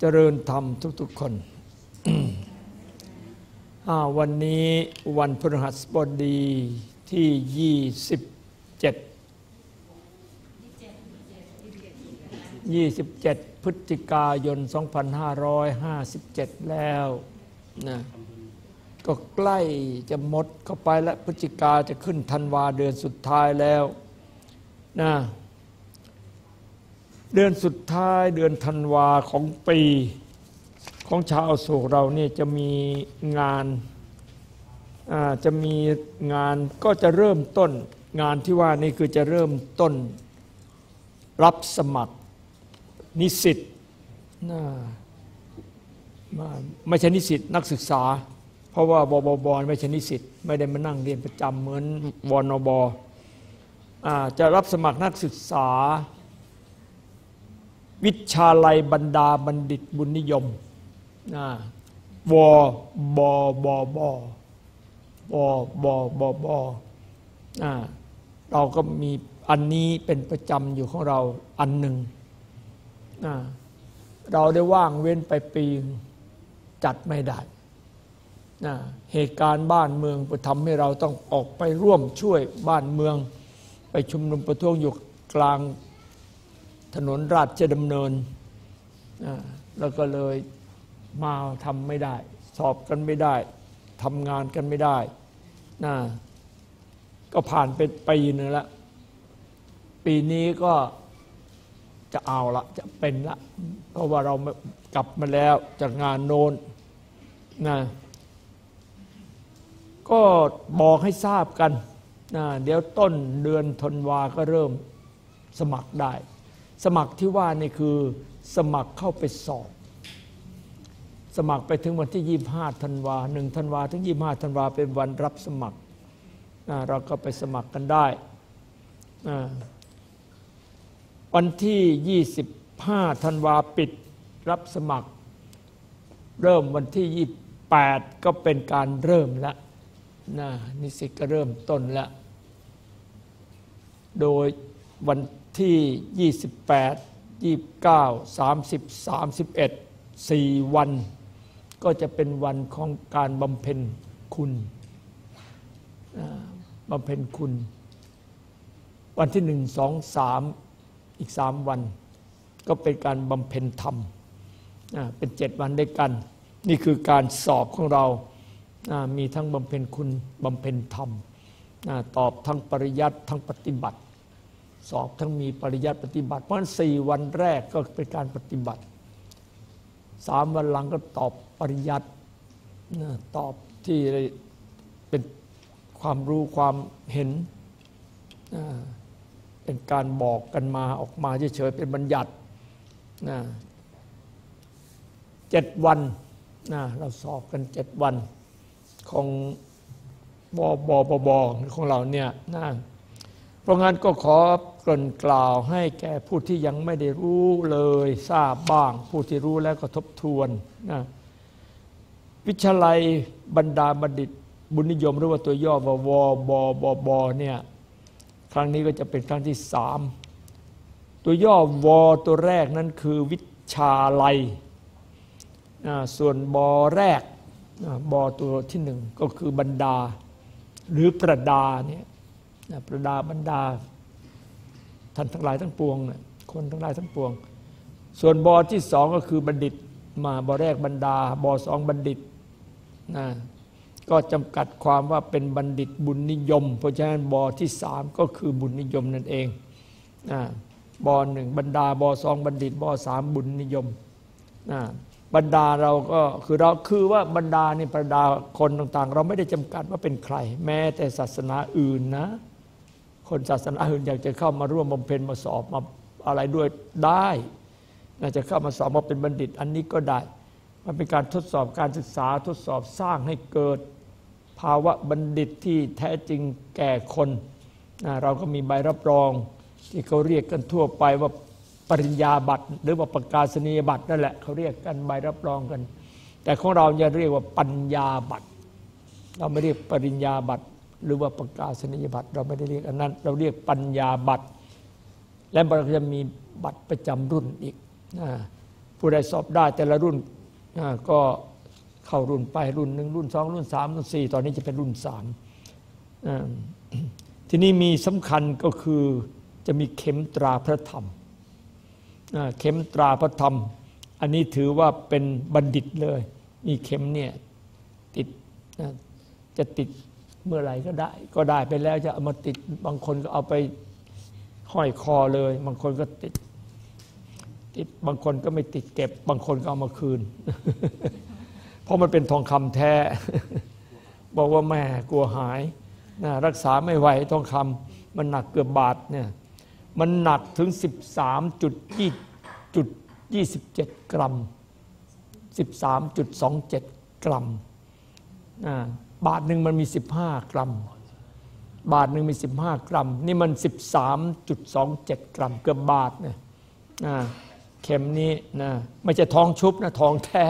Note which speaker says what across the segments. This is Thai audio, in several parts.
Speaker 1: เจริญธรรมทุกๆคน วันนี้วันพฤหัสบดีที่ 27 27 พฤศจิกายน 2557 แล้วนะก็ใกล้จะหมดเข้าไปแล้วพฤศจิกาจะขึ้นธันวาเดือนสุดท้ายแล้วนะ เดือนสุดท้ายเดือนธันวาของปีของชาวโศกเราเนี่ยจะมีงานาจะมีงานก็จะเริ่มต้น งานที่ว่านี่คือจะเริ่มต้น รับสมัครนิสิตไม่ใช่นิสิตนักศึกษา เพราะว่าบบบไม่ใช่นิสิตไม่ได้มานั่งเรียนประจำเหมือนวนบอจะรับสมัครนักศึกษา วิชาลัยบรรดาบัณฑิตบุญนิยมนะวบบบบบบบบบอ่าเราก็มีอันนี้เป็นประจำอยู่ของเราอันหนึ่งอ่าเราได้ว่างเว้นไปปีจัดไม่ได้นะเหตุการณ์บ้านเมืองไปทำให้เราต้องออกไปร่วมช่วยบ้านเมือง ไปชุมนุมประท้วงอยู่กลาง ถนนราชดำเนิน แล้วก็เลยมาทำไม่ได้ สอบกันไม่ได้ทำงานกันไม่ได้นะก็ผ่านไปปีหนึงแล้วปีนี้ก็จะเอาละจะเป็นละเพราะว่าเรากลับมาแล้วจากงานโน้นนะก็บอกให้ทราบกันนะเดี๋ยวต้นเดือนธันวาก็เริ่มสมัครได้ สมัครที่ว่านี่คือสมัครเข้าไปสอบ สมัครไปถึงวันที่ 25ธันวาหนึ่งธันวาถึง 25ธันวาเป็นวันรับสมัครนะเราก็ไปสมัครกันได้นะวันที่ 25ธันวาปิดรับสมัคร เริ่มวันที่ 28 ก็เป็นการเริ่มแล้วนะนิสิตก็เริ่มต้นแล้วโดยวัน ที่ 28 29 30 31 4 วัน ก็จะเป็นวันของการบำเพ็ญคุณบำเพ็ญคุณ วันที่หนึ่งสองสามอีกสามวัน ก็เป็นการบำเพ็ญธรรมเป็นเจ็ดวันด้วยกัน นี่คือการสอบของเรามีทั้งบำเพ็ญคุณบำเพ็ญธรรมตอบทั้งปริยัติทั้งปฏิบัติ สอบทั้งมีปริยัติปฏิบัติ เพราะฉะนั้นสี่วันแรกก็เป็นการปฏิบัติสามวันหลังก็ตอบปริยัติตอบที่เป็นความรู้ความเห็นเป็นการบอกกันมาออกมาเฉยๆเป็นบัญญัติเจ็ดวันเราสอบกันเจ็ดวันของบบบบบของเราเนี่ยนะเพราะงั้นก็ขอ กริ่นกล่าวให้แก่ผู้ที่ยังไม่ได้รู้เลยทราบบ้าง ผู้ที่รู้แล้วก็ทบทวนนะวิชาลัยบรรดาบัณฑิตบุญนิยมหรือว่าตัวย่อววบบบ เนี่ยครั้งนี้ก็จะเป็นครั้งที่สามตัวย่อวตัวแรกนั้นคือวิชาลัยนะส่วนบแรกนะบตัวที่หนึ่งก็คือบรรดา หรือประดาเนี่ยนะประดาบรรดา ท่านทั้งหลายทั้งปวงนะคนทั้งหลายทั้งปวง ส่วนบอที่สองก็คือบัณฑิตมาบอแรกบรรดา บอสองบัณฑิตนะก็จำกัดความว่าเป็นบัณฑิตบุญนิยม เพราะฉะนั้นบอที่สามก็คือบุญนิยมนั่นเองนะบอหนึ่งบรรดาบอสองบัณฑิตบอสามบุญนิยมนะบรรดาเราก็คือเราคือว่าบรรดานี่บรรดาคนต่างๆ เราไม่ได้จำกัดว่าเป็นใคร แม้แต่ศาสนาอื่นนะ คนศาสนาอื่นอยากจะเข้ามาร่วมบำเพ็ญมาสอบมาอะไรด้วยได้น่าจะเข้ามาสอบมาเป็นบัณฑิต อันนี้ก็ได้ มันเป็นการทดสอบการศึกษาทดสอบสร้างให้เกิดภาวะบัณฑิตที่แท้จริงแก่คนนะเราก็มีใบรับรอง ที่เขาเรียกกันทั่วไปว่าปริญญาบัตร หรือว่าประกาศนียบัตรนั่นแหละเขาเรียกกันใบรับรองกัน แต่ของเราจะเรียกว่าปัญญาบัตร เราไม่เรียกปริญญาบัตร หรือว่าประกาศนียบัตรเราไม่ได้เรียกอันนั้น เราเรียกปัญญาบัตร และเราจะมีบัตรประจำรุ่นอีกผู้ใดสอบได้แต่ละรุ่นก็เข้ารุ่นไปรุ่นหนึ่งรุ่นสองรุ่นสามรุ่นสี่ตอนนี้จะเป็นรุ่นสามทีนี้มีสำคัญก็คือจะมีเข็มตราพระธรรมเข็มตราพระธรรม อันนี้ถือว่าเป็นบัณฑิตเลย มีเข็มเนี่ยติดจะติด เมื่อไหร่ก็ได้ ก็ได้ไปแล้วจะเอามาติดบางคนก็เอาไปห้อยคอเลย บางคนก็ติด ติดบางคนก็ไม่ติดเก็บ บางคนก็เอามาคืน เพราะมันเป็นทองคำแท้ บอกว่าแม่กลัวหายนะรักษาไม่ไหวทองคำมันหนักเกือบบาทเนี่ยมันหนักถึง 13.27 กรัม 13.27 กรัม บาทหนึ่งมันมี 15 กรัม บาทหนึ่งมี 15 กรัม นี่มัน 13.27 กรัม เกือบบาทเนี่ยเข็มนี้นะไม่ใช่ทองชุบนะทองแท้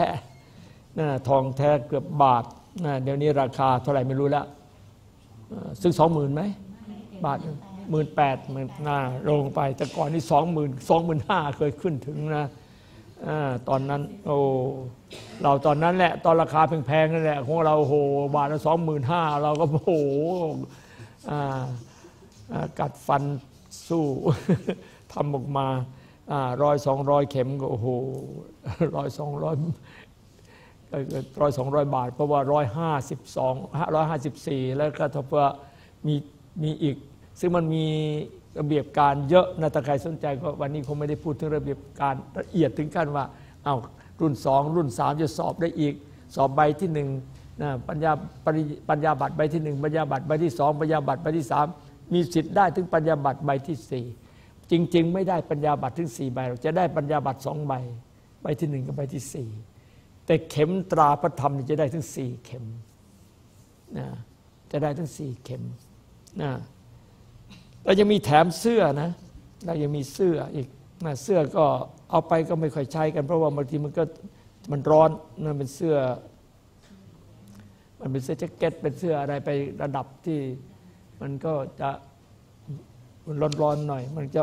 Speaker 1: นะทองแท้เกือบบาทนะเดี๋ยวนี้ราคาเท่าไหร่ไม่รู้แล้วซึ่งสองหมื่นไหม บาทหมื่นแปดหมื่นน้าลงไป แต่ก่อนนี่สองหมื่นสองหมื่นห้าเคยขึ้นถึงนะ อตอนนั้น โอ้เราตอนนั้นแหละ ตอนราคาแพงๆนั่นแหละของเราโหบาทละสองหมื่นห้าเราก็โหกัดฟันสู้ทำออกมาร้อยสองร้อยเข็มก็โอ้โหร้อยสองร้อยร้อยสองร้อยบาท เพราะว่าร้อยห้าสิบสองร้อยห้าสิบสี่แล้วก็ถ้าเพื่อมีมีอีก ซึ่งมันมี ระเบียบการเยอะนะถ้าใครสนใจก็วันนี้คงไม่ได้พูดถึงระเบียบการละเอียดถึงกันว่าเอารุ่นสองรุ่นสามจะสอบได้อีก สอบใบที่หนึ่งนะปัญญาปัญญาบัตรใบที่หนึ่งปัญญาบัตรใบที่สองปัญญาบัตรใบที่สามมีสิทธิ์ได้ถึงปัญญาบัตรใบที่สี่จริง ๆ ไม่ได้ปัญญาบัตรถึงสี่ใบเราจะได้ปัญญาบัตรสองใบใบที่หนึ่งกับใบที่สี่แต่เข็มตราพระธรรมจะได้ถึงสี่เข็มนะจะได้ถึงสี่เข็มนะ เรายังมีแถมเสื้อนะเรายังมีเสื้ออีกนะเสื้อก็เอาไปก็ไม่ค่อยใช้กัน เพราะว่าบางทีมันก็มันร้อนนั่นเป็นเสื้อ มันเป็นเสื้อแจ็คเก็ตเป็นเสื้ออะไรไประดับที่มันก็จะร้อนๆหน่อย มันจะ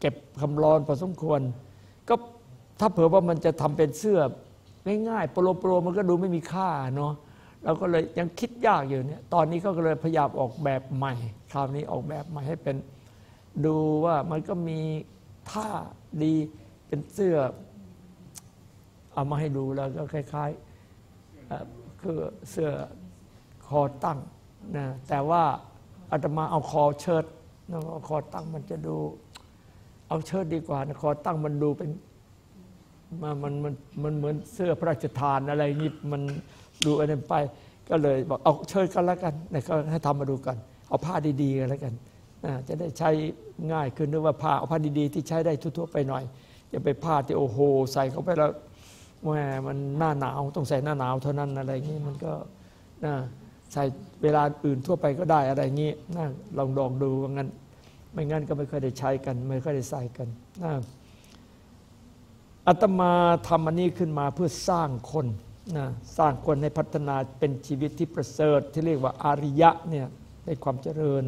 Speaker 1: เก็บคำร้อนพอสมควร ก็ถ้าเผื่อว่ามันจะทำเป็นเสื้อง่ายๆโปรโปรมันก็ดูไม่มีค่าเนาะ เราก็เลยยังคิดยากอยู่เนี่ยตอนนี้ก็เลยพยายามออกแบบใหม่ คราวนี้ออกแบบใหม่ให้เป็น ดูว่ามันก็มีท่าดีเป็นเสื้อ เอามาให้ดูแล้วก็คล้ายๆคือเสื้อคอตั้งนะแต่ว่าอาตมาเอาคอเชิดนะคอตั้งมันจะดู เอาเชิดดีกว่านะคอตั้งมันดูเป็นมันมันมันมันเหมือนเสื้อพระราชทานอะไรนี่มัน ดูอะไรไป ก็เลยบอกเอาเชิญกันแล้วกันนะก็ให้ทำมาดูกัน เอาผ้าดีๆกันแล้วกันจะได้ใช้ง่ายขึ้นนึกว่าผ้าเอาผ้าดีๆ ที่ใช้ได้ทั่วๆไปหน่อยอย่าไปผ้าที่โอ้โห ใส่เข้าไปแล้วแหมมันหน้าหนาวต้องใส่หน้าหนาวเท่านั้นอะไรอย่างนี้มันก็นะใส่เวลาอื่นทั่วไปก็ได้อะไรอย่างนี้นะลองลองดูว่างั้น ไม่งั้นก็ไม่เคยได้ใช้กัน ไม่เคยได้ใส่กันนะอาตมาทำอันนี้ขึ้นมาเพื่อสร้างคน นะสร้างคนให้พัฒนาเป็นชีวิตที่ประเสริฐที่เรียกว่าอาริยะเนี่ยในความเจริญ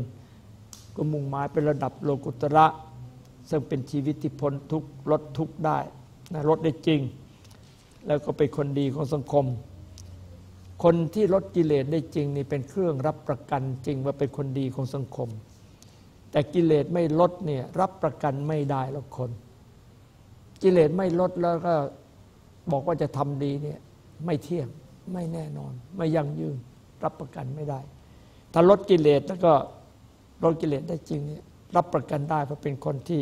Speaker 1: ก็มุ่งหมายเป็นระดับโลกุตระ ซึ่งเป็นชีวิตที่พ้นทุกข์ลดทุกข์ได้นะลดได้จริง แล้วก็เป็นคนดีของสังคม คนที่ลดกิเลสได้จริงนี่เป็นเครื่องรับประกันจริงว่าเป็นคนดีของสังคม แต่กิเลสไม่ลดเนี่ยรับประกันไม่ได้หรอกคน กิเลสไม่ลดแล้วก็บอกว่าจะทำดีเนี่ย ไม่เที่ยง ไม่แน่นอน ไม่ยั่งยืน รับประกันไม่ได้ ถ้าลดกิเลสแล้วก็ลดกิเลสได้จริงเนี่ยรับประกันได้เพราะเป็นคนที่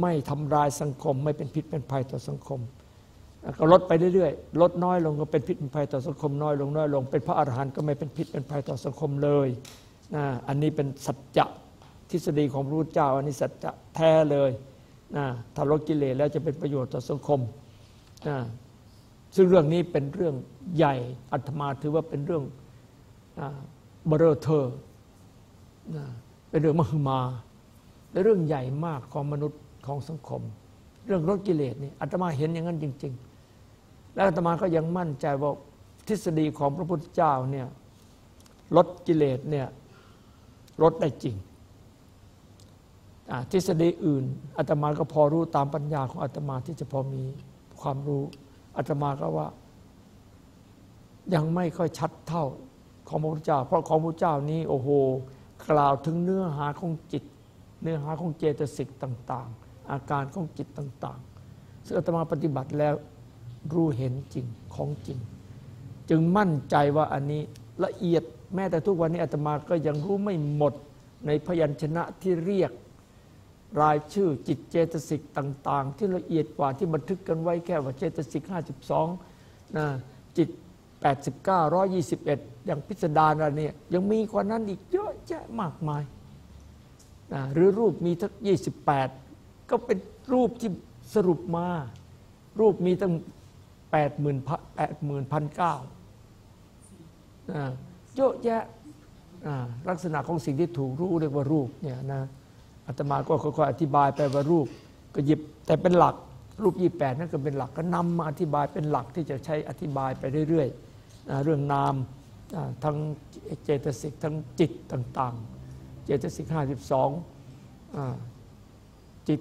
Speaker 1: ไม่ทำลายสังคม ไม่เป็นพิษเป็นภัยต่อสังคมก็ลดไปเรื่อยๆ ลดน้อยลงก็เป็นพิษเป็นภัยต่อสังคมน้อยลงน้อยลง เป็นพระอรหันต์ก็ไม่เป็นพิษเป็นภัยต่อสังคมเลยนะอันนี้เป็นสัจจะทฤษฎีของพระพุทธเจ้า อันนี้สัจจะแท้เลยนะถ้าลดกิเลสแล้วจะเป็นประโยชน์ต่อสังคมนะ ซึ่งเรื่องนี้เป็นเรื่องใหญ่อัตมาถือว่าเป็นเรื่องเบรอเธอนะเป็นเรื่องมหึมาและเรื่องใหญ่มากของมนุษย์ของสังคม เรื่องลดกิเลสนี่อัตมาเห็นอย่างนั้นจริง ๆ แล้วอัตมาก็ยังมั่นใจว่าทฤษฎีของพระพุทธเจ้าเนี่ยลดกิเลสเนี่ยลดได้จริงทฤษฎีอื่นอาตมาก็พอรู้ตามปัญญาของอาตมาที่จะพอมีความรู้ อาตมาก็ว่า ยังไม่ค่อยชัดเท่าของพระพุทธเจ้า เพราะของพระพุทธเจ้านี้ โอ้โห กล่าวถึงเนื้อหาของจิต เนื้อหาของเจตสิกต่าง ๆ อาการของจิตต่างๆซึ่งอาตมาปฏิบัติแล้วรู้เห็นจริงของจริง จึงมั่นใจว่าอันนี้ละเอียดแม้แต่ทุกวันนี้อาตมาก็ยังรู้ไม่หมดในพยัญชนะที่เรียก รายชื่อจิตเจตสิกต่าง ๆ ที่ละเอียดกว่าที่บันทึกกันไว้แค่ว่าเจตสิก 52นะจิต 89 121 อย่างพิสดารอะไรเนี่ยยังมีกว่านั้นอีกเยอะแยะมากมายนะหรือรูปมีทั้ง 28 ก็เป็นรูปที่สรุปมา รูปมีตั้ง80,000 80,000พันเก้าเยอะแยะลักษณะของสิ่งที่ถูกรู้เรียกว่ารูปเนี่ยนะ อาตมาก็ค่อยๆอธิบายไปว่ารูปก็หยิบแต่เป็นหลักรูปยี่แปดนั่นก็เป็นหลักก็นำมาอธิบายเป็นหลักที่จะใช้อธิบายไปเรื่อยๆเรื่องนามทั้งเจตสิกทั้งจิตต่างๆ เจตสิกห้าสิบสองจิต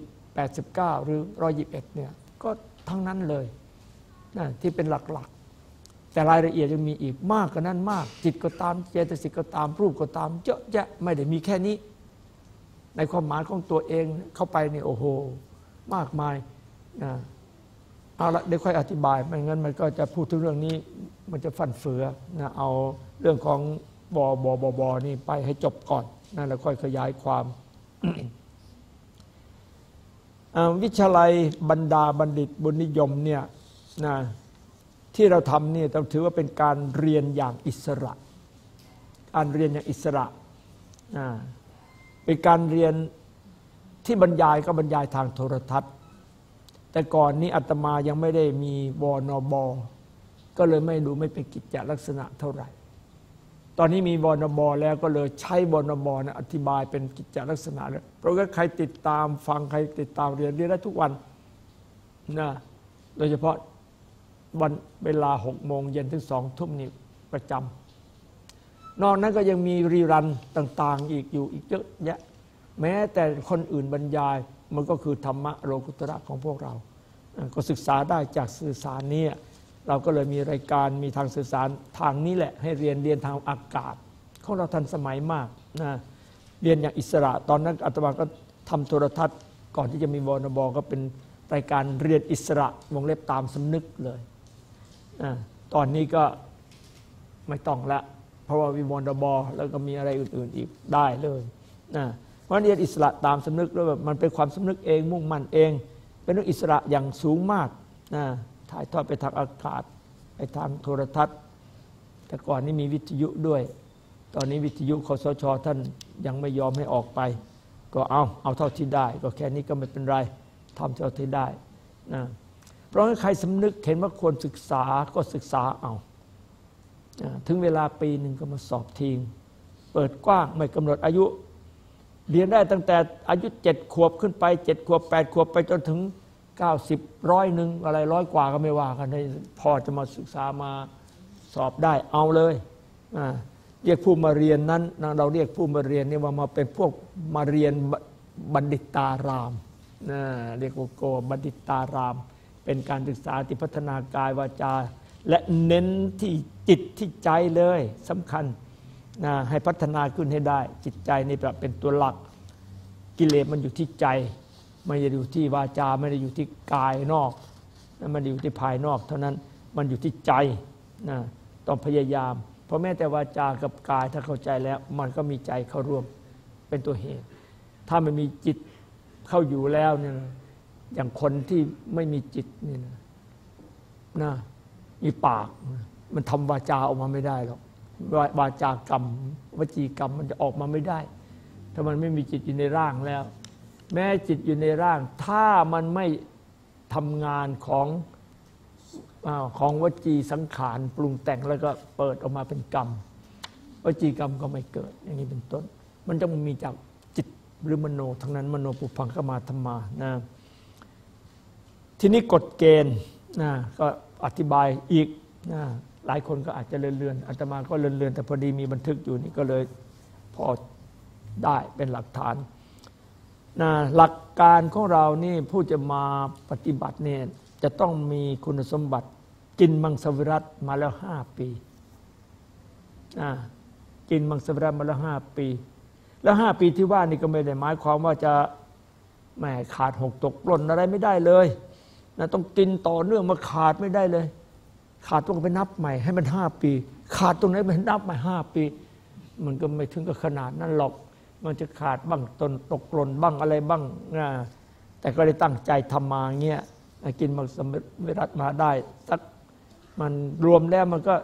Speaker 1: 89 หรือ 121 เนี่ยก็ทั้งนั้นเลยนะที่เป็นหลักๆ แต่รายละเอียดยังมีอีกมากกว่านั้นมาก จิตก็ตามเจตสิกก็ตามรูปก็ตามเยอะแยะไม่ได้มีแค่นี้ ในความหมายของตัวเองเข้าไปนี่โอ้โห มากมายนะเอาละเดี๋ยวค่อยอธิบายไม่งั้นมันก็จะพูดถึงเรื่องนี้ มันจะฟันเฟือนะเอาเรื่องของบอบอบอบอนี่ไปให้จบก่อนนั่นแล้วค่อยขยายความวิชาลัยบรรดาบัณฑิตบุญนิยมเนี่ยนะที่เราทำเนี่ยต้องถือว่าเป็นการเรียนอย่างอิสระ การเรียนอย่างอิสระนะ เป็นการเรียนที่บรรยายก็บรรยายทางโทรทัศน์ แต่ก่อนนี้อาตมายังไม่ได้มีวนบอก็เลยไม่รู้ไม่เป็นกิจจลักษณะเท่าไหร่ ตอนนี้มีวนบอแล้วก็เลยใช้วนบนะอธิบายเป็นกิจจลักษณะแล้วเพราะว่าใครติดตามฟังใครติดตามเรียนเรียนได้ทุกวันนะโดยเฉพาะวันเวลาหกโมงเย็นถึงสองทุ่มนี่ประจำ นอกนั้นก็ยังมีรีรันต่างๆ อีกอยู่อีกเยอะแยะแม้แต่คนอื่นบรรยายมันก็คือธรรมะโลกุตระของพวกเรา ก็ศึกษาได้จากสื่อสารนี้เราก็เลยมีรายการมีทางสื่อสารทางนี้แหละ ให้เรียนเรียนทางอากาศของเราทันสมัยมากนะเรียนอย่างอิสระ ตอนนั้นอาตมาก็ทำโทรทัศน์ ก่อนที่จะมีบอนบอก็เป็นรายการเรียนอิสระวงเล็บตามสำนึกเลย ตอนนี้ก็ไม่ต้องละ เพราะว่าวิมลบอแล้วก็มีอะไรอื่นๆอีกได้เลยนะเพราะเรียนอิสระตามสำนึกแล้วแบบมันเป็นความสำนึกเองมุ่งมั่นเอง เป็นเรื่องอิสระอย่างสูงมากนะถ่ายทอดไปทางอากาศ ไปทางโทรทัศน์ แต่ก่อนนี้มีวิทยุด้วย ตอนนี้วิทยุคสชท่านยังไม่ยอมให้ออกไป ก็เอาเอาเท่าที่ได้ ก็แค่นี้ก็ไม่เป็นไรทำเท่าที่ได้นะเพราะงั้นใครสำนึกเห็นว่าควรศึกษาก็ศึกษาเอา ถึงเวลาปีหนึ่งก็มาสอบทิ้งเปิดกว้างไม่กำหนดอายุ เรียนได้ตั้งแต่อายุเจ็ดขวบขึ้นไปเจ็ดขวบแปดขวบไปจนถึงเก้าสิบร้อยหนึ่งอะไรร้อยกว่าก็ไม่ว่ากันพอจะมาศึกษามาสอบได้เอาเลยเรียกผู้มาเรียนนั้น เราเรียกผู้มาเรียนนี่ว่ามาเป็นพวกมาเรียนบัณฑิตารามนะเรียกว่าโกบัณฑิตาราม เป็นการศึกษาที่พัฒนากายวาจา และเน้นที่ จิตที่ใจเลยสำคัญนะให้พัฒนาขึ้นให้ได้ จิตใจนี่เป็นตัวหลัก กิเลสมันอยู่ที่ใจ ไม่ได้อยู่ที่วาจาไม่ได้อยู่ที่กายนอกมันอยู่ที่ภายนอก เท่านั้นมันอยู่ที่ใจนะต้องพยายาม เพราะแม้แต่วาจากับกายถ้าเข้าใจแล้ว มันก็มีใจเข้าร่วมเป็นตัวเหตุ ถ้ามันมีจิตเข้าอยู่แล้วเนี่ยอย่างคนที่ไม่มีจิตนี่นะนะมีปาก มันทำวาจาออกมาไม่ได้หรอกวาจากรรมวจีกรรมมันจะออกมาไม่ได้ ถ้ามันไม่มีจิตอยู่ในร่างแล้ว แม้จิตอยู่ในร่าง ถ้ามันไม่ทำงานของของวจีสังขารปรุงแต่งแล้วก็เปิดออกมาเป็นกรรมวจีกรรมก็ไม่เกิด อย่างนี้เป็นต้น มันจะมีจากจิตหรือมโนทั้งนั้นมโนปุพังกมาธรรมานะทีนี้กฎเกณฑ์นะก็อธิบายอีกนะ หลายคนก็อาจจะเลื่อนๆอาตมาก็เลื่อนๆแต่พอดีมีบันทึกอยู่นี่ก็เลยพอได้เป็นหลักฐานนะหลักการของเรานี่ผู้จะมาปฏิบัติเนี่ยจะต้องมีคุณสมบัติกินมังสวิรัตมาแล้วห้าปีนะกินมังสวิรัตมาแล้วห้าปี แล้วห้าปีที่ว่านี่ก็ไม่ได้หมายความว่าจะแหมขาดหกตกหล่นอะไรไม่ได้เลยนะต้องกินต่อเนื่องมาขาดไม่ได้เลย ขาดต้องไปนับใหม่ให้มันห้าปี ขาดตรงไหนไปนับใหม่ห้าปี มันก็ไม่ถึงกับขนาดนั้นหรอก มันจะขาดบ้างตนตกหล่นบ้างอะไรบ้างนะแต่ก็ได้ตั้งใจทำมาเงี้ยกินมังสวิรัตมาได้สักมันรวมแล้วมันก็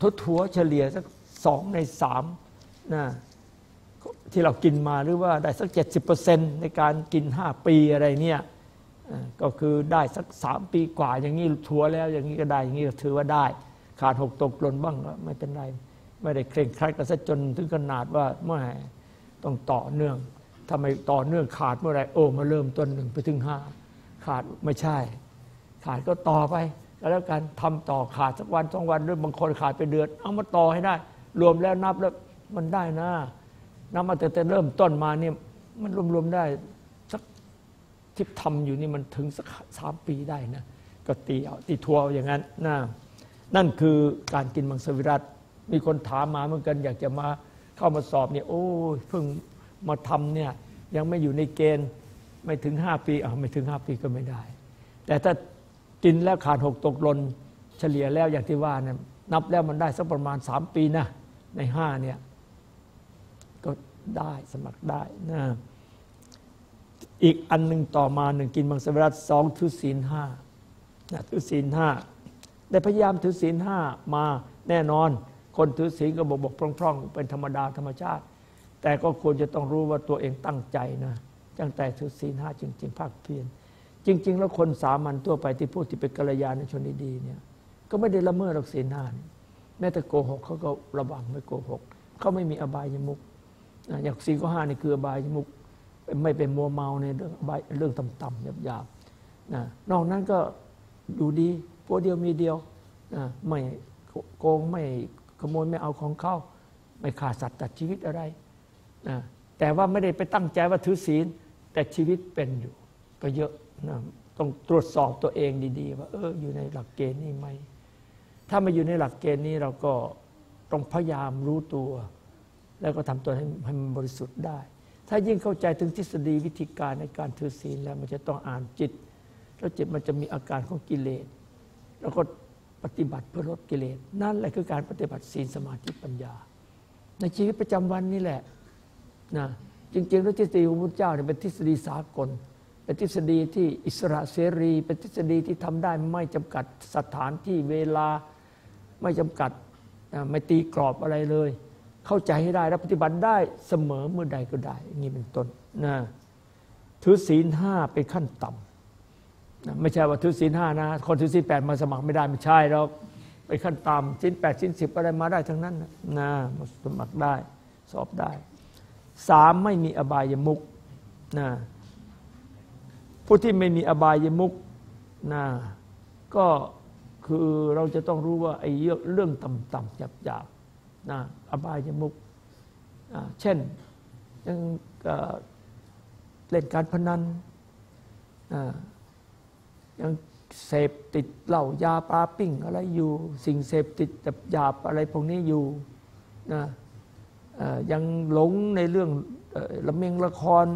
Speaker 1: ทุถัวเฉลี่ยสักสองในสามนะที่เรากินมาหรือว่าได้สัก 70%ในการกิน 5 ปีอะไรเนี่ย ก็คือได้สักสามปีกว่า อย่างนี้ถัวแล้ว อย่างนี้ก็ได้ อย่างนี้ก็ถือว่าได้ ขาดหกตกหล่นบ้างก็ไม่เป็นไร ไม่ได้เคร่งครัดกันซะจนถึงขนาดว่าไม่ต้องต่อเนื่องทำไมต่อเนื่องขาดเมื่อไรโอ้มาเริ่มต้นหนึ่งไปถึงห้าขาดไม่ใช่ ขาดก็ต่อไป แล้วกันทำต่อขาดสักวันสองวันหรือบางคนขาดไปเดือน เอามาต่อให้ได้ รวมแล้วนับแล้วมันได้นะนับมาแต่เริ่มต้นมาเนี่ยมันรวมๆได้ ที่ทำอยู่นี่มันถึงสักสามปีได้นะก็ตีเอาตีทัวร์อย่างนั้นนะนั่นคือการกินมังสวิรัตมีคนถามมาเหมือนกัน อยากจะมาเข้ามาสอบเนี่ยโอ้เพิ่งมาทำเนี่ยยังไม่อยู่ในเกณฑ์ไม่ถึงห้าปีอ่าไม่ถึงห้าปีก็ไม่ได้ แต่ถ้ากินแล้วขาดหกตกหล่นเฉลี่ยแล้วอย่างที่ว่าเนี่ยนับแล้วมันได้สักประมาณสามปีนะในห้าเนี่ยก็ได้สมัครได้นะ อีกอันหนึ่งต่อมาหนึ่งกินมังสวิรัตสองถือศีลห้าถือศีลห้าได้พยายามถือศีลห้ามาแน่นอน คนถือศีลก็บอกบอกพร่องๆ เป็นธรรมดาธรรมชาติ แต่ก็ควรจะต้องรู้ว่าตัวเองตั้งใจนะตั้งใจถือศีลห้าจริง ๆ ภาคเพียรจริง ๆ แล้วคนสามัญทั่วไปที่พูดที่เป็นกัลยาณชนดีๆเนี่ยก็ไม่ได้ละเมิดหลักศีลห้าแม้แต่โกหกเขาก็ระวังไม่โกหกเขาไม่มีอบายยมุกอย่างสี่ข้อห้านี่คืออบายยมุก ไม่เป็นมัวเมาในเรื่องอบายเรื่องต่ำๆหยาบๆนะนอกนั้นก็อยู่ดีพวกเดียวมีเดียวนะไม่โกงไม่ขโมยไม่เอาของเข้า ไม่ขาสัตว์ตัดชีวิตอะไรนะแต่ว่าไม่ได้ไปตั้งใจว่าถือศีล แต่ชีวิตเป็นอยู่ ก็เยอะนะต้องตรวจสอบตัวเองดีๆ ว่าเอออยู่ในหลักเกณฑ์นี้ไหมถ้ามาอยู่ในหลักเกณฑ์นี้เราก็ต้องพยายามรู้ตัว แล้วก็ทำตัวให้ให้มันบริสุทธิ์ได้ ถ้ายิ่งเข้าใจถึงทฤษฎีวิธีการในการถือศีลแล้วมันจะต้องอ่านจิต แล้วจิตมันจะมีอาการของกิเลส แล้วก็ปฏิบัติเพื่อลดกิเลส นั่นแหละคือการปฏิบัติศีลสมาธิปัญญา ในชีวิตประจำวันนี่แหละนะจริงๆแล้วทฤษฎีของพระเจ้าเนี่ยเป็นทฤษฎีสากล เป็นทฤษฎีที่อิสระเสรี เป็นทฤษฎีที่ทำได้ไม่จำกัดสถานที่เวลาไม่จำกัดไม่ตีกรอบอะไรเลย เข้าใจให้ได้และปฏิบัติได้เสมอเมื่อใดก็ได้อย่างนี้เป็นต้นนะถือศีลห้าเป็นขั้นต่ำนะไม่ใช่ว่าถือศีลห้านะคนถือศีลแปดมาสมัครไม่ได้ไม่ใช่หรอกไปขั้นต่ำศีลแปดศีลสิบอะไรมาได้ทั้งนั้นนะมาสมัครได้สอบได้สามไม่มีอบายมุกนะผู้ที่ไม่มีอบายมุกนะก็คือเราจะต้องรู้ว่าไอ้เรื่องต่ำๆหยาบๆ นะอบายมุกเช่นยังเล่นการพนันยังเสพติดเหล้ายาปลาปิ้งอะไรอยู่ สิ่งเสพติดแบบยาบอะไรพวกนี้อยู่นะยังหลงในเรื่องละเมงละคร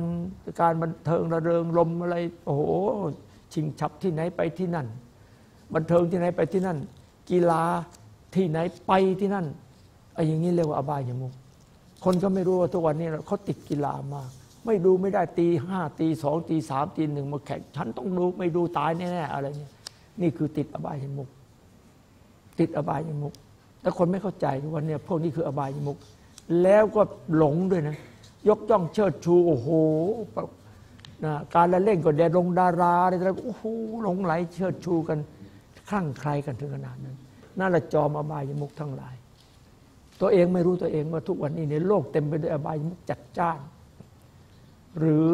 Speaker 1: การบันเทิงระเริงลมอะไรโอ้โหชิงฉับที่ไหนไปที่นั่น บันเทิงที่ไหนไปที่นั่น กีฬาที่ไหนไปที่นั่น อ้อย่างนี้เรียกว่าอบายมุกคนก็ไม่รู้ว่าทุกวันนี้เขาติดกีฬามาก ไม่ดูไม่ได้ตีห้าตีสองตีสามตีหนึ่งมาแข่งฉันต้องดูไม่ดูตายแน่ๆอะไรเนี่ยนี่คือติดอบายมุกติดอบายมุกแต่คนไม่เข้าใจว่าเนี่ยพวกนี้คืออบายมุกแล้วก็หลงด้วยนะ ยกย่องเชิดชูโอ้โหนะการละเล่นก็แดดลงดาราอะไรต่างโอ้โหหลงไหลเชิดชูกันคลั่งใครกันถึงขนาดนั้นนั่นแหละจอมอบายมุกทั้งหลาย ตัวเองไม่รู้ตัวเองว่าทุกวันนี้ในโลกเต็มไปด้วยอบายมุกจัดจ้าน หรือ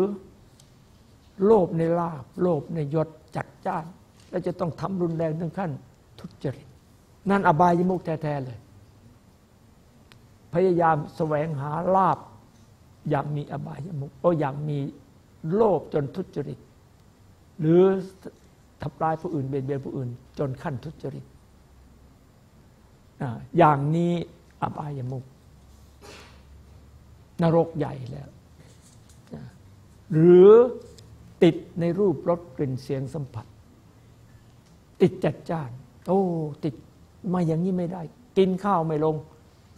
Speaker 1: โลภในลาบโลภในยศจัดจ้าน แล้วจะต้องทำรุนแรงถึงขั้น ทุจริต นั่นอบายมุกแท้ๆเลย พยายามแสวงหาลาบอย่างมีอบายมุกโอ้อย่างมีโลภจนทุจริต หรือทำลายผู้อื่นเบียดเบียนผู้อื่น จนขั้นทุจริตอย่างนี้ อบายมุกนรกใหญ่แล้ว หรือติดในรูปรสกลิ่นเสียงสัมผัส ติดจัดจ้าน โอ้ ติดมาอย่างนี้ไม่ได้ กินข้าวไม่ลง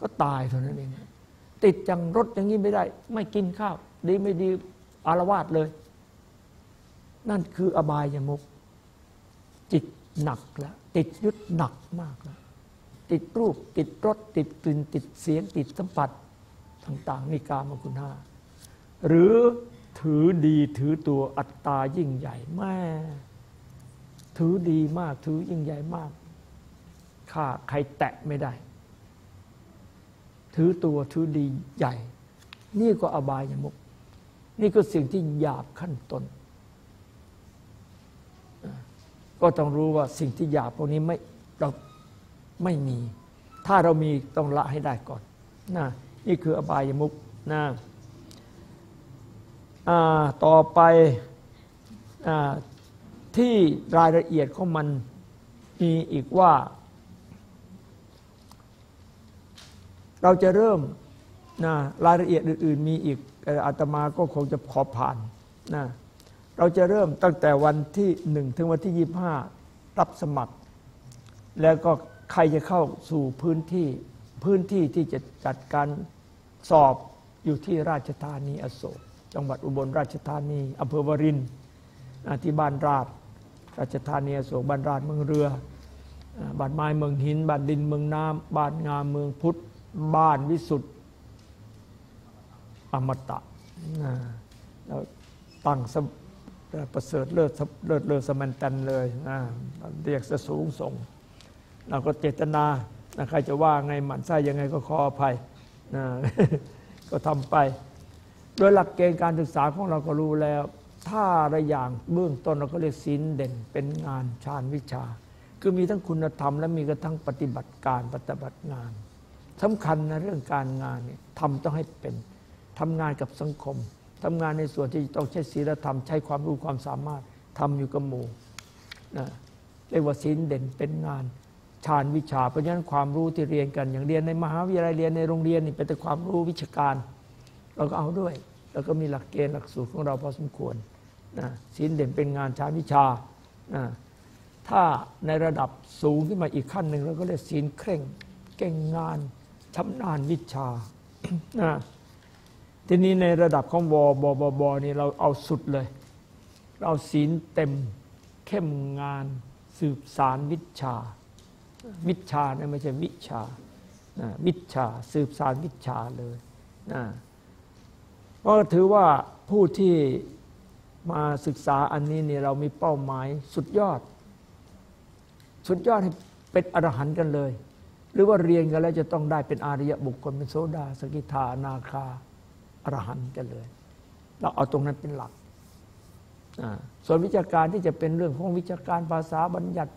Speaker 1: ก็ตายเท่านั้นเอง ติดจังรสอย่างนี้ไม่ได้ ไม่กินข้าว ดีไม่ดีอารวาสเลย นั่นคืออบายมุกจิตหนักแล้ว ติดยึดหนักมากแล้ว ติดรูป ติดรสติดกลิ่นติดเสียงติดสัมผัสต่างๆนี่กามคุณห้าหรือถือดีถือตัวอัตตายิ่งใหญ่แม่ถือดีมากถือยิ่งใหญ่มากข้าใครแตะไม่ได้ ถือตัวถือดีใหญ่ นี่ก็อบายมุก นี่ก็สิ่งที่หยาบขั้นต้นก็ต้องรู้ว่าสิ่งที่หยาบพวกนี้ไม่เรา ไม่มี ถ้าเรามีต้องละให้ได้ก่อนนะนี่คืออบายมุกนะต่อไปอที่รายละเอียดของมันมีอีกว่า เราจะเริ่มนะรายละเอียดอื่น ๆ มีอีกอาตมาก็คงจะขอผ่านนะเราจะเริ่มตั้งแต่วันที่หนึ่งถึงวันที่ยี่ห้ารับสมัคร แล้วก็ ใครจะเข้าสู่พื้นที่พื้นที่ที่จะจัดการสอบอยู่ที่ราชธานีอโศกจังหวัดอุบลราชธานีอำเภอวรินที่บ้านราชราชธานีอโศกบ้านราชเมืองเรือบ้านไม้เมืองหินบ้านดินเมืองน้ำบ้านงามเมืองพุทธบ้านวิสุทธ์อมตะแล้วตั้งประเสริฐเลิศเลิศเลิศสมันตันเลยเรียกสูงส่ง เราก็เจตนาใครจะว่าไงหมันไส้ยังไงก็ขออภัยก็ทำไป โดยหลักเกณฑ์การศึกษาของเราก็รู้แล้ว ถ้าระอย่างเบื้องต้นเราก็เรียกศีลเด่นเป็นงานชาญวิชา คือมีทั้งคุณธรรม และมีกระทั่งปฏิบัติการปฏิบัติงานสำคัญนะเรื่องการงานเนี่ยทำต้องให้เป็นทำงานกับสังคมทำงานในส่วนที่ต้องใช้ศีลธรรม ใช้ความรู้ความสามารถทำอยู่กับหมู่นะเรียกว่าศีลเด่นเป็นงาน ชาญวิชา เพราะฉะนั้นความรู้ที่เรียนกันอย่างเรียนในมหาวิทยาลัยเรียนในโรงเรียนนี่เป็นแต่ความรู้วิชาการ เราก็เอาด้วย แล้วก็มีหลักเกณฑ์หลักสูตรของเราพอสมควรนะศีลเด่นเป็นงานชาญวิชานะถ้าในระดับสูงขึ้นมาอีกขั้นหนึ่งเราก็เรียกศีลเคร่งเก่งงานชำนาญวิชานะทีนี้ในระดับของวบบบ นี่เราเอาสุดเลย เราศีลเต็มเข้มงานสืบสารวิชา วิชาเนี่ยไม่ใช่วิชาวิชาสืบสารวิชาเลยนะก็ถือว่าผู้ที่มาศึกษาอันนี้เนี่ยเรามีเป้าหมายสุดยอด สุดยอดให้เป็นอรหันต์กันเลย หรือว่าเรียนกันแล้วจะต้องได้เป็นอาริยบุคคลเป็นโสดาสกิทานาคาอรหันต์กันเลย เราเอาตรงนั้นเป็นหลัก ส่วนวิชาการที่จะเป็นเรื่องของวิชาการภาษาบัญญัติ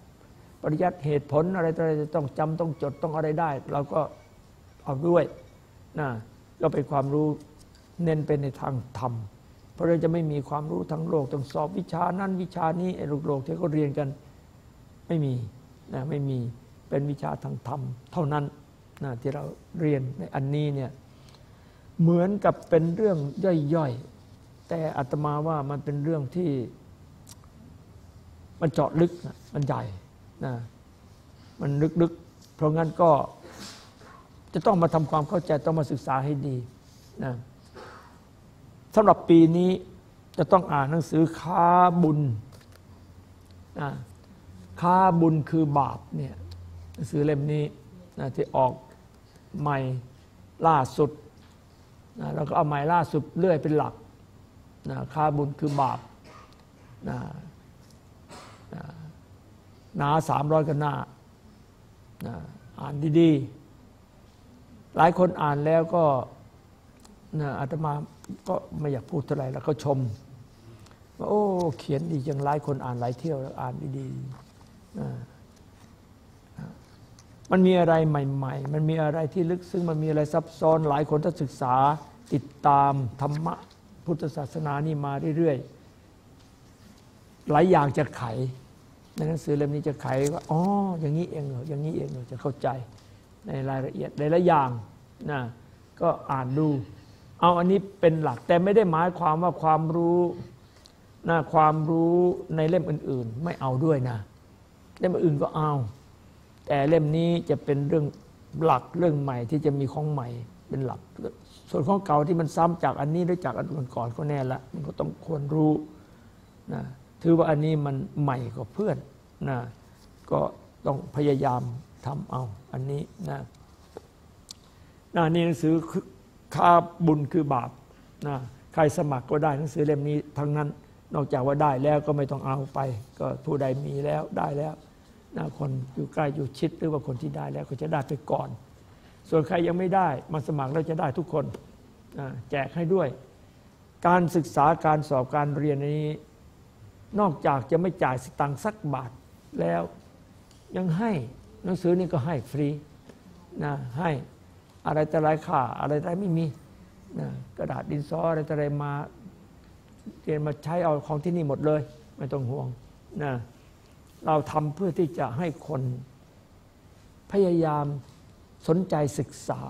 Speaker 1: ปริยัติเหตุผลอะไรอะไรต้องจำต้องจดต้องอะไรได้ เราก็เอาด้วยนะก็เป็นความรู้เน้นไปในทางธรรม เพราะเราจะไม่มีความรู้ทั้งโลกต้องสอบวิชานั้นวิชานี้ไอ้ลูกโลกที่เขาเรียนกันไม่มีนะไม่มีเป็นวิชาทางธรรม เท่านั้นนะที่เราเรียนในอันนี้เนี่ยเหมือนกับเป็นเรื่องย่อยๆ แต่อาตมาว่ามันเป็นเรื่องที่ มันเจาะลึกมันใหญ่ นะมันลึกๆ เพราะงั้นก็จะต้องมาทำความเข้าใจต้องมาศึกษาให้ดีนะสำหรับปีนี้จะต้องอ่านหนังสือค้าบุญนะค้าบุญคือบาปเนี่ยหนังสือเล่มนี้นะที่ออกใหม่ล่าสุดนะเราก็เอาใหมายล่าสุดเลื่อยเป็นหลักนะค่าบุญคือบาปนะ หนาสามร้อยกันหน้าอ่านดีๆ หลายคนอ่านแล้วก็อาตมาก็ไม่อยากพูดเท่าไหร่แล้วก็ชมว่าโอ้ เขียนดีจังหลายคนอ่านหลายเที่ยวแล้วอ่านดีๆมันมีอะไรใหม่ ๆ มันมีอะไรที่ลึกซึ้งมันมีอะไรซับซ้อนหลายคนถ้าศึกษาติดตามธรรมะพุทธศาสนานี่มาเรื่อยๆหลายอย่างจะไข ในหนังสือเล่มนี้จะไขว่าอ๋ออย่างนี้เองเหรออย่างนี้เองเหรอจะเข้าใจในรายละเอียดหลายๆอย่างนะก็อ่านดู เอาอันนี้เป็นหลักแต่ไม่ได้หมายความว่าความรู้นะความรู้ในเล่มอื่น ๆ ไม่เอาด้วยนะ เล่มอื่นก็เอา แต่เล่มนี้จะเป็นเรื่องหลักเรื่องใหม่ที่จะมีของใหม่เป็นหลัก ส่วนของเก่าที่มันซ้ำจากอันนี้หรือจากอันก่อนก็แน่ละมันก็ต้องควรรู้นะ ถือว่าอันนี้มันใหม่กว่าเพื่อนนะก็ต้องพยายามทำเอาอันนี้นะนะนี่หนังสือค่าบุญคือบาปนะใครสมัครก็ได้หนังสือเล่มนี้ทั้งนั้น นอกจากว่าได้แล้วก็ไม่ต้องเอาไป ก็ผู้ใดมีแล้วได้แล้วนะคนอยู่ใกล้อยู่ชิดหรือว่าคนที่ได้แล้วก็จะได้ไปก่อน ส่วนใครยังไม่ได้มาสมัครแล้วจะได้ทุกคนนะแจกให้ด้วย การศึกษาการสอบการเรียนนี้ นอกจากจะไม่จ่ายสตังค์สักบาทแล้ว ยังให้หนังสือนี่ก็ให้ฟรีนะให้อะไรแต่ไรค่าอะไรแต่ไม่มีนะกระดาษดินสออะไรแต่ไรมาเรียนมาใช้เอาของที่นี่หมดเลย ไม่ต้องห่วงนะเราทำเพื่อที่จะให้คนพยายามสนใจศึกษา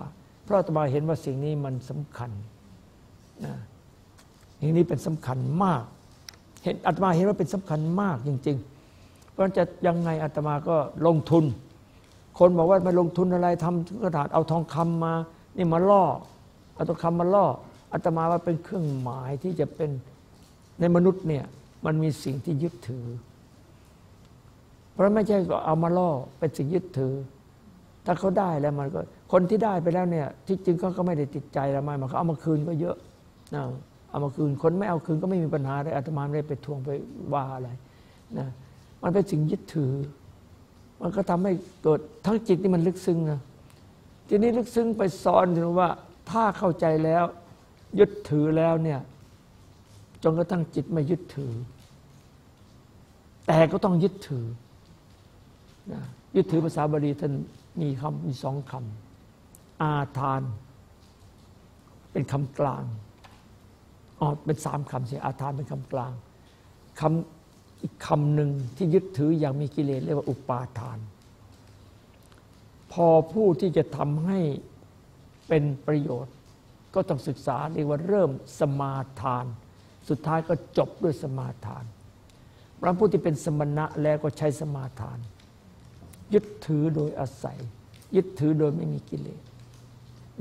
Speaker 1: เพราะอาตมาเห็นว่าสิ่งนี้มันสำคัญนะสิ่งนี้เป็นสำคัญมาก เห็นอาตมาเห็นว่าเป็นสำคัญมากจริง ๆ เพราะนั่นจะยังไงอาตมาก็ลงทุน คนบอกว่ามาลงทุนอะไรทำกระดาษเอาทองคำมา นี่มาล่อเอาทองคำมาล่ออาตมาว่าเป็นเครื่องหมายที่จะเป็นในมนุษย์เนี่ยมันมีสิ่งที่ยึดถือ เพราะไม่ใช่ก็เอามาล่อเป็นสิ่งยึดถือ ถ้าเขาได้แล้วมันก็ คนที่ได้ไปแล้วเนี่ย ที่จริงก็ไม่ได้ติดใจแล้วไม่มาเขาเอามาคืนก็เยอะนะ เอามาคืน คนไม่เอาคืนก็ไม่มีปัญหาอะไรอาตมาไม่ได้ไปทวงไปว่าอะไรนะมันเป็นสิ่งยึดถือ มันก็ทำให้เกิดทั้งจิตนี่มันลึกซึ้งนะทีนี้ลึกซึ้งไปซ้อนถึงว่า ถ้าเข้าใจแล้ว ยึดถือแล้วเนี่ยจนกระทั่งจิตไม่ยึดถือ แต่ก็ต้องยึดถือนะยึดถือภาษาบาลีท่านมีคำมีสองคำอาทาน เป็นคำกลาง อ๋อเป็นสามคำเสียอาทานเป็นคำกลางคำอีกคำหนึ่งที่ยึดถืออย่างมีกิเลสเรียกว่าอุปาทาน พอผู้ที่จะทำให้เป็นประโยชน์ ก็ต้องศึกษาเรียกว่าเริ่มสมาทาน สุดท้ายก็จบด้วยสมาทานพระผู้ที่เป็นสมณะแล้วก็ใช้สมาทาน ยึดถือโดยอาศัย ยึดถือโดยไม่มีกิเลส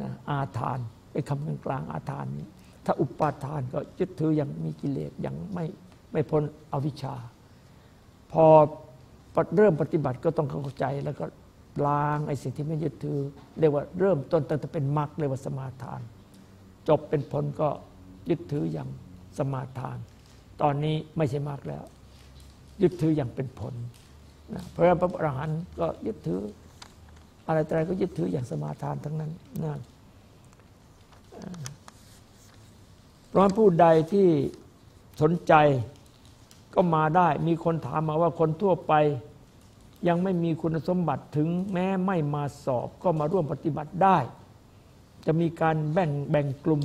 Speaker 1: นะอาทานเป็นคำกลางอาทานนี้ ถ้าอุปาทานก็ยึดถืออย่างมีกิเลสอย่างไม่ไม่พ้นอวิชชา พอเริ่มปฏิบัติก็ต้องเข้าใจแล้วก็ล้างไอ้สิ่งที่ไม่ยึดถือ เรียกว่าเริ่มต้นตั้งแต่เป็นมรรคเรียกว่าสมาทาน จบเป็นผลก็ยึดถืออย่างสมาทาน ตอนนี้ไม่ใช่มรรคแล้ว ยึดถืออย่างเป็นผลนะเพราะพระอรหันต์ก็ยึดถือ อะไรอะไรก็ยึดถืออย่างสมาทานทั้งนั้นนะ เพราะผู้ใดที่สนใจก็มาได้ มีคนถามมาว่าคนทั่วไป ยังไม่มีคุณสมบัติถึงแม้ไม่มาสอบก็มาร่วมปฏิบัติได้ จะมีการแบ่งแบ่งกลุ่ม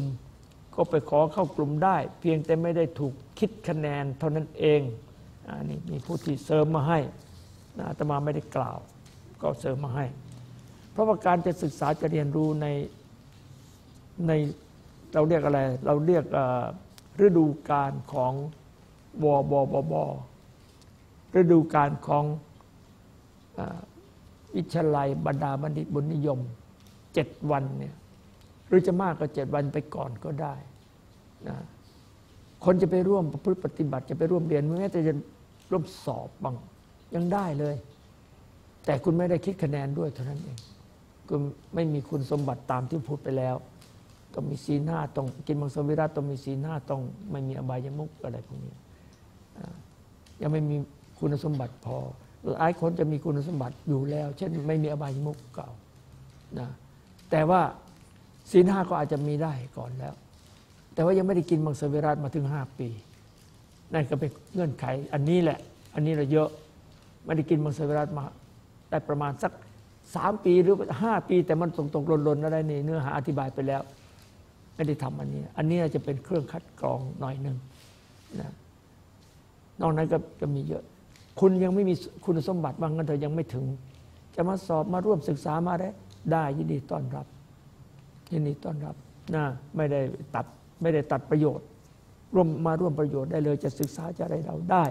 Speaker 1: ก็ไปขอเข้ากลุ่มได้ เพียงแต่ไม่ได้ถูกคิดคะแนนเท่านั้นเองอันนี้มีผู้ที่เสริมมาให้นะอาตมาไม่ได้กล่าว ก็เสริมมาให้ เพราะว่าการจะศึกษาจะเรียนรู้ในใน เราเรียกอะไร เราเรียกฤดูการของวบบบ ฤดูการของวิชลัยบรรดาบัณฑิตบุญนิยมเจ็ดวันเนี่ยหรือจะมากก็เจ็ดวันไปก่อนก็ได้นะคนจะไปร่วมประพฤติปฏิบัติจะไปร่วมเรียนแม้แต่จะร่วมสอบบ้างยังได้เลย แต่คุณไม่ได้คิดคะแนนด้วยเท่านั้นเองคุณไม่มีคุณสมบัติตามที่พูดไปแล้ว ต้องมีศีลห้าต้องกินมังสวิรัตต้องมีศีลห้าต้องไม่มีอบายมุกอะไรพวกนี้ยังไม่มีคุณสมบัติพอหลายคนจะมีคุณสมบัติอยู่แล้ว เช่น ไม่มีอบายมุกเก่านะแต่ว่าศีลห้าก็อาจจะมีได้ก่อนแล้ว แต่ว่ายังไม่ได้กินมังสวิรัตมาถึงห้าปีนั่นก็เป็นเงื่อนไข อันนี้แหละ อันนี้เราเยอะไม่ได้กินมังสวิรัตมาได้ประมาณสักสามปีหรือห้าปี แต่มันตรงๆหล่นๆอะไรนี่เนื้อหาอธิบายไปแล้ว ไม่ได้ทำอันนี้ อันนี้จะเป็นเครื่องคัดกรองหน่อยหนึ่งนะนอกนั้นก็จะมีเยอะ คุณยังไม่มีคุณสมบัติบางกันเถอะยังไม่ถึง จะมาสอบมาร่วมศึกษามาได้ ได้ยินดีต้อนรับ ยินดีต้อนรับนะไม่ได้ตัดไม่ได้ตัดประโยชน์ ร่วมมาร่วมประโยชน์ได้เลย จะศึกษาจะอะไรเราได้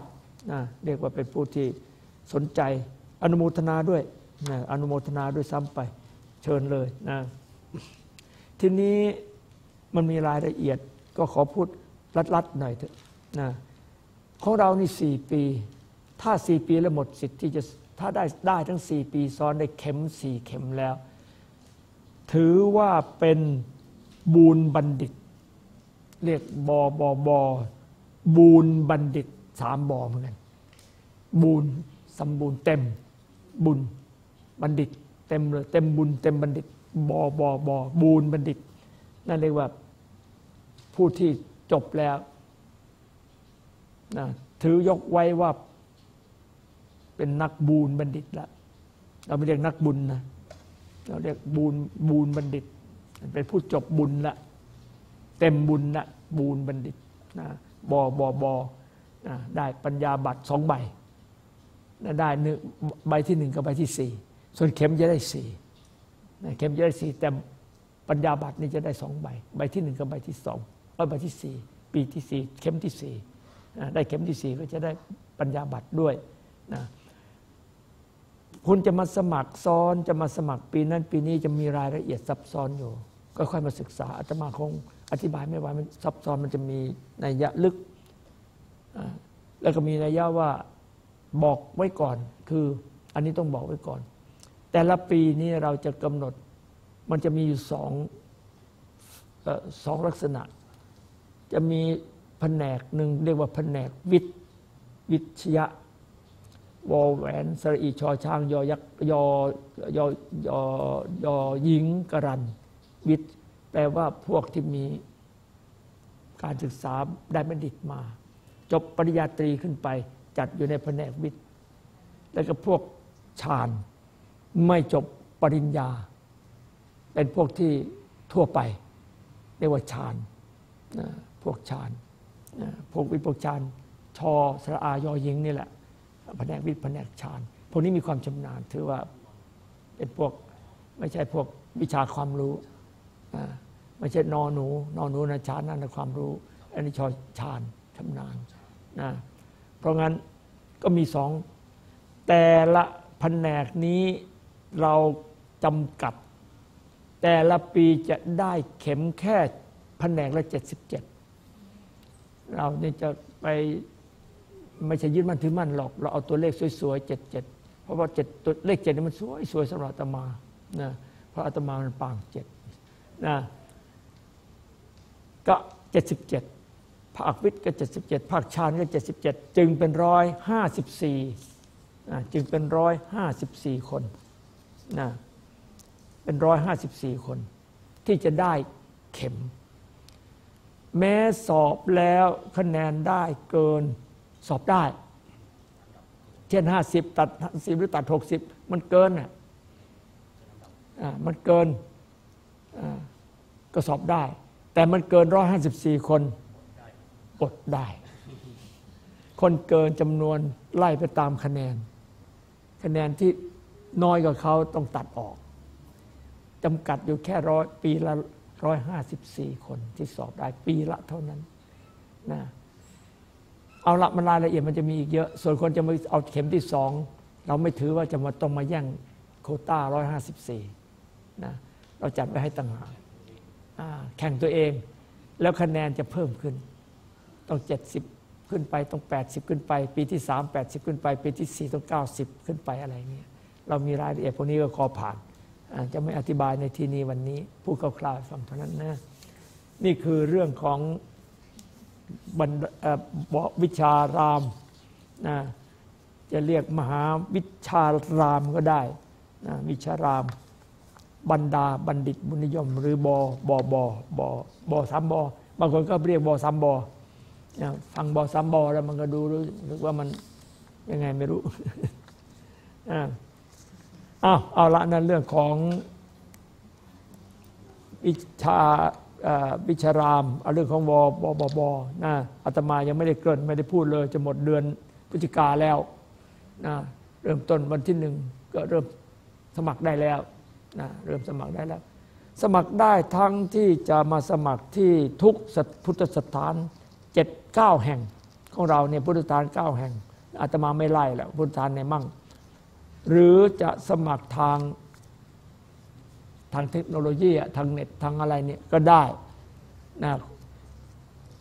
Speaker 1: นะเรียกว่าเป็นผู้ที่สนใจอนุโมทนาด้วยนะอนุโมทนาด้วยซ้ำไป เชิญเลยนะทีนี้ มันมีรายละเอียดก็ขอพูดรัดๆหน่อยเถอะนะของเรานี่สี่ปี ถ้าสี่ปีแล้วหมดสิทธิ์ที่จะถ้าได้ได้ทั้งสี่ปีซ้อนได้เข็มสี่เข็มแล้ว ถือว่าเป็นบูญบัณฑิต เรียกบอบอบอบูญบัณฑิตสามบอเหมือนกันบูญสมบูรณ์เต็มบุญบัณฑิต เต็มเลยเต็มบุญเต็มบัณฑิตบอบอบอบูญบัณฑิตนั่นเรียกว่า ผู้ที่จบแล้วนะถือยกไว้ว่าเป็นนักบูญบัณฑิตละเราไม่เรียกนักบุญนะเราเรียกบูญบูญบัณฑิต เป็นผู้จบบุญละเต็มบุญละบูญบัณฑิตนะบอบอบอนะได้ปัญญาบัตรสองใบนะได้หนึ่งใบที่หนึ่งกับใบที่สี่ส่วนเข็มจะได้สี่นะเข็มจะได้สี่แต่ปัญญาบัตรนี่จะได้สองใบ ใบที่หนึ่งกับใบที่สอง เออใบที่สี่ปีที่สี่เข็มที่สี่ได้เข็มที่สี่ก็จะได้ปัญญาบัตรด้วยนะคุณจะมาสมัครซ้อนจะมาสมัครปีนั้นปีนี้จะมีรายละเอียดซับซ้อนอยู่ ก็ค่อยมาศึกษาอาตมาคงอธิบายไม่ไหวมันซับซ้อนมันจะมีนัยยะลึก แล้วก็มีนัยยะว่าบอกไว้ก่อน คืออันนี้ต้องบอกไว้ก่อน แต่ละปีนี้เราจะกำหนดมันจะมีอยู่สองสองลักษณะ จะมีแผนกหนึ่งเรียกว่าแผนกวิทย์วิทยะวอแหวนสระอีชอช้างยอยักษ์ยอยอยอยอหญิงกรัน วิทย์แปลว่าพวกที่มีการศึกษาได้บัณฑิตมา จบปริญญาตรีขึ้นไป จัดอยู่ในแผนกวิทย์ แล้วก็พวกฌานไม่จบปริญญา เป็นพวกที่ทั่วไปเรียกว่าฌานนะ พวกฌานพวกวิพวกฌานชอสระอายอหญิงนี่แหละแผนกวิทย์แผนกฌานพวกนี้มีความชำนาญถือว่าเป็นพวกไม่ใช่พวกวิชาความรู้ไม่ใช่นอหนูนอหนูนะฌานนั่นนะความรู้ อันนี้ชอฌานชำนาญนะเพราะงั้นก็มีสองแต่ละแผนกนี้เราจำกัด แต่ละปีจะได้เข็มแค่แผนกละ 77 เราเนี่ยจะไปไม่ใช่ยึดมั่นถือมั่นหรอก เราเอาตัวเลขสวยๆเจ็ดเจ็ดเพราะว่าเจ็ดตัวเลขเจ็ดนี่มันสวยสวยสำหรับอาตมานะเพราะอาตมามันปางเจ็ดนะก็เจ็ดสิบเจ็ดภาควิทย์ก็เจ็ดสิบเจ็ดภาคชาญก็เจ็ดสิบเจ็ดจึงเป็นร้อยห้าสิบสี่จึงเป็นร้อยห้าสิบสี่คนนะเป็นร้อยห้าสิบสี่คน ที่จะได้เข็ม แม้สอบแล้วคะแนนได้เกินสอบได้ เช่นห้าสิบตัดสิบหรือตัดหกสิบมันเกินอะมันเกินก็สอบได้ แต่มันเกินร้อยห้าสิบสี่คนอดได้ คนเกินจำนวนไล่ไปตามคะแนน คะแนนที่น้อยกว่าเขาต้องตัดออกจำกัดอยู่แค่ร้อยปีละ ร้อยห้าสิบสี่คนที่สอบได้ปีละเท่านั้นนะเอาละมันรายละเอียดมันจะมีอีกเยอะ ส่วนคนจะมาเอาเข็มที่สองเราไม่ถือว่าจะมาต้องมาแย่งโคต้าร้อยห้าสิบสี่นะเราจัดไว้ให้ต่างหากแข่งตัวเอง แล้วคะแนนจะเพิ่มขึ้น ต้องเจ็ดสิบขึ้นไปต้องแปดสิบขึ้นไป ปีที่สามแปดสิบขึ้นไป ปีที่สี่ต้องเก้าสิบขึ้นไปอะไรเงี้ยเรามีรายละเอียดพวกนี้ก็ขอผ่าน อาจะไม่อธิบายในที่นี้วันนี้พูดคร่าวๆฟังเท่านั้นนะนี่คือเรื่องของบรรวิชารามนะจะเรียกมหาวิชารามก็ได้นะวิชาราม บรรดาบัณฑิตบุญนิยม หรือบอบอบอบอบอสามบอบางคนก็เรียกบอสามบอนะฟังบอสามบอแล้วมันก็ดูรู้สึกว่ามันยังไงไม่รู้อ่า อ้าวเอาละนั่นเรื่องของวิชาวิชารามเอาเรื่องของวบบบบบนะอาตมายังไม่ได้เกินไม่ได้พูดเลย จะหมดเดือนพฤศจิกาแล้วนะเริ่มต้นวันที่หนึ่งก็เริ่มสมัครได้แล้วนะเริ่มสมัครได้แล้ว สมัครได้ทั้งที่จะมาสมัครที่ทุกพุทธสถานเจ็ดเก้าแห่งของเราเนี่ยพุทธสถานเก้าแห่งอาตมาไม่ไล่แล้วพุทธสถานในมั่ง หรือจะสมัครทางทางเทคโนโลยีอะทางเน็ตทางอะไรเนี่ยก็ได้นะ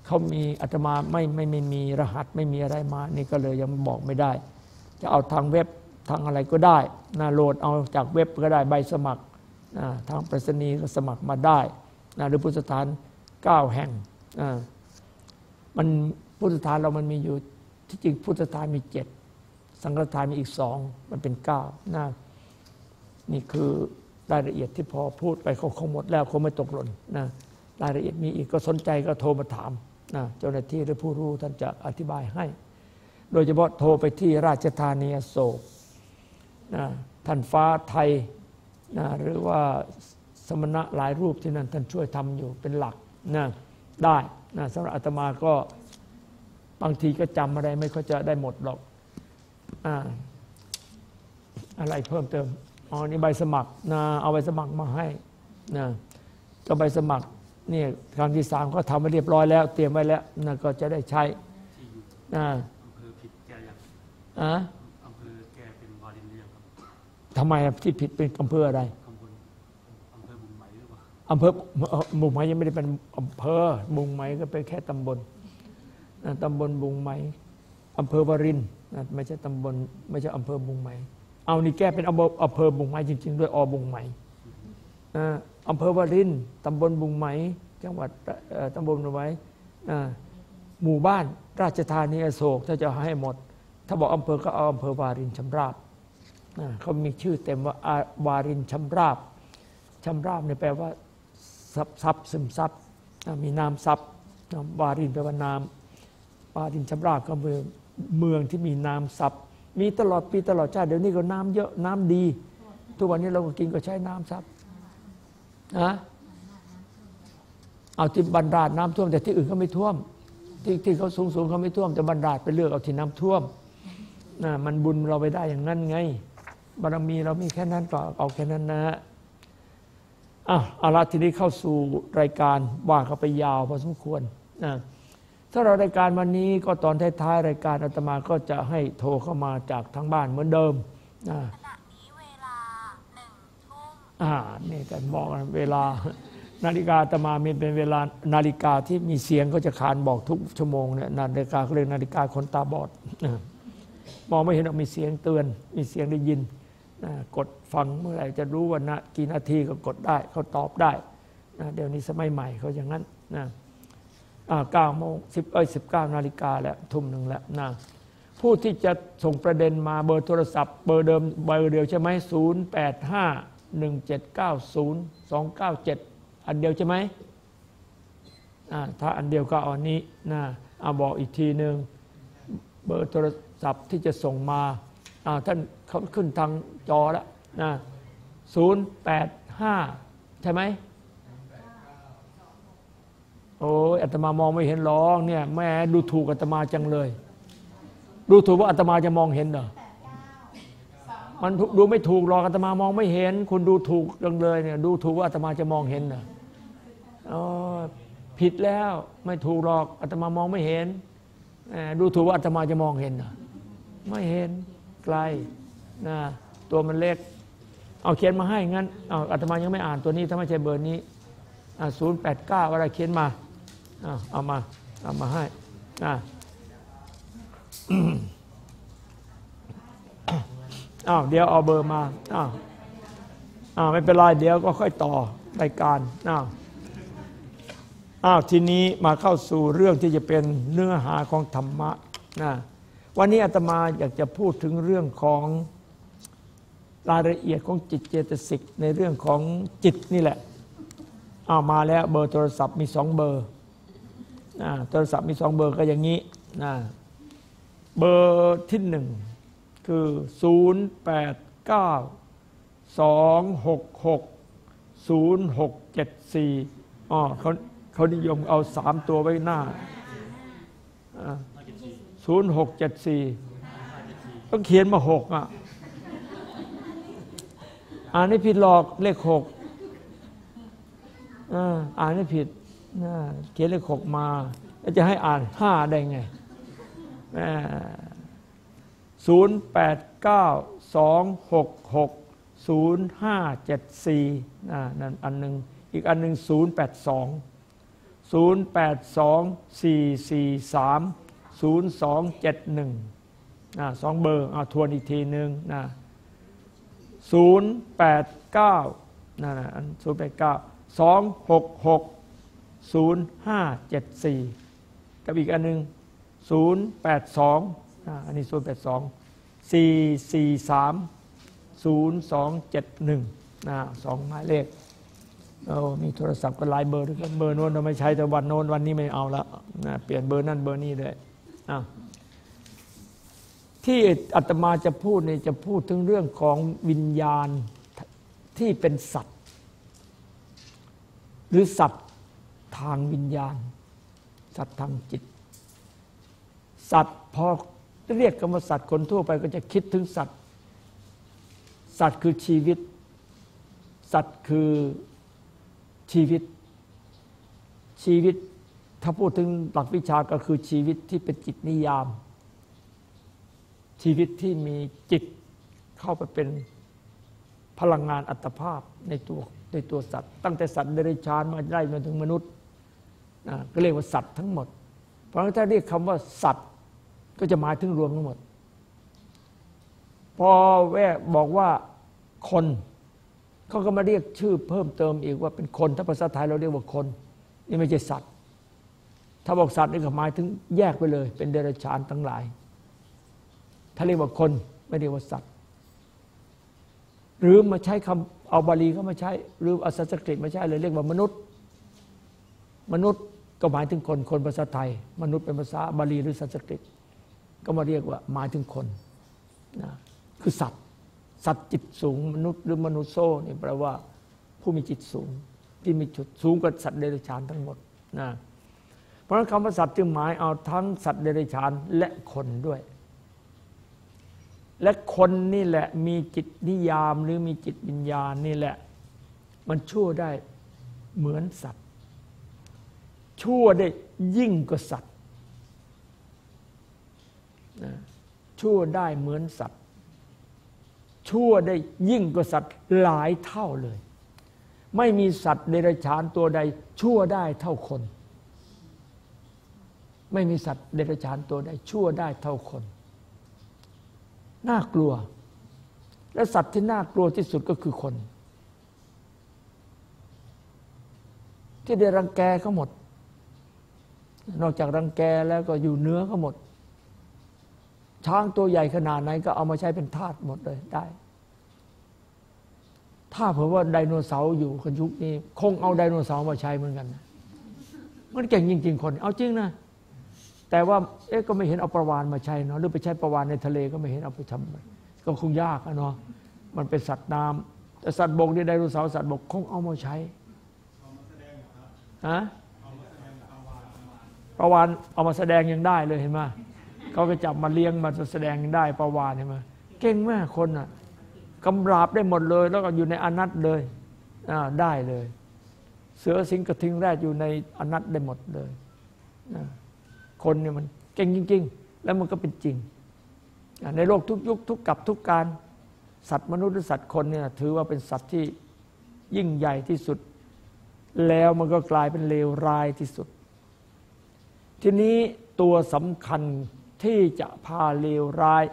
Speaker 1: เขามีอาตมาไม่ไม่ไม่มีรหัสไม่มีอะไรมา นี่ก็เลยยังบอกไม่ได้ จะเอาทางเว็บทางอะไรก็ได้นะโหลดเอาจากเว็บก็ได้ใบสมัครนะทางไปรษณีย์ก็สมัครมาได้นะหรือพุทธสถาน 9 แห่งนะมันพุทธสถานเรามันมีอยู่ที่จริงพุทธสถานมีเจ็ด สังฆทานมีอีกสองมันเป็นเก้านะนี่คือรายละเอียดที่พอพูดไปเขาคงหมดแล้วคงไม่ตกหล่นนะรายละเอียดมีอีกก็สนใจก็โทรมาถามนะเจ้าหน้าที่หรือผู้รู้ท่านจะอธิบายให้ โดยเฉพาะโทรไปที่ราชธานีอโศกนะท่านฟ้าไทยนะหรือว่าสมณะหลายรูปที่นั่นท่านช่วยทำอยู่เป็นหลักนะได้นะสำหรับอาตมาก็บางทีก็จำอะไรไม่ค่อยจะได้หมดหรอก อาอะไรเพิ่มเติมอ๋อนี่ใบสมัครนะเอาใบสมัครมาให้นะก็ใบสมัครนี่ครั้งที่สามก็ทำไว้เรียบร้อยแล้ว เตรียมไว้แล้วนะก็จะได้ใช้
Speaker 2: ที่อยู่
Speaker 1: นะ
Speaker 2: อำเภอผิดแกอย่าง
Speaker 1: อะ
Speaker 2: อำเภอแกเป็นวารินเรียงครับ
Speaker 1: ทำไมอะที่ผิดเป็นอำเภออะไร
Speaker 2: ตำบลอำเภอบุญไหมหรือเปล่า
Speaker 1: อำเภอเอ่อบุงไหมยังไม่ได้เป็นอำเภอบุงไหมก็เป็นแค่ตำบลนะตำบลบุงไหมอำเภอวารินนะ ไม่ใช่ตำบลไม่ใช่อำเภอบุงไหมเอานี่แก้เป็นอำเภออำเภอบุงไหมจริง ๆ ด้วยอบุงไหมนะอำเภอวารินตำบลบุงไหมจังหวัดตำบลบุงไหมหมู่บ้านราชธานีอโศกถ้าจะให้หมด ถ้าบอกอำเภอก็เอาอำเภอวารินชำราบเขามีชื่อเต็มว่าวารินชำราบชำราบเนี่ยแปลว่าซับซับซึมซับมีน้ำซับวารินแปลว่าน้ำวารินชำราบก็มือ เมืองที่มีน้ำซับมีตลอดปีตลอดชาติเดี๋ยวนี้ก็น้ำเยอะน้ำดี ทุกวันนี้เราก็กินก็ใช้น้ำซับนะเอาที่บรรดาดน้ำท่วม แต่ที่อื่นเขาไม่ท่วม ที่ที่เขาสูงสูงเขาไม่ท่วม แต่บรรดาดไปเลือกเอาที่น้ำท่วมนะมันบุญเราไปได้อย่างนั้นไง บารมีเรามีแค่นั้นก็เอาแค่นั้นนะอะเอาละทีนี้เข้าสู่รายการว่าเขาไปยาวพอสมควรนะ ถ้าเรารายการวันนี้ก็ตอนท้ายๆรายการอาตมาก็จะให้โทรเข้ามาจากทางบ้านเหมือนเดิมนะ
Speaker 3: ขณะนี้เวลาหนึ่งทุ่ม
Speaker 1: อ่านี่กันบอกกันเวลานาฬิกาอาตมามีเป็นเวลานาฬิกาที่มีเสียงก็จะขานบอกทุกชั่วโมงเนี่ยนาฬิกาเขาเรียกนาฬิกาคนตาบอดนะมองไม่เห็นหรอกมีเสียงเตือน มีเสียงได้ยินนะกดฟังเมื่อไหร่จะรู้ว่านะกี่นาทีก็กดได้เขาตอบได้นะเดี๋ยวนี้สมัยใหม่เขาอย่างนั้นนะอ่า เก้าโมงสิบเอ้ยสิบเก้านาฬิกาแล้วทุ่มหนึ่งแล้วนะผู้ที่จะส่งประเด็นมาเบอร์โทรศัพท์ เบอร์เดิมเบอร์เดียวใช่ไหมศูนย์แปดห้าหนึ่งเจ็ดเก้าศูนย์สองเก้าเจ็ดอันเดียวใช่ไหมอ่าถ้าอันเดียวก็อันนี้นะเอาบอกอีกทีหนึ่งเบอร์โทรศัพท์ที่จะส่งมาอ่าท่านเขาขึ้นทางจอแล้วนะศูนย์แปดห้าใช่ไหม โอ้ยอาตมามองไม่เห็นหรอกเนี่ยแม่ดูถูกอาตมาจังเลย ดูถูกว่าอาตมาจะมองเห็นเหรอมันดูไม่ถูกหรอกอาตมามองไม่เห็น คุณดูถูกจังเลยเนี่ย ดูถูกว่าอาตมาจะมองเห็นเหรออ๋อผิดแล้วไม่ถูกหรอกอาตมามองไม่เห็นอ่ดูถูกว่าอาตมาจะมองเห็นเหรอไม่เห็นไกลนะตัวมันเล็ก เอาเขียนมาให้งั้นเอาอาตมายังไม่อ่านตัวนี้ถ้าไม่ใช่เบอร์นี้ศูนย์แปดเก้าอะไรเขียนมา เอาเอามา เอามาให้นะอ้าวเดี๋ยวเอาเบอร์มาอ้าวอ้าวไม่เป็นไรเดี๋ยวก็ค่อยต่อรายการอ้าวอ้าวทีนี้มาเข้าสู่เรื่องที่จะเป็นเนื้อหาของธรรมะนะวันนี้อาตมาอยากจะพูดถึงเรื่องของรายละเอียดของจิตเจตสิกในเรื่องของจิตนี่แหละอ้าวมาแล้วเบอร์โทรศัพท์มีสองเบอร์ โทรศัพท์มีสองเบอร์ก็อย่างนี้นะเบอร์ที่หนึ่งคือ 0 8 9 2 6 6 0 6 7 4อ๋อเขาเขานิยมเอาสามตัวไว้หน้าศูนย์หกเจ็ดสี่ต้องเขียนมาหกอะอ่านไม่ผิดหรอกเลขหกอ่านไม่ผิด เขียนเลขหกมาแล้วจะให้อ่านห้าได้ไงศูนย์แปดเก้าสองหกหกศูนย์ห้าเจ็ดสี่นั่นอันหนึ่งอีกอันหนึ่งศูนย์แปดสองศูนย์แปดสองสี่สี่สามศูนย์สองเจ็ดหนึ่งสองเบอร์เอาทวนอีกทีหนึ่งนะศูนย์แปดเก้านั่นอันศูนย์แปดเก้าสองหกหก ศูนย์ห้าเจ็ดสี่กับอีกอันหนึ่งศูนย์แปดสองอันนี้ศูนย์แปดสองสี่สี่สามศูนย์สองเจ็ดหนึ่งนะสองหมายเลขโอ้มีโทรศัพท์ก็หลายเบอร์ด้วยกันเบอร์โน้นเราไม่ใช้แต่วันโน้นวันนี้ไม่เอาละนะเปลี่ยนเบอร์นั่นเบอร์นี้เลยอ้าวที่อาตมาจะพูดเนี่ยจะพูดถึงเรื่องของวิญญาณที่เป็นสัตว์ หรือสัตว์ ทางวิญญาณ สัตว์ทางจิต สัตว์พอเรียกคำว่าสัตว์คนทั่วไปก็จะคิดถึงสัตว์ สัตว์คือชีวิต สัตว์คือชีวิต ชีวิต ถ้าพูดถึงหลักวิชาก็คือชีวิตที่เป็นจิตนิยาม ชีวิตที่มีจิตเข้าไปเป็นพลังงานอัตภาพในตัวในตัวสัตว์ ตั้งแต่สัตว์เดรัจฉานมาได้มาถึงมนุษย์ ก็เรียกว่าสัตว์ทั้งหมด เพราะงั้นถ้าเรียกคำว่าสัตว์ก็จะหมายถึงรวมทั้งหมด พอแวบอกว่าคนเขาก็มาเรียกชื่อเพิ่มเติมอีกว่าเป็นคนถ้าภาษาไทยเราเรียกว่าคน นี่ไม่ใช่สัตว์ ถ้าบอกสัตว์นี่ก็หมายถึงแยกไปเลย เป็นเดรัจฉานทั้งหลาย ถ้าเรียกว่าคนไม่เรียกว่าสัตว์ หรือมาใช้คำเอาบาลีเขามาใช้ หรือเอาสันสกฤตมาใช้เลยเรียกว่ามนุษย์ มนุษย์ ก็หมายถึงคนคนภาษาไทย มนุษย์เป็นภาษาบาลีหรือสันสกฤต ก็มาเรียกว่าหมายถึงคนนะคือสัตว์สัตว์จิตสูง มนุษย์หรือมนุษย์โซ่นี่แปลว่าผู้มีจิตสูง ที่มีจุดสูงกว่าสัตว์เดรัจฉานทั้งหมดนะเพราะฉะนั้นคำว่าสัตว์จึงหมายเอาทั้งสัตว์เดรัจฉานและคนด้วย และคนนี่แหละมีจิตนิยามหรือมีจิตวิญญาณนี่แหละ มันชั่วได้เหมือนสัตว์ ชั่วได้ยิ่งกว่าสัตว์นะชั่วได้เหมือนสัตว์ ชั่วได้ยิ่งกว่าสัตว์หลายเท่าเลย ไม่มีสัตว์เดรัจฉานตัวใด ชั่วได้เท่าคน ไม่มีสัตว์เดรัจฉานตัวใด ชั่วได้เท่าคน น่ากลัว และสัตว์ที่น่ากลัวที่สุดก็คือคน ที่ได้รังแกเขาหมด นอกจากรังแกแล้วก็อยู่เนื้อเขาหมด ช้างตัวใหญ่ขนาดไหนก็เอามาใช้เป็นทาสหมดเลยได้ ถ้าเผื่อว่าไดโนเสาร์อยู่กันยุคนี้ คงเอาไดโนเสาร์มาใช้เหมือนกันนะมันเก่งจริง ๆ คน เอาจริงนะ แต่ว่าเอ๊ะก็ไม่เห็นเอาประวานมาใช้เนาะหรือไปใช้ประวานในทะเลก็ไม่เห็นเอาไปทำก็คงยากอะเนาะมันเป็นสัตว์น้ำแต่สัตว์บกนี่ไดโนเสาร์สัตว์บกคงเอามาใช้ฮะ ประวานเอามาแสดงยังได้เลยเห็นไหมเขาก็จับมาเลี้ยงมาแสดงยังได้ประวานเห็นไหมเก่งมากคนอะกำราบได้หมดเลย แล้วก็อยู่ในอนัตเลยอ่าได้เลย เสือสิงกระทิงแรดอยู่ในอนัตได้หมดเลยคนเนี่ยมันเก่งจริง ๆ แล้วมันก็เป็นจริง ในโลกทุกยุคทุกกับทุกการสัตว์มนุษย์หรือสัตว์คนเนี่ยถือว่าเป็นสัตว์ที่ยิ่งใหญ่ที่สุด แล้วมันก็กลายเป็นเลวร้ายที่สุด ทีนี้ตัวสำคัญที่จะพาเลวร้าย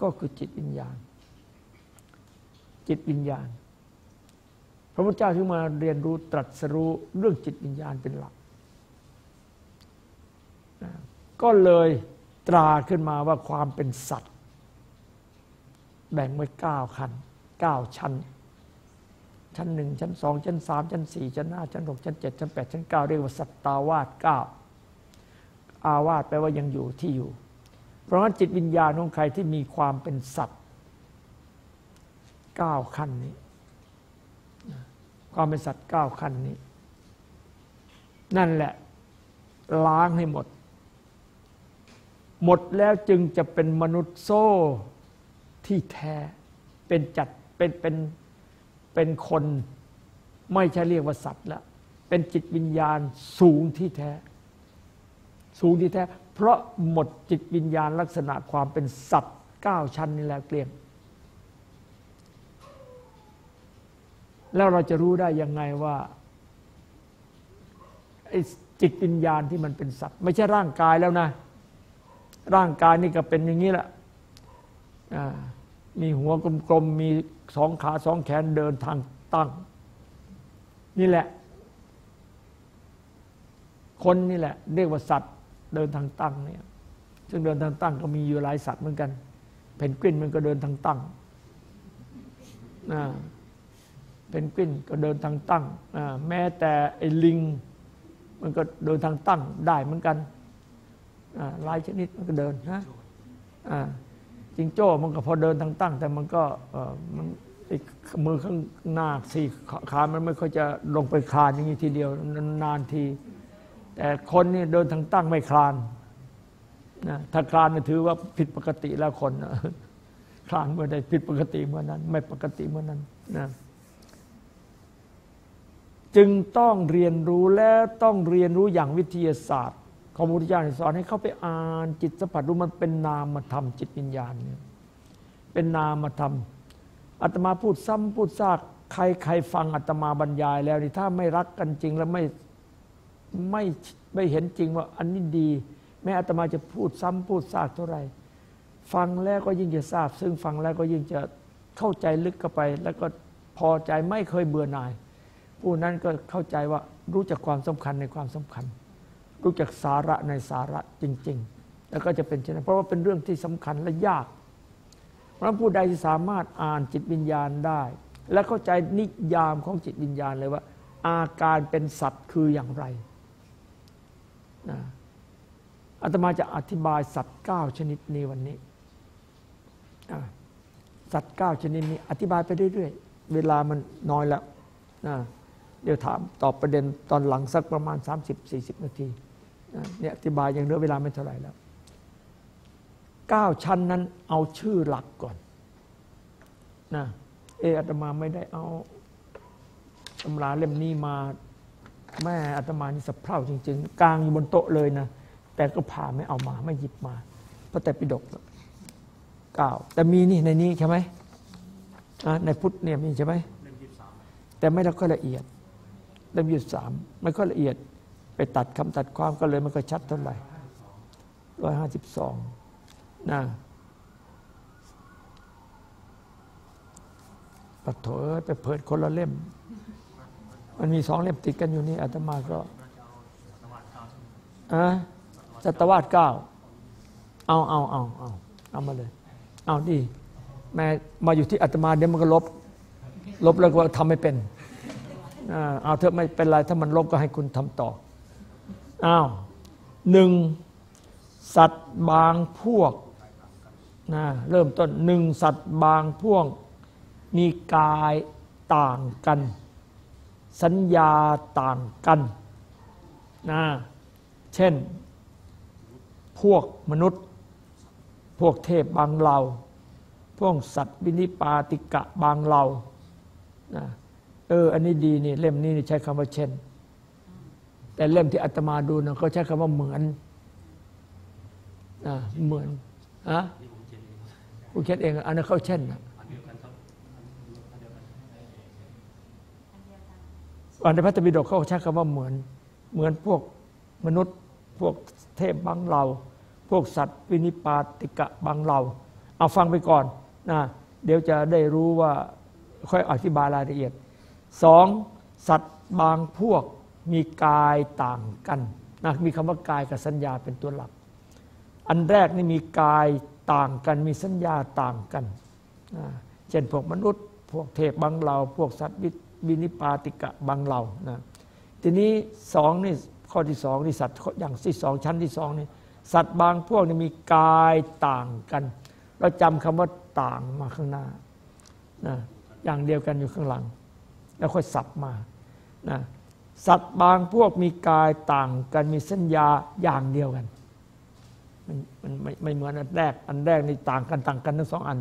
Speaker 1: ก็คือจิตวิญญาณ จิตวิญญาณ พระพุทธเจ้าถึงมาเรียนรู้ตรัสรู้เรื่องจิตวิญญาณเป็นหลัก ก็เลยตราขึ้นมาว่าความเป็นสัตว์ แบ่งไว้เก้าขั้นเก้าชั้น ชั้นหนึ่งชั้นสองชั้นสามชั้นสี่ชั้นห้าชั้นหกชั้นเจ็ดชั้นแปดชั้นเก้าเรียกว่าสัตตาวาสเก้า อาวาสแปลว่ายังอยู่ที่อยู่ เพราะฉะนั้นจิตวิญญาณของใครที่มีความเป็นสัตว์เก้าขั้นนี้ความเป็นสัตว์เก้าขั้นนี้ นั่นแหละ ล้างให้หมด หมดแล้วจึงจะเป็นมนุษย์โซ่ที่แท้ เป็นจัดเป็นเป็นเป็นคน ไม่ใช่เรียกว่าสัตว์ละเป็นจิตวิญญาณสูงที่แท้ สูงที่แท้ เพราะหมดจิตวิญญาณลักษณะความเป็นสัตว์เก้าชั้นนี่แล้วเกลี้ยง แล้วเราจะรู้ได้ยังไงว่าจิตวิญญาณที่มันเป็นสัตว์ ไม่ใช่ร่างกายแล้วนะ ร่างกายนี่ก็เป็นอย่างนี้แหละอ่ามีหัวกลมๆ มีสองขาสองแขนเดินทางตั้ง นี่แหละ คนนี่แหละ เรียกว่าสัตว์ เดินทางตั้งเนี่ยซึ่งเดินทางตั้งก็มีอยู่หลายสัตว์เหมือนกัน เพนกวินมันก็เดินทางตั้งนะเพนกวินก็เดินทางตั้งอ่าแม้แต่ไอ้ลิง มันก็เดินทางตั้งได้เหมือนกันอ่าหลายชนิดมันก็เดินนะอ่าจิงโจ้มันก็พอเดินทางตั้ง แต่มันก็อ่อมันไอ้มือข้างหน้าสี่ขามันไม่ค่อยจะลงไปคานอย่างนี้ทีเดียวนานที แต่คนนี่เดินทางตั้งไม่คลานนะถ้าคลานถือว่าผิดปกติแล้วคนนะคลานเมื่อใดผิดปกติเมื่อนั้น ไม่ปกติเมื่อนั้นนะจึงต้องเรียนรู้และต้องเรียนรู้อย่างวิทยาศาสตร์ของพุทธเจ้าสอนให้เขาไปอ่านจิตสัมผัสรู้มันเป็นนามธรรมจิตวิญญาณเนี่ยเป็นนามธรรมอาตมาพูดซ้ำพูดซากใครใครฟังอาตมาบรรยายแล้วนี่ถ้าไม่รักกันจริง แล้วไม่ ไม่ไม่เห็นจริงว่าอันนี้ดี แม้อาตมาจะพูดซ้ำพูดซากเท่าไหร่ฟังแล้วก็ยิ่งจะทราบ ซึ่งฟังแล้วก็ยิ่งจะเข้าใจลึกเข้าไป แล้วก็พอใจไม่เคยเบื่อหน่าย ผู้นั้นก็เข้าใจว่ารู้จักความสำคัญในความสำคัญ รู้จักสาระในสาระจริง ๆ แล้วก็จะเป็นเช่นนั้นเพราะว่าเป็นเรื่องที่สำคัญและยากเพราะผู้ใดที่สามารถอ่านจิตวิญญาณได้ และเข้าใจนิยามของจิตวิญญาณเลยว่า อาการเป็นสัตว์คืออย่างไร นะอาตมาจะอธิบายสัตว์เก้าชนิดนี้วันนี้ สัตว์เก้าชนิดนี้ อธิบายไปเรื่อยๆ เวลามันน้อยแล้วนะเดี๋ยวถามตอบประเด็นตอนหลังสักประมาณ 30-40 นาทีเนี่ยอธิบายยังเหลือเวลาไม่เท่าไหร่แล้วเก้าชั้นนั้นเอาชื่อหลักก่อนนะเอออาตมาไม่ได้เอาตำราเล่มนี้มา แม่อาตมานี่สะเพร่าจริง ๆ กลางอยู่บนโต๊ะเลยนะ แต่ก็ผ่าไม่เอามาไม่หยิบมาพระแต่ปิฎกเก้าแต่มีนี่ในนี้ใช่ไหมอะในพุทธเนี่ยมีใช่ไหม
Speaker 2: เล่มที่สาม
Speaker 1: แต่ไม่ได้ก็ละเอียดเล่มยี่สามไม่ค่อยละเอียดไปตัดคำตัดความก็เลยไม่ค่อยชัดเท่าไหร่ร้อยห้าสิบสองนะปัดโถเอ้ยไปเปิดคนละเล่ม มันมีสองเล่มติดกันอยู่นี่อาตมาก็อะสัตวาสเก้าเอาเอาเอาเอาเอามาเลย เอาดี แม่มาอยู่ที่อาตมาเดี๋ยวมันก็ลบ ลบแล้วก็ทำไม่เป็นอ่าเอาเถอะไม่เป็นไรถ้ามันลบก็ให้คุณทำต่ออ้าวหนึ่งสัตว์บางพวกนะเริ่มต้นหนึ่งสัตว์บางพวก มีกายต่างกัน สัญญาต่างกันนะเช่น พวกมนุษย์ พวกเทพบางเหล่า พวกสัตว์วินิปาติกะบางเหล่านะเออ อันนี้ดีนี่เล่มนี้นี่ใช้คำว่าเช่น แต่เล่มที่อาตมาดูนะเขาใช้คำว่าเหมือนนะเหมือนฮะ
Speaker 2: นี่ผมเขียนเอง
Speaker 1: ผู้เขียนเองอันนั้นเขาเช่นนะ
Speaker 2: อันเดียวกันครับอันเดียวกัน
Speaker 1: อัน ในพระธรรมปิฎกเขาใช้คำว่าเหมือน เหมือนพวกมนุษย์พวกเทพบางเหล่าพวกสัตว์วินิปาติกะบางเหล่าเอาฟังไปก่อนนะเดี๋ยวจะได้รู้ว่าค่อยอธิบายรายละเอียดสองสัตว์บางพวกมีกายต่างกันนะมีคำว่ากายกับสัญญาเป็นตัวหลัก อันแรกนี่มีกายต่างกันมีสัญญาต่างกันนะเช่นพวกมนุษย์ พวกเทพบางเหล่าพวกสัตว์วิ วินิปาติกะบางเหล่านะทีนี้สองนี่ข้อที่สองนี่สัตว์อย่างที่สองชั้นที่สองนี่สัตว์บางพวกนี่มีกายต่างกัน เราจำคำว่าต่างมาข้างหน้านะอย่างเดียวกันอยู่ข้างหลัง แล้วค่อยสับมานะสัตว์บางพวกมีกายต่างกันมีสัญญาอย่างเดียวกัน มันมันไม่ไม่เหมือนอันแรก อันแรกนี่ต่างกันต่างกันทั้งสองอัน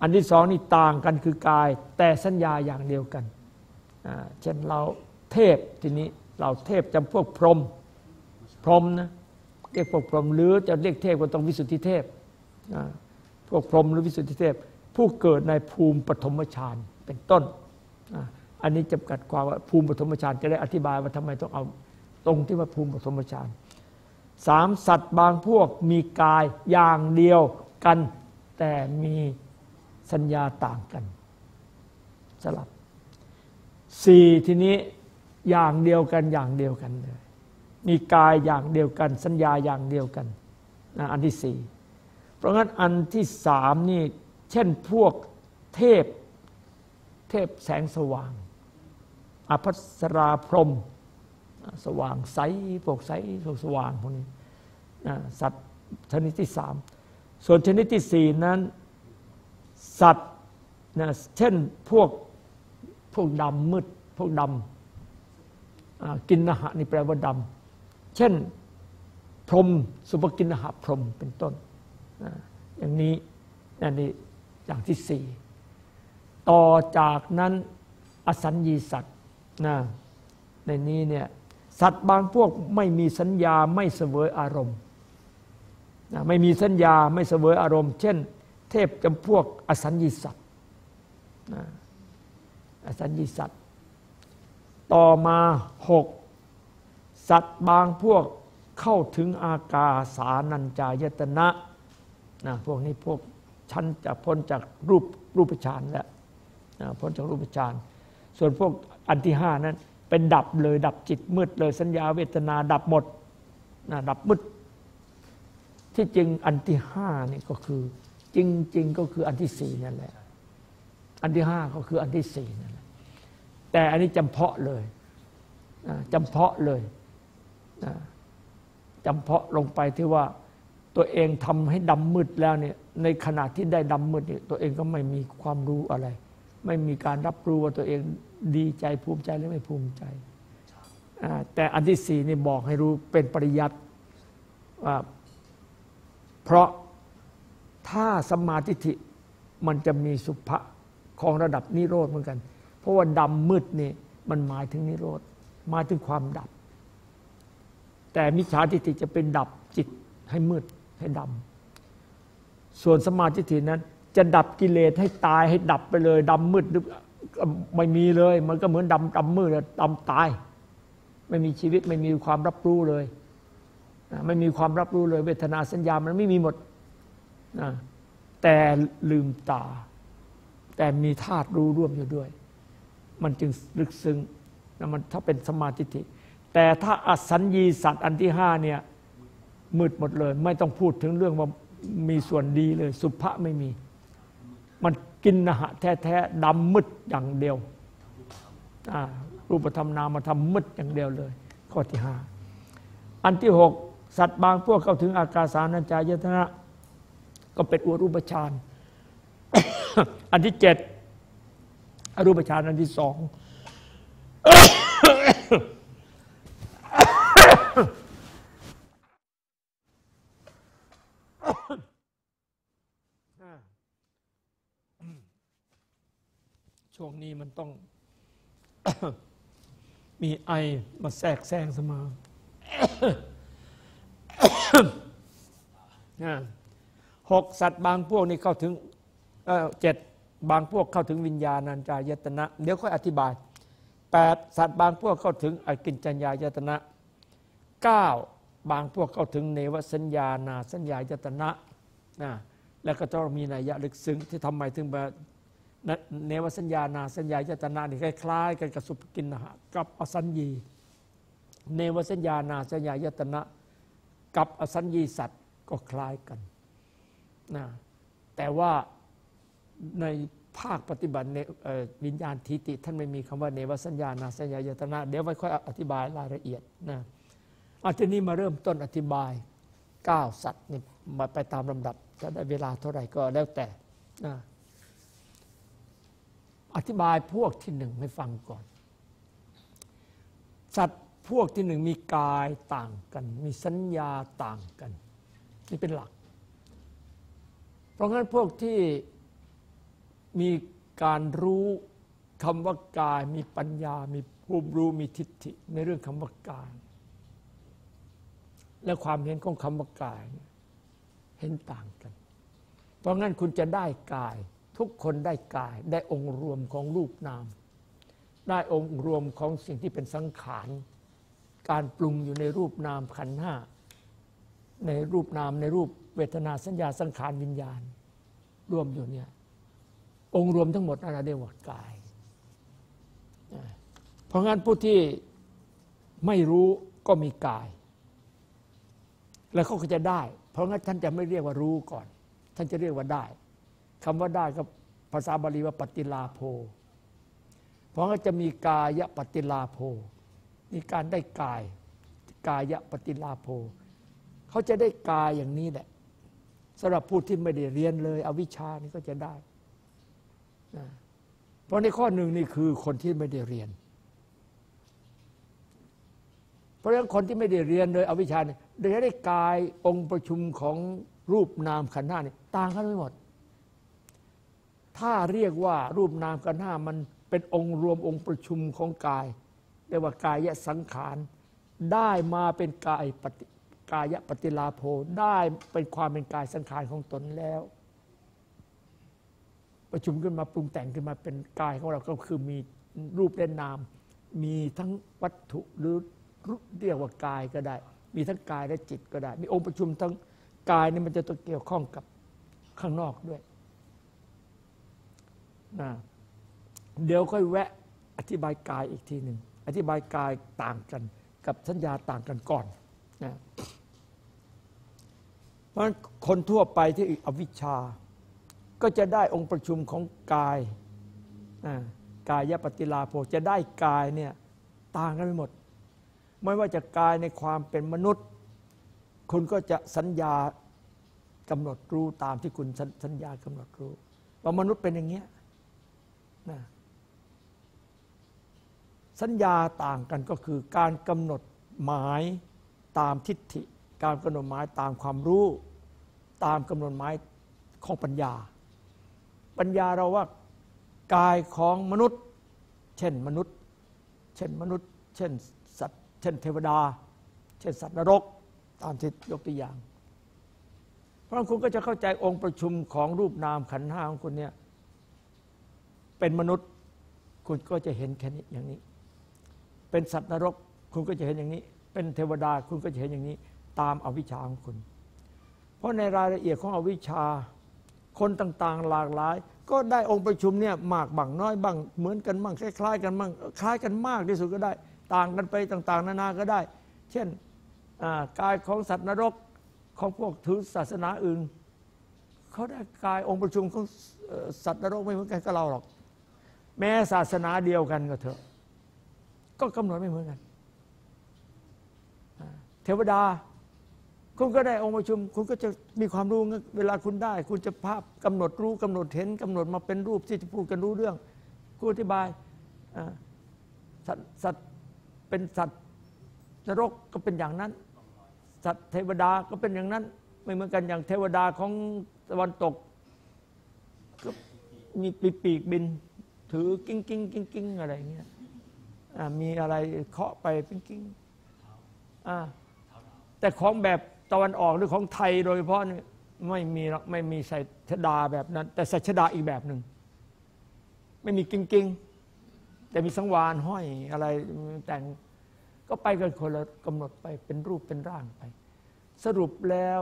Speaker 1: อันที่สองนี่ต่างกันคือกาย แต่สัญญาอย่างเดียวกัน เช่นเราเทพทีนี้เราเทพจำพวกพรหมพรหมนะเรียกพวกพรหมหรือจะเรียกเทพก็ต้องวิสุทธิเทพพวกพรหมหรือวิสุทธิเทพ ผู้เกิดในภูมิปฐมฌานเป็นต้น อันนี้จำกัดความว่าภูมิปฐมฌานจะได้อธิบายว่าทำไมต้องเอาตรงที่ว่าภูมิปฐมฌานสามสัตว์บางพวกมีกายอย่างเดียวกัน แต่มีสัญญาต่างกัน สลับ สี่ทีนี้อย่างเดียวกันอย่างเดียวกันเลยมีกายอย่างเดียวกัน สัญญาอย่างเดียวกันนะอันที่สี่เพราะงั้นอันที่สามนี่เช่นพวกเทพเทพแสงสว่าง อภัสราพรม สว่างใสพวกใสพวกสว่างพวกนี้นะสัตว์ชนิดที่สามส่วนชนิดที่สี่นั้น สัตว์นะเช่นพวก พวกดำมืด พวกดำอ่ากินนะหะนี่แปลว่าดำเช่น พรมสุภกินนะหะพรมเป็นต้น อย่างนี้อันนี้อย่างที่สี่ต่อจากนั้นอสัญญีสัตว์นะในนี้เนี่ยสัตว์บางพวกไม่มีสัญญาไม่เสวยอารมณ์นะไม่มีสัญญาไม่เสวยอารมณ์ เช่น เทพจำพวกอสัญญีสัตว์นะ อสัญญีสัตว์ ต่อมาหกสัตว์บางพวกเข้าถึงอากาสานัญจายตนะนะพวกนี้พวกชั้นจะพ้นจากรูปรูปฌานแล้วนะพ้นจากรูปฌานส่วนพวกอันที่ห้านั้น เป็นดับเลยดับจิตมืดเลยสัญญาเวทนาดับหมดนะดับมืด ที่จริงอันที่ห้านี่ก็คือ จริง ๆ ก็คืออันที่สี่นั่นแหละ อันที่ห้าก็คืออันที่สี่นั่นแหละแต่อันนี้จำเพาะเลยจำเพาะเลยจำเพาะลงไปที่ว่าตัวเองทำให้ดำมืดแล้วเนี่ยในขณะที่ได้ดำมืดเนี่ยตัวเองก็ไม่มีความรู้อะไร ไม่มีการรับรู้ว่าตัวเองดีใจภูมิใจหรือไม่ภูมิใจ แต่อันที่สี่นี่บอกให้รู้เป็นปริยัติว่าเพราะถ้าสมาธิิมันจะมีสุภะ ของระดับนิโรธเหมือนกัน เพราะว่าดำมืดนี่มันหมายถึงนิโรธหมายถึงความดับ แต่มิจฉาทิฏฐิจะเป็นดับจิตให้มืดให้ดำส่วนสมาธิฐินั้น จะดับกิเลสให้ตายให้ดับไปเลยดำมืดหรือไม่มีเลย มันก็เหมือนดำดำมืดดำตาย ไม่มีชีวิตไม่มีความรับรู้เลยไม่มีความรับรู้เลยเวทนาสัญญามันไม่มีหมดนะแต่ลืมตา แต่มีธาตุรู้ร่วมอยู่ด้วย มันจึงลึกซึ้งนะมันถ้าเป็นสมาธิิแต่ถ้าอสัญญีสัตว์อันที่ห้าเนี่ยมืดหมดเลย ไม่ต้องพูดถึงเรื่องว่ามีส่วนดีเลย สุภะไม่มี มันกินนะฮะแท้ๆดำมืดอย่างเดียวรูปธรรมนามธรรมมืดอย่างเดียวเลย ข้อที่ห้าอันที่หกสัตว์บางพวกเข้าถึงอากาสานัญจายตนะ ก็เป็นอวรูปฌาน อันที่เจ็ดอรูปฌานอันที่สองช่วงนี้มันต้อง มีไอมาแทรกแซงเสมอหกสัตว์บางพวกนี่เข้าถึง เจ็ดบางพวกเข้าถึงวิญญาณัญจายตนะ เดี๋ยวค่อยอธิบายแปดสัตว์บางพวกเข้าถึงอกินจัญญายตนะเก้าบางพวกเข้าถึงเนวสัญญานาสัญญายตนะนะแล้วก็ต้องมีนัยยะลึกซึ้งที่ทำไมถึงมาเนวสัญญานาสัญญายตนะนี่คล้ายๆกันกับสุภกินนะฮะกับอสัญญี เนวสัญญานาสัญญายตนะ กับอสัญญีสัตว์ก็คล้ายกันนะแต่ว่า ในภาคปฏิบัติในวิญญาณทิฏฐิท่านไม่มีคำว่าเนวสัญญานาสัญญายตนะเดี๋ยวไว้ค่อยอธิบายรายละเอียดนะอาทีนี้มาเริ่มต้นอธิบาย 9 สัตว์นี่มาไปตามลำดับจะได้เวลาเท่าไหร่ก็แล้วแต่นะอธิบายพวกที่หนึ่งให้ฟังก่อน สัตว์พวกที่หนึ่งมีกายต่างกัน มีสัญญาต่างกัน นี่เป็นหลัก เพราะงั้นพวกที่ มีการรู้คำว่ากาย มีปัญญา มีภูมิรู้มีทิฏฐิในเรื่องคำว่ากาย และความเห็นของคำว่ากายเนี่ยเห็นต่างกัน เพราะงั้นคุณจะได้กาย ทุกคนได้กาย ได้องค์รวมของรูปนาม ได้องค์รวมของสิ่งที่เป็นสังขารการปรุงอยู่ในรูปนามขันธ์ห้าในรูปนามในรูปเวทนาสัญญาสังขารวิญญาณ รวมอยู่เนี่ย องค์รวมทั้งหมดนั่นเราเรียกว่ากาย เพราะงั้นผู้ที่ไม่รู้ก็มีกาย แล้วเขาก็จะได้ เพราะงั้นท่านจะไม่เรียกว่ารู้ก่อน ท่านจะเรียกว่าได้คำว่าได้ก็ภาษาบาลีว่าปฏิลาโภ เพราะงั้นจะมีกายปฏิลาโภ มีการได้กาย กายปฏิลาโภ เขาจะได้กายอย่างนี้แหละสำหรับผู้ที่ไม่ได้เรียนเลย อวิชานี่ก็จะได้ เพราะในข้อหนึ่งนี่คือคนที่ไม่ได้เรียน เพราะฉะนั้นคนที่ไม่ได้เรียนโดยอวิชชาเนี่ยจะได้กายองค์ประชุมของรูปนามขันธ์ห้านี่ต่างกันไม่หมด ถ้าเรียกว่ารูปนามขันธ์ห้ามันเป็นองค์รวมองค์ประชุมของกายเรียกว่ากายะสังขารได้มาเป็นกายปฏิกายะปฏิลาโภได้เป็นความเป็นกายสังขารของตนแล้ว ประชุมขึ้นมาปรุงแต่งขึ้นมาเป็นกายของเราก็คือมีรูปและนาม มีทั้งวัตถุหรือเรียกว่ากายก็ได้ มีทั้งกายและจิตก็ได้ มีองค์ประชุมทั้งกายนี่มันจะต้องเกี่ยวข้องกับข้างนอกด้วยนะเดี๋ยวค่อยแวะอธิบายกายอีกทีหนึ่งอธิบายกายต่างกัน กับสัญญาต่างกันก่อนนะเพราะฉะนั้นคนทั่วไปที่อวิชชา ก็จะได้องค์ประชุมของกายอ่ากายปฏิลาโภจะได้กายเนี่ยต่างกันไปหมด ไม่ว่าจะกายในความเป็นมนุษย์ คุณก็จะสัญญากำหนดรู้ตามที่คุณสัญสัญญากำหนดรู้ว่ามนุษย์เป็นอย่างเงี้ยนะสัญญาต่างกันก็คือการกำหนดหมายตามทิฏฐิ การกำหนดหมายตามความรู้ ตามกำหนดหมายของปัญญา ปัญญาเราว่ากายของมนุษย์ เช่นมนุษย์ เช่นมนุษย์ เช่นสัตว์ เช่นเทวดา เช่นสัตว์นรก ตามที่ยกตัวอย่าง เพราะคุณก็จะเข้าใจองค์ประชุมของรูปนามขันธ์ห้าของคุณเนี่ยเป็นมนุษย์คุณก็จะเห็นแค่นี้อย่างนี้ เป็นสัตว์นรก คุณก็จะเห็นอย่างนี้ เป็นเทวดาคุณก็จะเห็นอย่างนี้ ตามอวิชชาของคุณ เพราะในรายละเอียดของอวิชชา คนต่างๆหลากหลาย ก็ได้องค์ประชุมเนี่ยมากบังน้อยบังเหมือนกันมั่งคล้ายๆกันมั่งคล้ายกันมากที่สุดก็ได้ ต่างกันไปต่างๆ นานาก็ได้ เช่นกายของสัตว์นรกของพวกถือศาสนาอื่นเขาได้กายองค์ประชุมของสัตว์นรกไม่เหมือนกันกับเราหรอก แม้ศาสนาเดียวกันก็เถอะ ก็กำหนดไม่เหมือนกันเทวดา คุณก็ได้องค์ประชุม คุณก็จะมีความรู้เวลาคุณได้ คุณจะภาพกำหนดรู้กำหนดเห็นกำหนดมาเป็นรูปที่จะพูดกันรู้เรื่องกูอธิบายสัตว์สัตว์เป็นสัตว์นรกก็เป็นอย่างนั้น สัตว์เทวดาก็เป็นอย่างนั้น ไม่เหมือนกันอย่างเทวดาของตะวันตกก็มีปีปีกบิน ถือกิ้งกิ้งกิ้งกิ้งอะไรเงี้ยมีอะไรเคาะไปปิ้งกิ้งแต่ของแบบ ตะวันออกหรือของไทยโดยเฉพาะไม่มีไม่มีใส่ชดาแบบนั้น แต่ใส่ชดาอีกแบบหนึ่งไม่มีกิ้งกิ้งแต่มีสังวานห้อยอะไรแต่งก็ไปกันคนละกำหนดไปเป็นรูปเป็นร่างไป สรุปแล้ว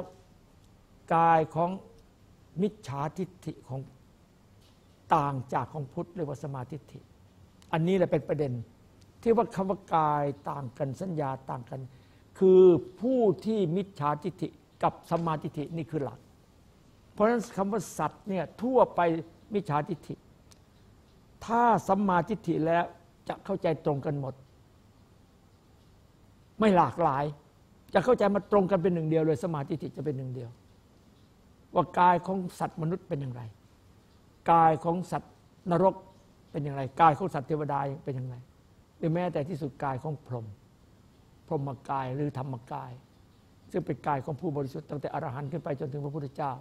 Speaker 1: กายของมิจฉาทิฏฐิของต่างจากของพุทธเรียกว่าสมาธิฐิ อันนี้แหละเป็นประเด็น ที่ว่าคำว่ากายต่างกันสัญญาต่างกัน คือผู้ที่มิจฉาทิฏฐิกับสมาธิฐินี่คือหลัก เพราะฉะนั้นคำว่าสัตว์เนี่ยทั่วไปมิจฉาทิฏฐิ ถ้าสัมมาทิฏฐิแล้วจะเข้าใจตรงกันหมด ไม่หลากหลาย จะเข้าใจมาตรงกันเป็นหนึ่งเดียวเลยสมาธิฐิจะเป็นหนึ่งเดียว ว่ากายของสัตว์มนุษย์เป็นอย่างไร กายของสัตว์นรกเป็นอย่างไร กายของสัตว์เทวดาเป็นอย่างไร หรือแม้แต่ที่สุดกายของพรหม พรหมกายหรือธรรมกาย ซึ่งเป็นกายของผู้บริสุทธิ์ตั้งแต่อรหันต์ขึ้นไปจนถึงพระพุทธเจ้า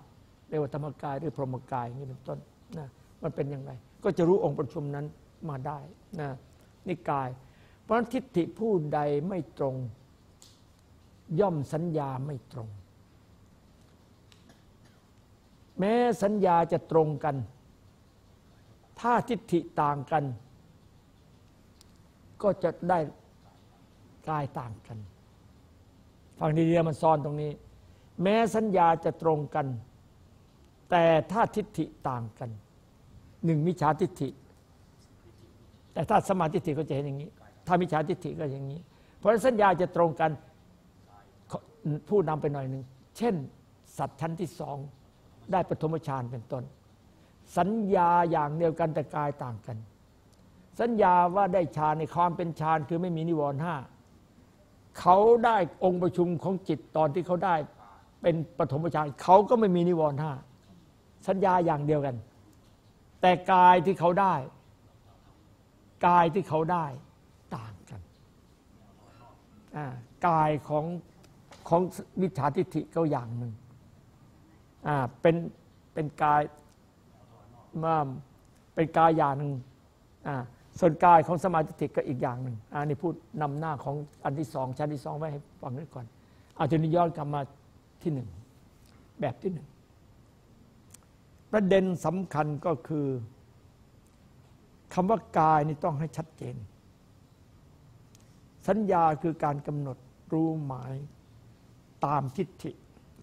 Speaker 1: เรียกว่าธรรมกายหรือพรหมกายนี้เป็นต้นนะมันเป็นอย่างไร ก็จะรู้องค์ประชุมนั้นมาได้นะนี่กาย เพราะทิฏฐิผู้ใดไม่ตรง ย่อมสัญญาไม่ตรง แม้สัญญาจะตรงกัน ถ้าทิฏฐิต่างกัน ก็จะได้ กายต่างกัน ฟังดีๆมันซ้อนตรงนี้ แม้สัญญาจะตรงกัน แต่ถ้าทิฏฐิต่างกันหนึ่งมิจฉาทิฏฐิ แต่ถ้าสมาธิฏฐิก็จะเห็นอย่างนี้ ถ้ามิจฉาทิฏฐิก็อย่างนี้ เพราะฉะนั้นสัญญาจะตรงกันผู้นำไปหน่อยหนึ่งเช่น สัตว์ชั้นที่สองได้ปฐมฌานเป็นต้น สัญญาอย่างเดียวกันแต่กายต่างกัน สัญญาว่าได้ฌานในความเป็นฌานคือไม่มีนิวรณ์ห้า เขาได้องค์ประชุมของจิตตอนที่เขาได้เป็นปฐมฌานเขาก็ไม่มีนิวรณ์ห้าสัญญาอย่างเดียวกัน แต่กายที่เขาได้ กายที่เขาได้ต่างกันกายของของมิจฉาทิฏฐิก็อย่างหนึ่งเป็นเป็นกายมาเป็นกายอย่างหนึ่งอ่า ส่วนกายของสมาธิก็อีกอย่างหนึ่งอ่านี่พูดนำหน้าของอันที่สองชั้นที่สองไว้ให้ฟังนิดก่อน เอาจนย้อนกลับมาที่หนึ่งแบบที่หนึ่งประเด็นสำคัญก็คือคำว่ากายนี่ต้องให้ชัดเจน สัญญาคือการกำหนดรู้หมายตามทิฏฐิ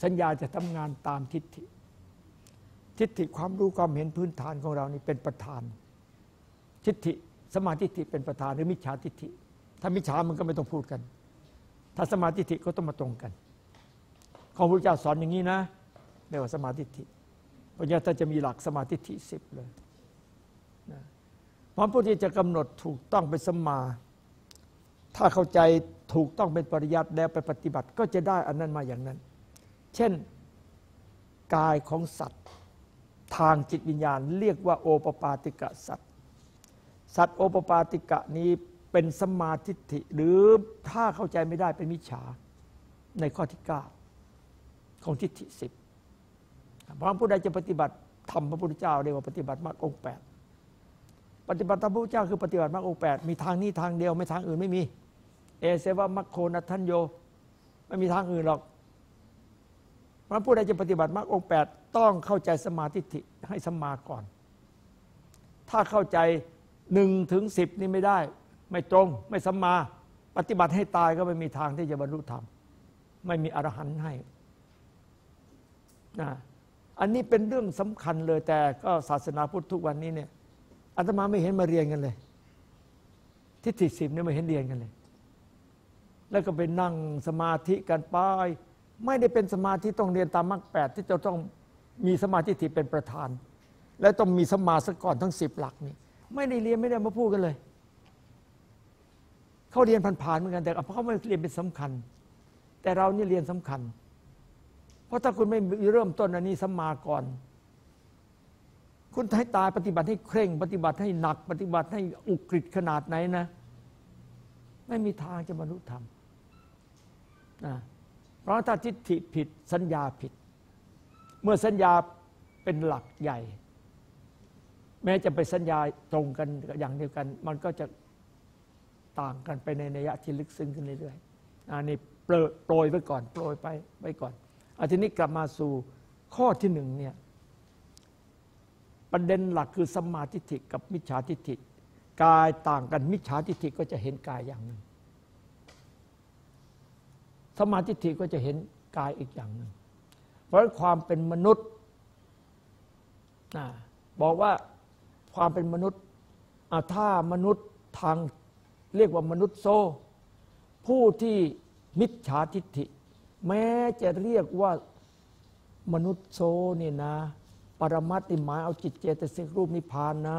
Speaker 1: สัญญาจะทำงานตามทิฏฐิ ทิฏฐิความรู้ความเห็นพื้นฐานของเรานี่เป็นประธาน ทิฏฐิ สมาธิทิฏฐิเป็นประธานหรือมิจฉาทิฏฐิ ถ้ามิจฉามันก็ไม่ต้องพูดกัน ถ้าสมาธิทิฏฐิก็ต้องมาตรงกัน ของพระเจ้าสอนอย่างนี้นะเรียกว่าสมาธิทิฏฐิเพราะฉะนั้นถ้าจะมีหลักสมาธิทิฏฐิสิบเลยนะพระผู้ที่จะกำหนดถูกต้องเป็นสมมา ถ้าเข้าใจถูกต้องเป็นปริยัติแล้วไปปฏิบัติ ก็จะได้อันนั้นมาอย่างนั้น เช่นกายของสัตว์ ทางจิตวิญญาณ เรียกว่าโอปปาติกะสัตว์ สัตว์โอปปาติกะนี้เป็นสมาธิฐิหรือถ้าเข้าใจไม่ได้เป็นมิจฉาในข้อที่ 9 ของทิฏฐิสิบพระผู้ใดจะปฏิบัติทำพระพุทธเจ้าเรียกว่าปฏิบัติมรรคองแปดปฏิบัติธรรมพระพุทธเจ้าคือปฏิบัติมรรคองแปดมีทางนี้ทางเดียวไม่ทางอื่นไม่มี เอเสวะมัคโคนัทันโย ไม่มีทางอื่นหรอกพระผู้ใดจะปฏิบัติมรรคองแปดต้องเข้าใจสมาธิิให้สมาก่อน ถ้าเข้าใจ หนึ่งถึงสิบนี่ไม่ได้ ไม่ตรงไม่สัมมา ปฏิบัติให้ตายก็ไม่มีทางที่จะบรรลุธรรม ไม่มีอรหันต์ให้นะอันนี้เป็นเรื่องสำคัญเลยแต่ก็ศาสนาพุทธทุกวันนี้เนี่ยอาตมาไม่เห็นมาเรียนกันเลยทิฏฐิสิบเนี่ยไม่เห็นเรียนกันเลย แล้วก็ไปนั่งสมาธิกันไปไม่ได้เป็นสมาธิต้องเรียนตามมรรคแปดที่จะต้องมีสมาธิที่เป็นประธาน และต้องมีสมาสก่อนทั้งสิบหลักนี่ ไม่ได้เรียนไม่ได้มาพูดกันเลย เขาเรียนผ่านๆเหมือนกัน แต่เขาไม่เรียนเป็นสำคัญ แต่เรานี่เรียนสำคัญ เพราะถ้าคุณไม่เริ่มต้นอันนี้สมาก่อน คุณให้ตายปฏิบัติให้เคร่ง ปฏิบัติให้หนัก ปฏิบัติให้อุกฤษขนาดไหนนะ ไม่มีทางจะบรรลุธรรมนะเพราะถ้าทิฏฐิผิดสัญญาผิด เมื่อสัญญาเป็นหลักใหญ่ แม้จะไปสัญญาตรงกันอย่างเดียวกัน มันก็จะต่างกันไปในนัยที่ลึกซึ้งขึ้นเรื่อยๆอันนี้โปรยไว้ก่อน โปรยไปไว้ก่อนอาทีนี้กลับมาสู่ข้อที่หนึ่งเนี่ยประเด็นหลักคือสมาธิฐิกับมิจฉาทิฏฐิกายต่างกันมิจฉาทิฏฐิก็จะเห็นกายอย่างหนึ่งสมาธิฐิก็จะเห็นกายอีกอย่างหนึ่งเพราะความเป็นมนุษย์บอกว่า ความเป็นมนุษย์ถ้ามนุษย์ทางเรียกว่ามนุษย์โซ ผู้ที่มิจฉาทิฏฐิ แม้จะเรียกว่ามนุษย์โซนี่นะ ปรมัติหมายเอาจิตเจตสิกรูปนิพพานนะ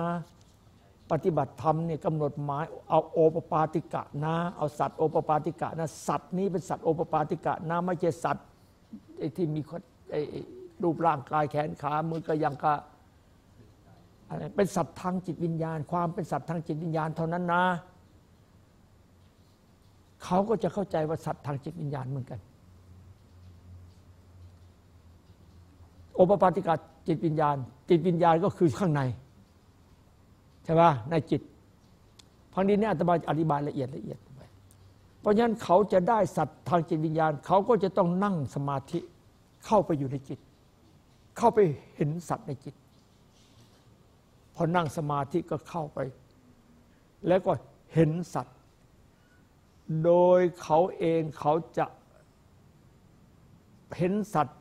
Speaker 1: ปฏิบัติธรรมเนี่ยกำหนดหมายเอาโอปปาติกะนะ เอาสัตว์โอปปาติกะนะ สัตว์นี้เป็นสัตว์โอปปาติกะนะไม่ใช่สัตว์ที่มีรูปร่างกายแขนขามือกระยังกะ อะไรเป็นสัตว์ทางจิตวิญญาณ ความเป็นสัตว์ทางจิตวิญญาณเท่านั้นนะเขาก็จะเข้าใจว่าสัตว์ทางจิตวิญญาณเหมือนกัน โอปปาติกาจิตวิญญาณ จิตวิญญาณก็คือข้างใน ใช่ไหมในจิตพังนี้เนี่ยอาตมาอธิบายละเอียดละเอียดไปเพราะฉะนั้นเขาจะได้สัตว์ทางจิตวิญญาณ เขาก็จะต้องนั่งสมาธิเข้าไปอยู่ในจิต เข้าไปเห็นสัตว์ในจิต พอนั่งสมาธิก็เข้าไป แล้วก็เห็นสัตว์ โดยเขาเองเขาจะเห็นสัตว์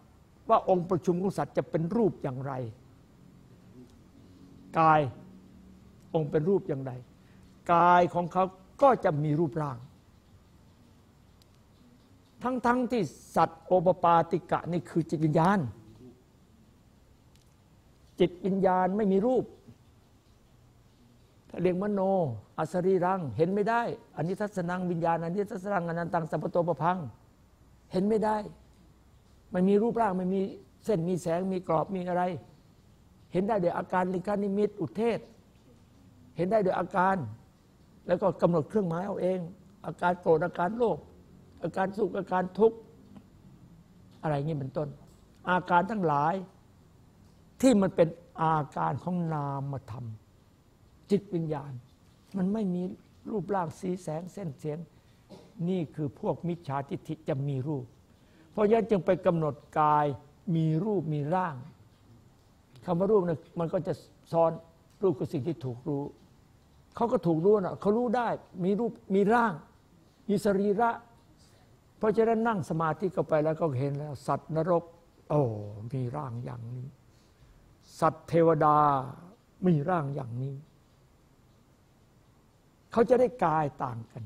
Speaker 1: ว่าองค์ประชุมของสัตว์จะเป็นรูปอย่างไร กายองค์เป็นรูปอย่างไร กายของเขาก็จะมีรูปร่าง ทั้งๆทที่สัตว์โอปปาติกะนี่คือจิตวิญญาณ จิตวิญญาณไม่มีรูป เรียกมโน อสรีรัง เห็นไม่ได้ อันนี้ทัศนังวิญญาณอันนี้ทัศนังอนันตังสัพโตประพัง เห็นไม่ได้ไม่มีรูปร่างไม่มีเส้นมีแสงมีกรอบมีอะไร เห็นได้โดยอาการลิกานิมิตอุเทศ เห็นได้โดยอาการ แล้วก็กำหนดเครื่องหมายเอาเอง อาการโกรธอาการโลภอาการสุขอาการทุกข์อะไรอย่างนี้เป็นต้น อาการทั้งหลายที่มันเป็นอาการของนามธรรม จิตวิญญาณ มันไม่มีรูปร่างสีแสงเส้นเสียง นี่คือพวกมิจฉาทิฏฐิจะมีรูป เพราะฉะนั้นจึงไปกำหนดกายมีรูปมีร่างคำว่ารูปเนี่ยมันก็จะซ้อนรูปคือสิ่งที่ถูกรู้ เขาก็ถูกรู้นะเขารู้ได้มีรูปมีร่าง มีสรีระ เพราะฉะนั้นนั่งสมาธิเข้าไปแล้วก็เห็นแล้ว สัตว์นรก โอ้มีร่างอย่างนี้ สัตว์เทวดามีร่างอย่างนี้ เขาจะได้กายต่างกัน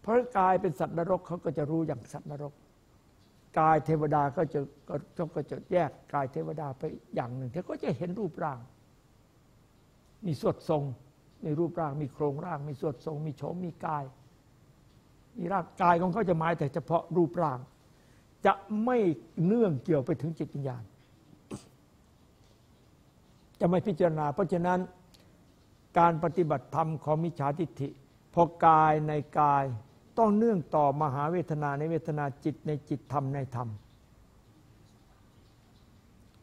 Speaker 1: เพราะกายเป็นสัตว์นรกเขาก็จะรู้อย่างสัตว์นรก กายเทวดาก็จะก็ก็จะแยกกายเทวดาไปอย่างหนึ่งเขาก็จะเห็นรูปร่าง มีสวดทรงมีรูปร่าง มีโครงร่าง มีสวดทรง มีโฉมมีกาย มีร่างกายของเขาจะหมายแต่เฉพาะรูปร่าง จะไม่เนื่องเกี่ยวไปถึงจิตวิญญาณ จะไม่พิจารณา เพราะฉะนั้น การปฏิบัติธรรมของมิจฉาทิฏฐิพอกายในกายต้องเนื่องต่อมหาเวทนาในเวทนาจิตในจิตธรรมในธรรม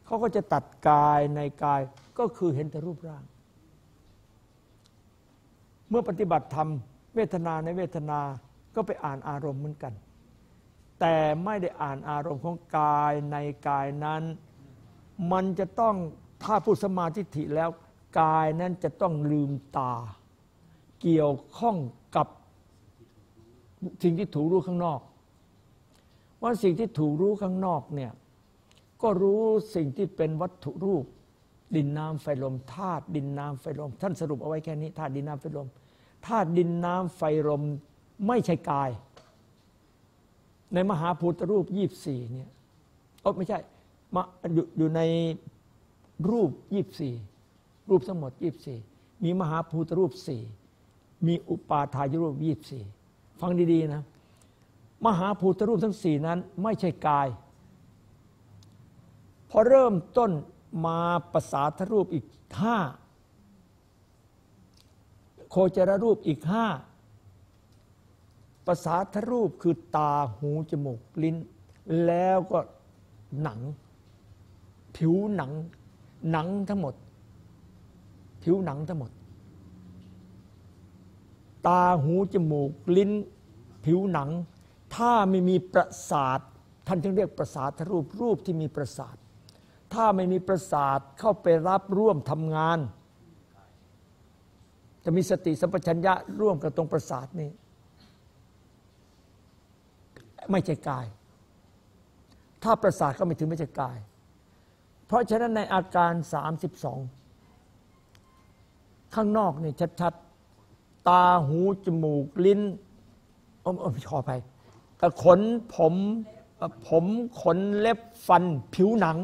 Speaker 1: เขาก็จะตัดกายในกายก็คือเห็นแต่รูปร่าง เมื่อปฏิบัติธรรม เวทนาในเวทนาก็ไปอ่านอารมณ์เหมือนกัน แต่ไม่ได้อ่านอารมณ์ของกายในกายนั้น มันจะต้องถ้าพูดสมาธิิแล้ว กายนั้นจะต้องลืมตา เกี่ยวข้องกับสิ่งที่ถูกรู้ข้างนอก ว่าสิ่งที่ถูกรู้ข้างนอกเนี่ยก็รู้สิ่งที่เป็นวัตถุรูป ดินน้ำไฟลมธาตุดินน้ำไฟลม ท่านสรุปเอาไว้แค่นี้ธาตุดินน้ำไฟลมธาตุดินน้ำไฟลมไม่ใช่กาย ในมหาภูตรูปยี่สี่เนี่ยโอ้ไม่ใช่มาอยู่ในรูปยี่สี่ รูปทั้งหมดยี่สี่มีมหาภูตรูปสี่มีอุปาทายรูปยี่สี่ฟังดีๆนะ มหาภูตรูปทั้งสี่นั้นไม่ใช่กาย พอเริ่มต้นมาภาษาทรูปอีกห้าโคจรรูปอีกห้าภาษาทรูปคือตาหูจมูกลิ้น แล้วก็หนัง ผิวหนัง หนังทั้งหมด ผิวหนังทั้งหมด ตาหูจมูกลิ้น ผิวหนัง ถ้าไม่มีประสาท ท่านจึงเรียกประสาทรูปรูปที่มีประสาท ถ้าไม่มีประสาทเข้าไปรับร่วมทำงาน จะมีสติสัมปชัญญะร่วมกับตรงประสาทนี้ไม่ใช่กาย ถ้าประสาทก็ไม่ถึงไม่ใช่กาย เพราะฉะนั้นในอาการ 32 ข้างนอกนี่ชัดๆ ตาหูจมูกลิ้นอ้ไม่ขอไปขนผมผมขนเล็บฟันผิวหนัง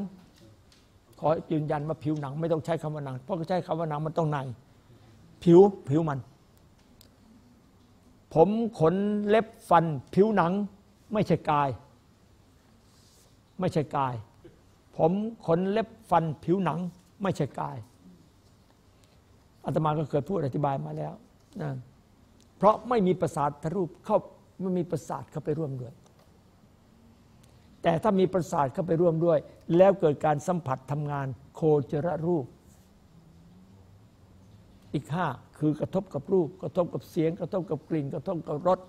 Speaker 1: ขอยืนยันว่าผิวหนัง ไม่ต้องใช้คำว่าหนัง เพราะใช้คำว่าหนังมันต้องใน ผิวผิวมัน ผมขนเล็บฟัน ผิวหนัง ไม่ใช่กาย ไม่ใช่กาย ผมขนเล็บฟันผิวหนัง ไม่ใช่กาย อาตมาก็เคยพูดอธิบายมาแล้วนะเพราะไม่มีประสาทรูปเข้าไม่มีประสาทเข้าไปร่วมด้วย แต่ถ้ามีประสาทเข้าไปร่วมด้วย แล้วเกิดการสัมผัสทำงานโคจรรูป อีกห้าคือกระทบกับรูป กระทบกับเสียง กระทบกับกลิ่น กระทบกับรส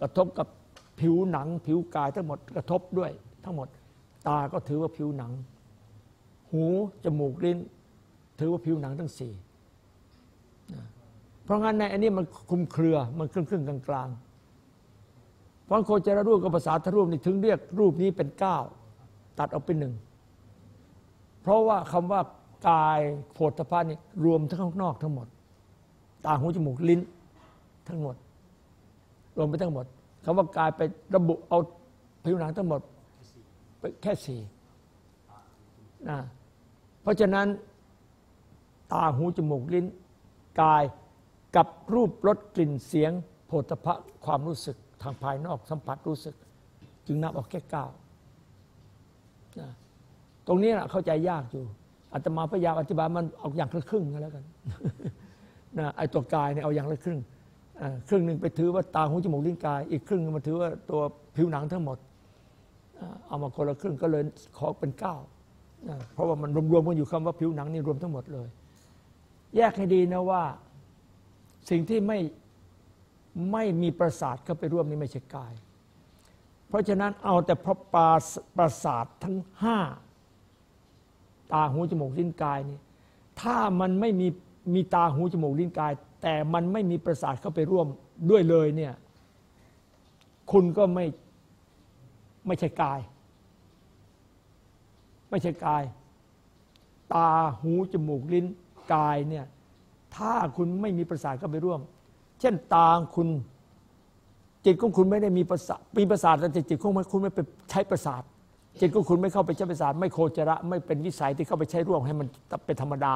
Speaker 1: กระทบกับผิวหนัง ผิวกายทั้งหมดกระทบด้วย ทั้งหมด ตาก็ถือว่าผิวหนัง หูจมูกลิ้น ถือว่าผิวหนังทั้งสี่ เพราะงั้นในอันนี้มันคุมเครือมันครึ่งครึ่งกลางกลางๆเพราะโคจรรูปกับภาษาทรูปนี่ถึงเรียกรูปนี้เป็นเก้าตัดออกเป็นหนึ่งเพราะว่าคำว่ากายโผฏฐัพพะนี่รวมทั้งข้างนอกทั้งหมด ตาหูจมูกลิ้นทั้งหมด รวมไปทั้งหมดคำว่ากายไประบุเอาผิวหนังทั้งหมดไปแค่สี่นะเพราะฉะนั้น ตาหูจมูกลิ้น กาย กับรูปรสกลิ่นเสียงโผฏฐะความรู้สึกทางภายนอกสัมผัสรู้สึก จึงนับออกแค่เก้าตรงนี้นะเข้าใจยากอยู่อาตมาพยายามอธิบายมันเอาอย่างละครึ่งก็แล้วกันนะไอ้ตัวกายเนี่ยเอาอย่างละครึ่งครึ่งหนึ่งไปถือว่าตาหูจมูกลิ้นกาย อีกครึ่งหนึงมาถือว่าตัวผิวหนังทั้งหมดเอามาคนละครึ่งก็เลยขอเป็นเก้าเพราะว่ามันรวมๆกันอยู่คำว่าผิวหนังนี่รวมทั้งหมดเลย แยกให้ดีนะว่า สิ่งที่ไม่ไม่มีประสาทเข้าไปร่วมนี่ไม่ใช่กาย เพราะฉะนั้นเอาแต่พระปาประสาททั้งห้าตาหูจมูกลิ้นกายนี่ถ้ามันไม่มีมีตาหูจมูกลิ้นกาย แต่มันไม่มีประสาทเข้าไปร่วมด้วยเลยเนี่ยคุณก็ไม่ไม่ใช่กาย ไม่ใช่กาย ตาหูจมูกลิ้นกายเนี่ย ถ้าคุณไม่มีประสาทเข้าไปร่วม เช่นตาคุณ จิตของคุณไม่ได้มีประสาทมีประสาทแต่จิตของคุณไม่ไปใช้ประสาท จิตของคุณไม่เข้าไปใช้ประสาท ไม่โคจระ ไม่เป็นวิสัยที่เข้าไปใช้ร่วมให้มันเป็นธรรมดา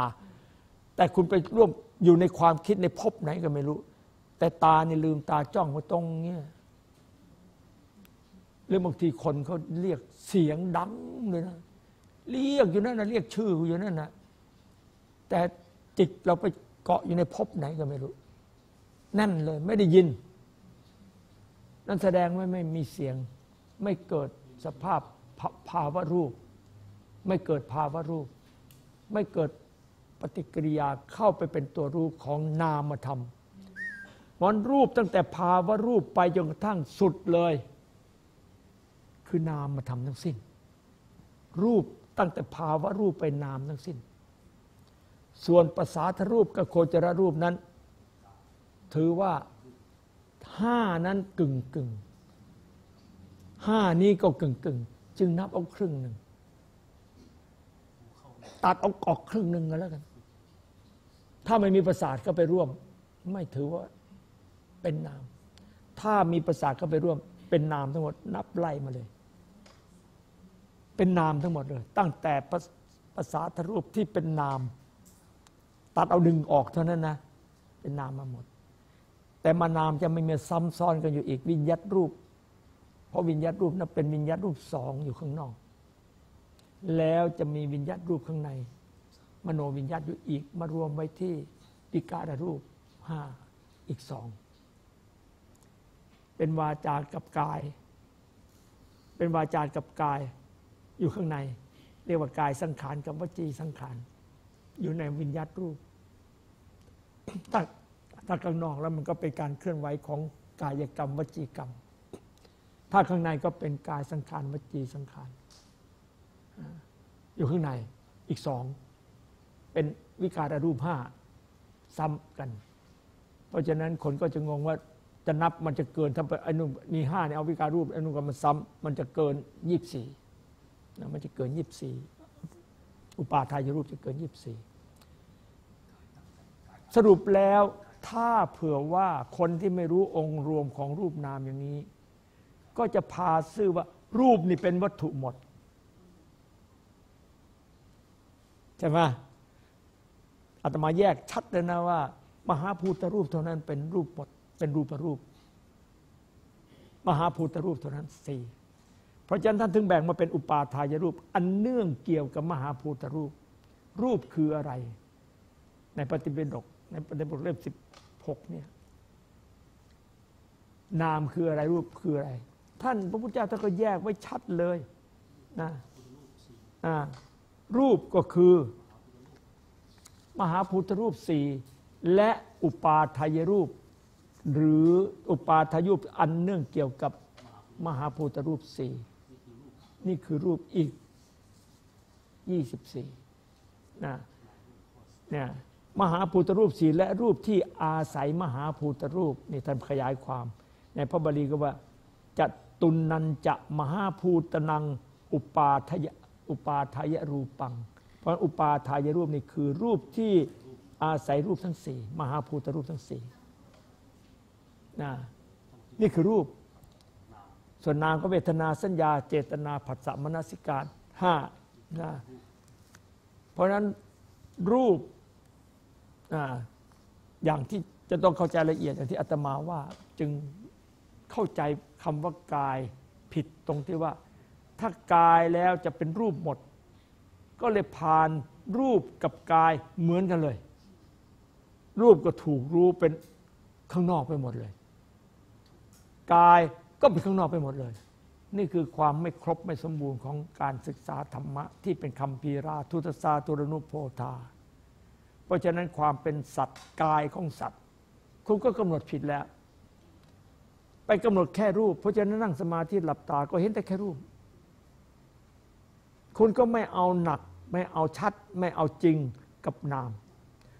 Speaker 1: แต่คุณไปร่วมอยู่ในความคิดในภพไหนก็ไม่รู้ แต่ตาเนี่ลืมตาจ้องไว้ตรงเนี้ยหรือบางทีคนเขาเรียกเสียงดังเลยนะเรียกอยู่นั่นนะเรียกชื่ออยู่นั่นนะแต่จิตเราไป เกาะอยู่ในภพไหนก็ไม่รู้นั่นเลยไม่ได้ยิน นั่นแสดงว่าไม่มีเสียง ไม่เกิดสภาพภาภาวะรูป ไม่เกิดภาวะรูป ไม่เกิดปฏิกิริยาเข้าไปเป็นตัวรูปของนามธรรมมันรูปตั้งแต่ภาวะรูปไปจนกระทั่งสุดเลย คือนามธรรมทั้งสิ้น รูปตั้งแต่ภาวะรูปไปนามทั้งสิ้น ส่วนภาษาทรูปกับโคจรรูปนั้น ถือว่าห้านั้นกึ่งกึ่งห้านี้ก็กึ่งกึ่งจึงนับเอาครึ่งหนึ่งตัดเอาออกครึ่งหนึ่งก็แล้วกัน ถ้าไม่มีประสาทก็ไปร่วม ไม่ถือว่าเป็นนาม ถ้ามีประสาทก็ไปร่วม เป็นนามทั้งหมด นับไล่มาเลย เป็นนามทั้งหมดเลย ตั้งแต่ภาษาทรูปที่เป็นนาม ตัดเอาดึงออกเท่านั้นนะ เป็นนามมาหมด แต่มานามจะไม่มีซ้ำซ้อนกันอยู่อีกวิญญัตรูป เพราะวิญญัตรูปนั้นเป็นวิญญัตรูปสองอยู่ข้างนอก แล้วจะมีวิญญัตรูปข้างใน มโนวิญญัตอยู่อีกมารวมไว้ที่วิการรูปห้าอีกสองเป็นวาจากับกาย เป็นวาจากับกายอยู่ข้างใน เรียกว่ากายสังขารกับวจีสังขาร อยู่ในวิญญัตรูปถ้าถ้าข้างนอกแล้วมันก็เป็นการเคลื่อนไหวของกายกรรมวจีกรรม ถ้าข้างในก็เป็นกายสังขารวจีสังขารอยู่ข้างในอีกสองเป็นวิการรูปห้าซ้ำกัน เพราะฉะนั้นคนก็จะงงว่าจะนับมันจะเกินถ้าไอ้นุ่มมีห้าเนี่ยเอาวิการรูปไอ้นุ่มก็มันซ้ำมันจะเกินยี่สิบสี่นะมันจะเกินยี่สิบสี่ อุปาทายรูปจะเกินยี่สิบสี่สรุปแล้วถ้าเผื่อว่าคนที่ไม่รู้องค์รวมของรูปนามอย่างนี้ ก็จะพาซื่อว่ารูปนี่เป็นวัตถุหมด ใช่ไหมอาตมาแยกชัดเลยนะว่า มหาภูตรูปเท่านั้นเป็นรูปหมด เป็นรูปรูป มหาภูตรูปเท่านั้นสี่ เพราะฉะนั้นท่านถึงแบ่งมาเป็นอุปาทายรูป อันเนื่องเกี่ยวกับมหาภูตรูป รูปคืออะไร ในปฏิเบดกในปฏิเบดกเล่มสิบหกเนี่ยนามคืออะไรรูปคืออะไร ท่านพระพุทธเจ้าท่านก็แยกไว้ชัดเลยนะรูปก็คือ มหาพุทธรูปสี่และอุปาทายรูป หรืออุปาทายรูปอันเนื่องเกี่ยวกับมหาพุทธรูปสี่ นี่คือรูปอีก 24นะเนี่ยมหาภูตรูปสี่และรูปที่อาศัยมหาภูตรูปนี่ท่านขยายความ ในพระบาลีก็ว่าจัตุนันจะมหาภูตนังอุปาทยอุปาทายรูปัง เพราะอุปาทายรูปนี่คือรูปที่อาศัยรูปทั้งสี่มหาภูตรูปทั้งสี่นะนี่คือรูป ส่วนนามก็เวทนาสัญญา เจตนาผัสสะมนสิการห้านะเพราะนั้นรูปอ่าอย่างที่จะต้องเข้าใจละเอียดอย่างที่อาตมาว่าจึงเข้าใจคำว่ากายผิดตรงที่ว่า ถ้ากายแล้วจะเป็นรูปหมด ก็เลยผ่านรูปกับกายเหมือนกันเลย รูปก็ถูกรู้เป็นข้างนอกไปหมดเลย กาย ก็เป็นข้างนอกไปหมดเลย นี่คือความไม่ครบไม่สมบูรณ์ของการศึกษาธรรมะ ที่เป็นคำพีราทุตสาตุรนุโพธา เพราะฉะนั้นความเป็นสัตว์กายของสัตว์ คุณก็กำหนดผิดแล้ว ไปกำหนดแค่รูป เพราะฉะนั้นนั่งสมาธิหลับตาก็เห็นแต่แค่รูป คุณก็ไม่เอาหนัก ไม่เอาชัด ไม่เอาจริงกับนาม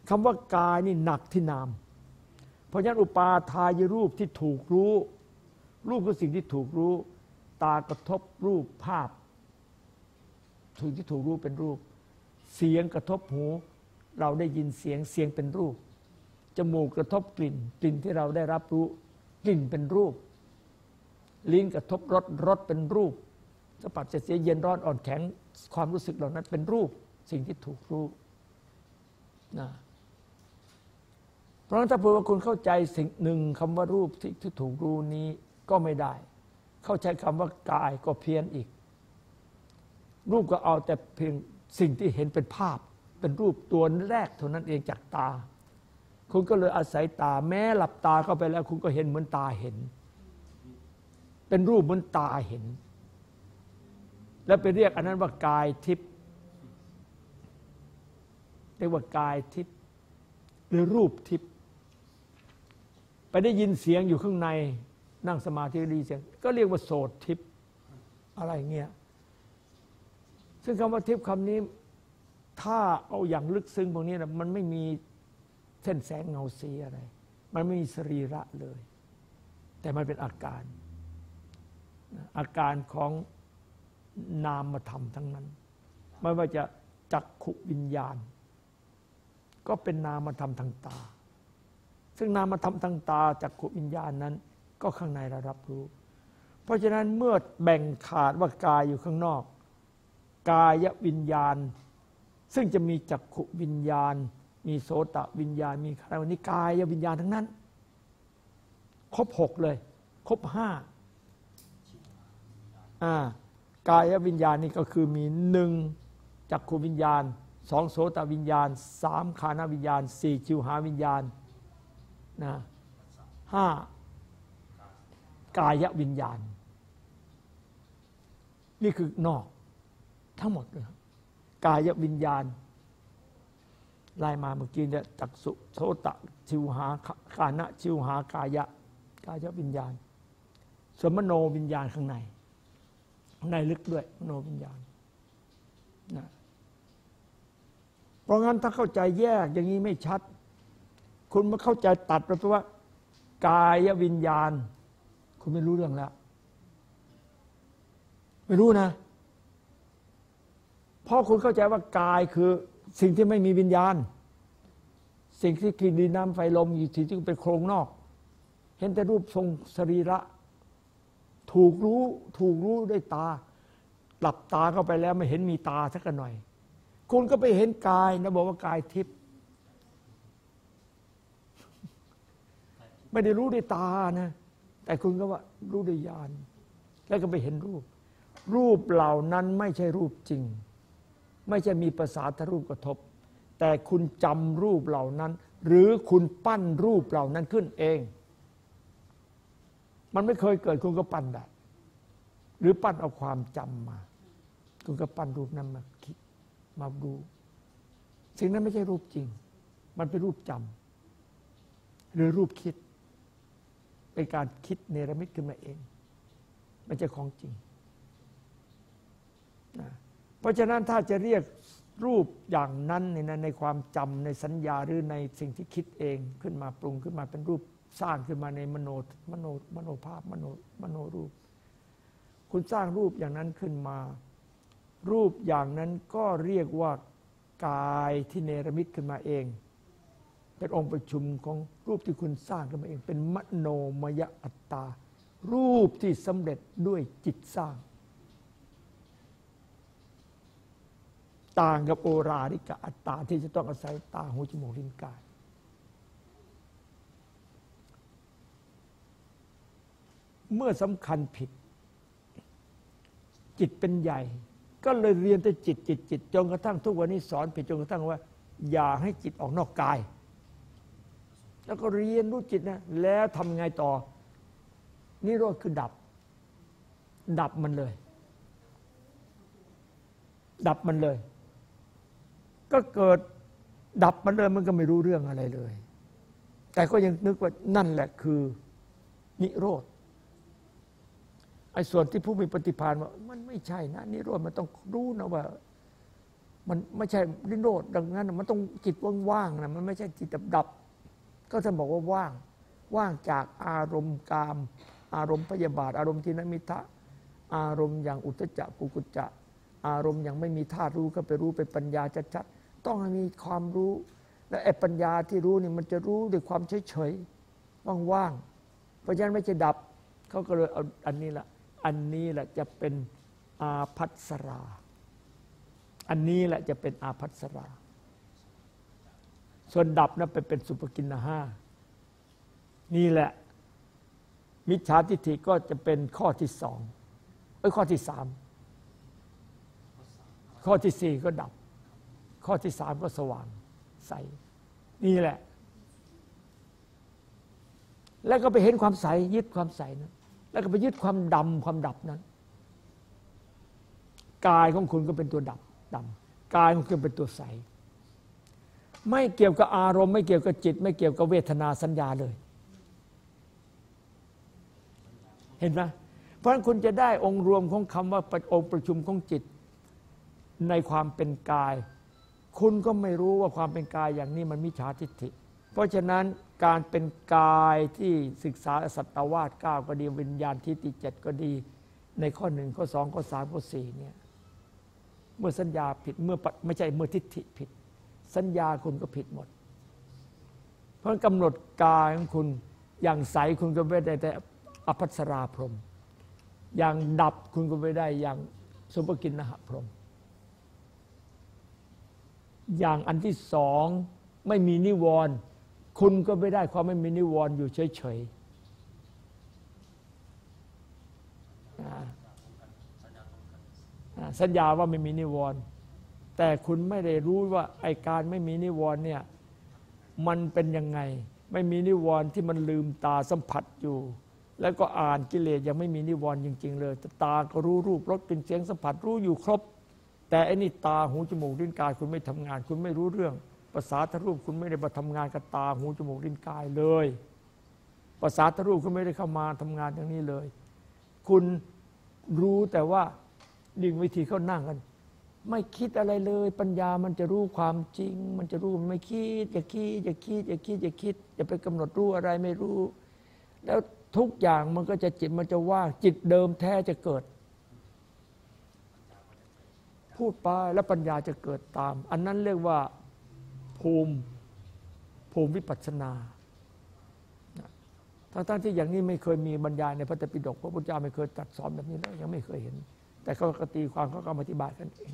Speaker 1: คำว่ากายนี่หนักที่นาม เพราะฉะนั้นอุปาทายรูปที่ถูกรู้ รูปคือสิ่งที่ถูกรู้ ตากระทบรูปภาพสิ่งที่ถูกรู้เป็นรูป เสียงกระทบหู เราได้ยินเสียงเสียงเป็นรูปจมูกกระทบกลิ่น กลิ่นที่เราได้รับรู้ กลิ่นเป็นรูป ลิ้นกระทบรสรสเป็นรูปสัมผัสจะเสียเย็นร้อนอ่อนแข็งความรู้สึกเหล่านั้นเป็นรูปสิ่งที่ถูกรู้นะเพราะฉะนั้นถ้าเผื่อว่าคุณเข้าใจสิ่งหนึ่งคำว่ารูปที่ที่ถูกรู้นี้ ก็ไม่ได้ เข้าใจคำว่ากายก็เพี้ยนอีก รูปก็เอาแต่เพียงสิ่งที่เห็นเป็นภาพ เป็นรูปตัวแรกเท่านั้นเองจากตา คุณก็เลยอาศัยตา แม้หลับตาเข้าไปแล้ว คุณก็เห็นเหมือนตาเห็น เป็นรูปเหมือนตาเห็น แล้วไปเรียกอันนั้นว่ากายทิพย์เรียกว่ากายทิพย์หรือรูปทิพย์ไปได้ยินเสียงอยู่ข้างใน นั่งสมาธิด้ยินเสียง ก็เรียกว่าโสตทิพย์อะไรเงี้ยซึ่งคำว่าทิพย์คำนี้ ถ้าเอาอย่างลึกซึ้งพวกนี้นะมันไม่มีเส้นแสงเงาสีอะไร มันไม่มีสรีระเลย แต่มันเป็นอาการ อาการของนามธรรมทั้งนั้น ไม่ว่าจะจักขุวิญญาณ ก็เป็นนามธรรมทางตา ซึ่งนามธรรมทางตาจักขุวิญญาณนั้น ก็ข้างในเรารับรู้ เพราะฉะนั้นเมื่อแบ่งขาดว่ากายอยู่ข้างนอก กายวิญญาณ ซึ่งจะมีจักขุวิญญาณ มีโสตวิญญาณ มีอะไรวันนี้กายวิญญาณทั้งนั้น ครบหกเลย ครบห้าอ่ากายวิญญาณนี่ก็คือมีหนึ่งจักขุวิญญาณสองโสตวิญญาณสามคานวิญญาณสี่จิวหาวิญญาณนะห้า กายวิญญาณ นี่คือนอก ทั้งหมดเลยกายวิญญาณไล่มาเมื่อกี้เนี่ยจักสุโสตะชิวหาคานะชิวหากายะ กายวิญญาณส่วนมโนวิญญาณข้างในในลึกด้วยมโนวิญญาณนะเพราะงั้นถ้าเข้าใจแยกอย่างนี้ไม่ชัด คุณมาเข้าใจตัดไปเพราะว่า กายวิญญาณ คุณไม่รู้เรื่องแล้วไม่รู้นะ เพราะคุณเข้าใจว่ากายคือสิ่งที่ไม่มีวิญญาณ สิ่งที่กินดินน้ำไฟลมอยู่สิ่งที่เป็นโครงนอก เห็นแต่รูปทรงสรีระ ถูกรู้ถูกรู้ด้วยตา หลับตาเข้าไปแล้วไม่เห็นมีตาสักหน่อย คุณก็ไปเห็นกายนะบอกว่ากายทิพย์ไม่ได้รู้ด้วยตานะ แต่คุณก็ว่ารู้ด้วยญาณแล้วก็ไปเห็นรูป รูปเหล่านั้นไม่ใช่รูปจริง ไม่ใช่มีภาษาทรูปกระทบ แต่คุณจำรูปเหล่านั้น หรือคุณปั้นรูปเหล่านั้นขึ้นเอง มันไม่เคยเกิดคุณก็ปั้นได้หรือปั้นเอาความจำมา คุณก็ปั้นรูปนั้นมาคิดมาดูสิ่งนั้นไม่ใช่รูปจริง มันเป็นรูปจำหรือรูปคิด เป็นการคิดเนรมิตขึ้นมาเองไม่ใช่ของจริงนะเพราะฉะนั้นถ้าจะเรียกรูปอย่างนั้นในในความจำในสัญญาหรือในสิ่งที่คิดเองขึ้นมาปรุงขึ้นมาเป็นรูปสร้างขึ้นมาในมโนมโนมโนภาพมโนมโนรูป คุณสร้างรูปอย่างนั้นขึ้นมา รูปอย่างนั้นก็เรียกว่ากายที่เนรมิตขึ้นมาเอง เป็นองค์ประชุมของรูปที่คุณสร้างขึ้นมาเอง เป็นมโนมยอัตตา รูปที่สำเร็จด้วยจิตสร้าง ต่างกับโอราริกะอัตตาที่จะต้องอาศัยตาหูจมูกลิ้นกาย เมื่อสำคัญผิด จิตเป็นใหญ่ ก็เลยเรียนแต่จิตจิตจิตจนกระทั่งทุกวันนี้สอนผิดจนกระทั่งว่า อย่าให้จิตออกนอกกาย แล้วก็เรียนรู้จิตนะ แล้วทำไงต่อ นิโรธคือดับ ดับมันเลย ดับมันเลย ก็เกิดดับมันเลยมันก็ไม่รู้เรื่องอะไรเลย แต่ก็ยังนึกว่านั่นแหละคือ นิโรธไอ้ส่วนที่ผู้มีปฏิภาณว่า มันไม่ใช่นะนิโรธมันต้องรู้นะว่า มันไม่ใช่นิโรธดังนั้น มันต้องจิตว่างๆนะมันไม่ใช่จิตดับๆ ก็ท่านบอกว่าว่างว่างจากอารมณ์กาม อารมณ์พยาบาท อารมณ์ทินมิทะ อารมณ์อย่างอุตจักกุกุจจะ อารมณ์อยังไม่มีธาตุรู้ก็ไปรู้เป็นปัญญาชัดๆต้องมีความรู้ และไอ้ปัญญาที่รู้นี่มันจะรู้ด้วยความเฉยๆว่างๆเพราะฉะนั้นไม่ใช่ดับเขาก็เลยเอาอันนี้ละอันนี้แหละจะเป็นอาพัสรา อันนี้แหละจะเป็นอาพัสรา ส่วนดับนั้นไปเป็นสุภกินนาห้านี่แหละ มิจฉาทิฏฐิก็จะเป็นข้อที่สองเอ้ยข้อที่สามข้อที่สี่ก็ดับ ข้อที่สามก็สว่างใส นี่แหละ แล้วก็ไปเห็นความใส ยึดความใสนั้นแล้วก็ไปยึดความดำความดับนั้นกายของคุณก็เป็นตัวดับดำกายของคุณเป็นตัวใส ไม่เกี่ยวกับอารมณ์ ไม่เกี่ยวกับจิต ไม่เกี่ยวกับเวทนาสัญญาเลย เห็นไหมเพราะฉะนั้นคุณจะได้องค์รวมของคำว่าองค์ประชุมของจิต ในความเป็นกาย คุณก็ไม่รู้ว่าความเป็นกายอย่างนี้มันมิจฉาทิฏฐิ เพราะฉะนั้นการเป็นกายที่ศึกษาสัตวาสเก้าก็ดีวิญญาณทิฏฐิเจ็ดก็ดีในข้อหนึ่งข้อสองข้อสามข้อสี่เนี่ยเมื่อสัญญาผิดเมื่อไม่ใช่เมื่อทิฏฐิผิด สัญญาคุณก็ผิดหมด เพราะกำหนดกายของคุณอย่างใสคุณก็ไม่ได้แต่อภัสราพรม อย่างดับคุณก็ไม่ได้อย่างสุภกินนหพรม อย่างอันที่สองไม่มีนิวรณ์คุณก็ไม่ได้ความไม่มีนิวรณ์อยู่เฉยๆสัญญาว่าไม่มีนิวรณ์ แต่คุณไม่ได้รู้ว่าไอการไม่มีนิวรณ์เนี่ยมันเป็นยังไง ไม่มีนิวรณ์ที่มันลืมตาสัมผัสอยู่ แล้วก็อ่านกิเลสยังไม่มีนิวรณ์จริง ๆ เลยตาก็รู้รูปรสกลิ่นเสียงสัมผัสรู้อยู่ครบ แต่อันนี้ตาหูจมูกลิ้นกายคุณไม่ทำงาน คุณไม่รู้เรื่องภาษาทรูปคุณไม่ได้มาทำงานกับตาหูจมูกลิ้นกายเลยภาษาทรูปคุณไม่ได้เข้ามาทำงานอย่างนี้เลย คุณรู้แต่ว่าดิ่งวิธีเขานั่งกัน ไม่คิดอะไรเลย ปัญญามันจะรู้ความจริง มันจะรู้มันไม่คิดอย่าคิดอย่าคิดอย่าคิดอย่าคิดอย่าไปกำหนดรู้อะไรไม่รู้ แล้วทุกอย่างมันก็จะจิตมันจะว่างจิตเดิมแท้จะเกิด พูดไปแล้วปัญญาจะเกิดตาม อันนั้นเรียกว่าภูมิภูมิวิปัสสนาทั้งๆที่อย่างนี้ไม่เคยมีบรรยายในพระตปิฎกพระพุทธเจ้าไม่เคยตรัสสอนแบบนี้เลยยังไม่เคยเห็น แต่เขาก็ตีความเขาก็อธิบายกันเอง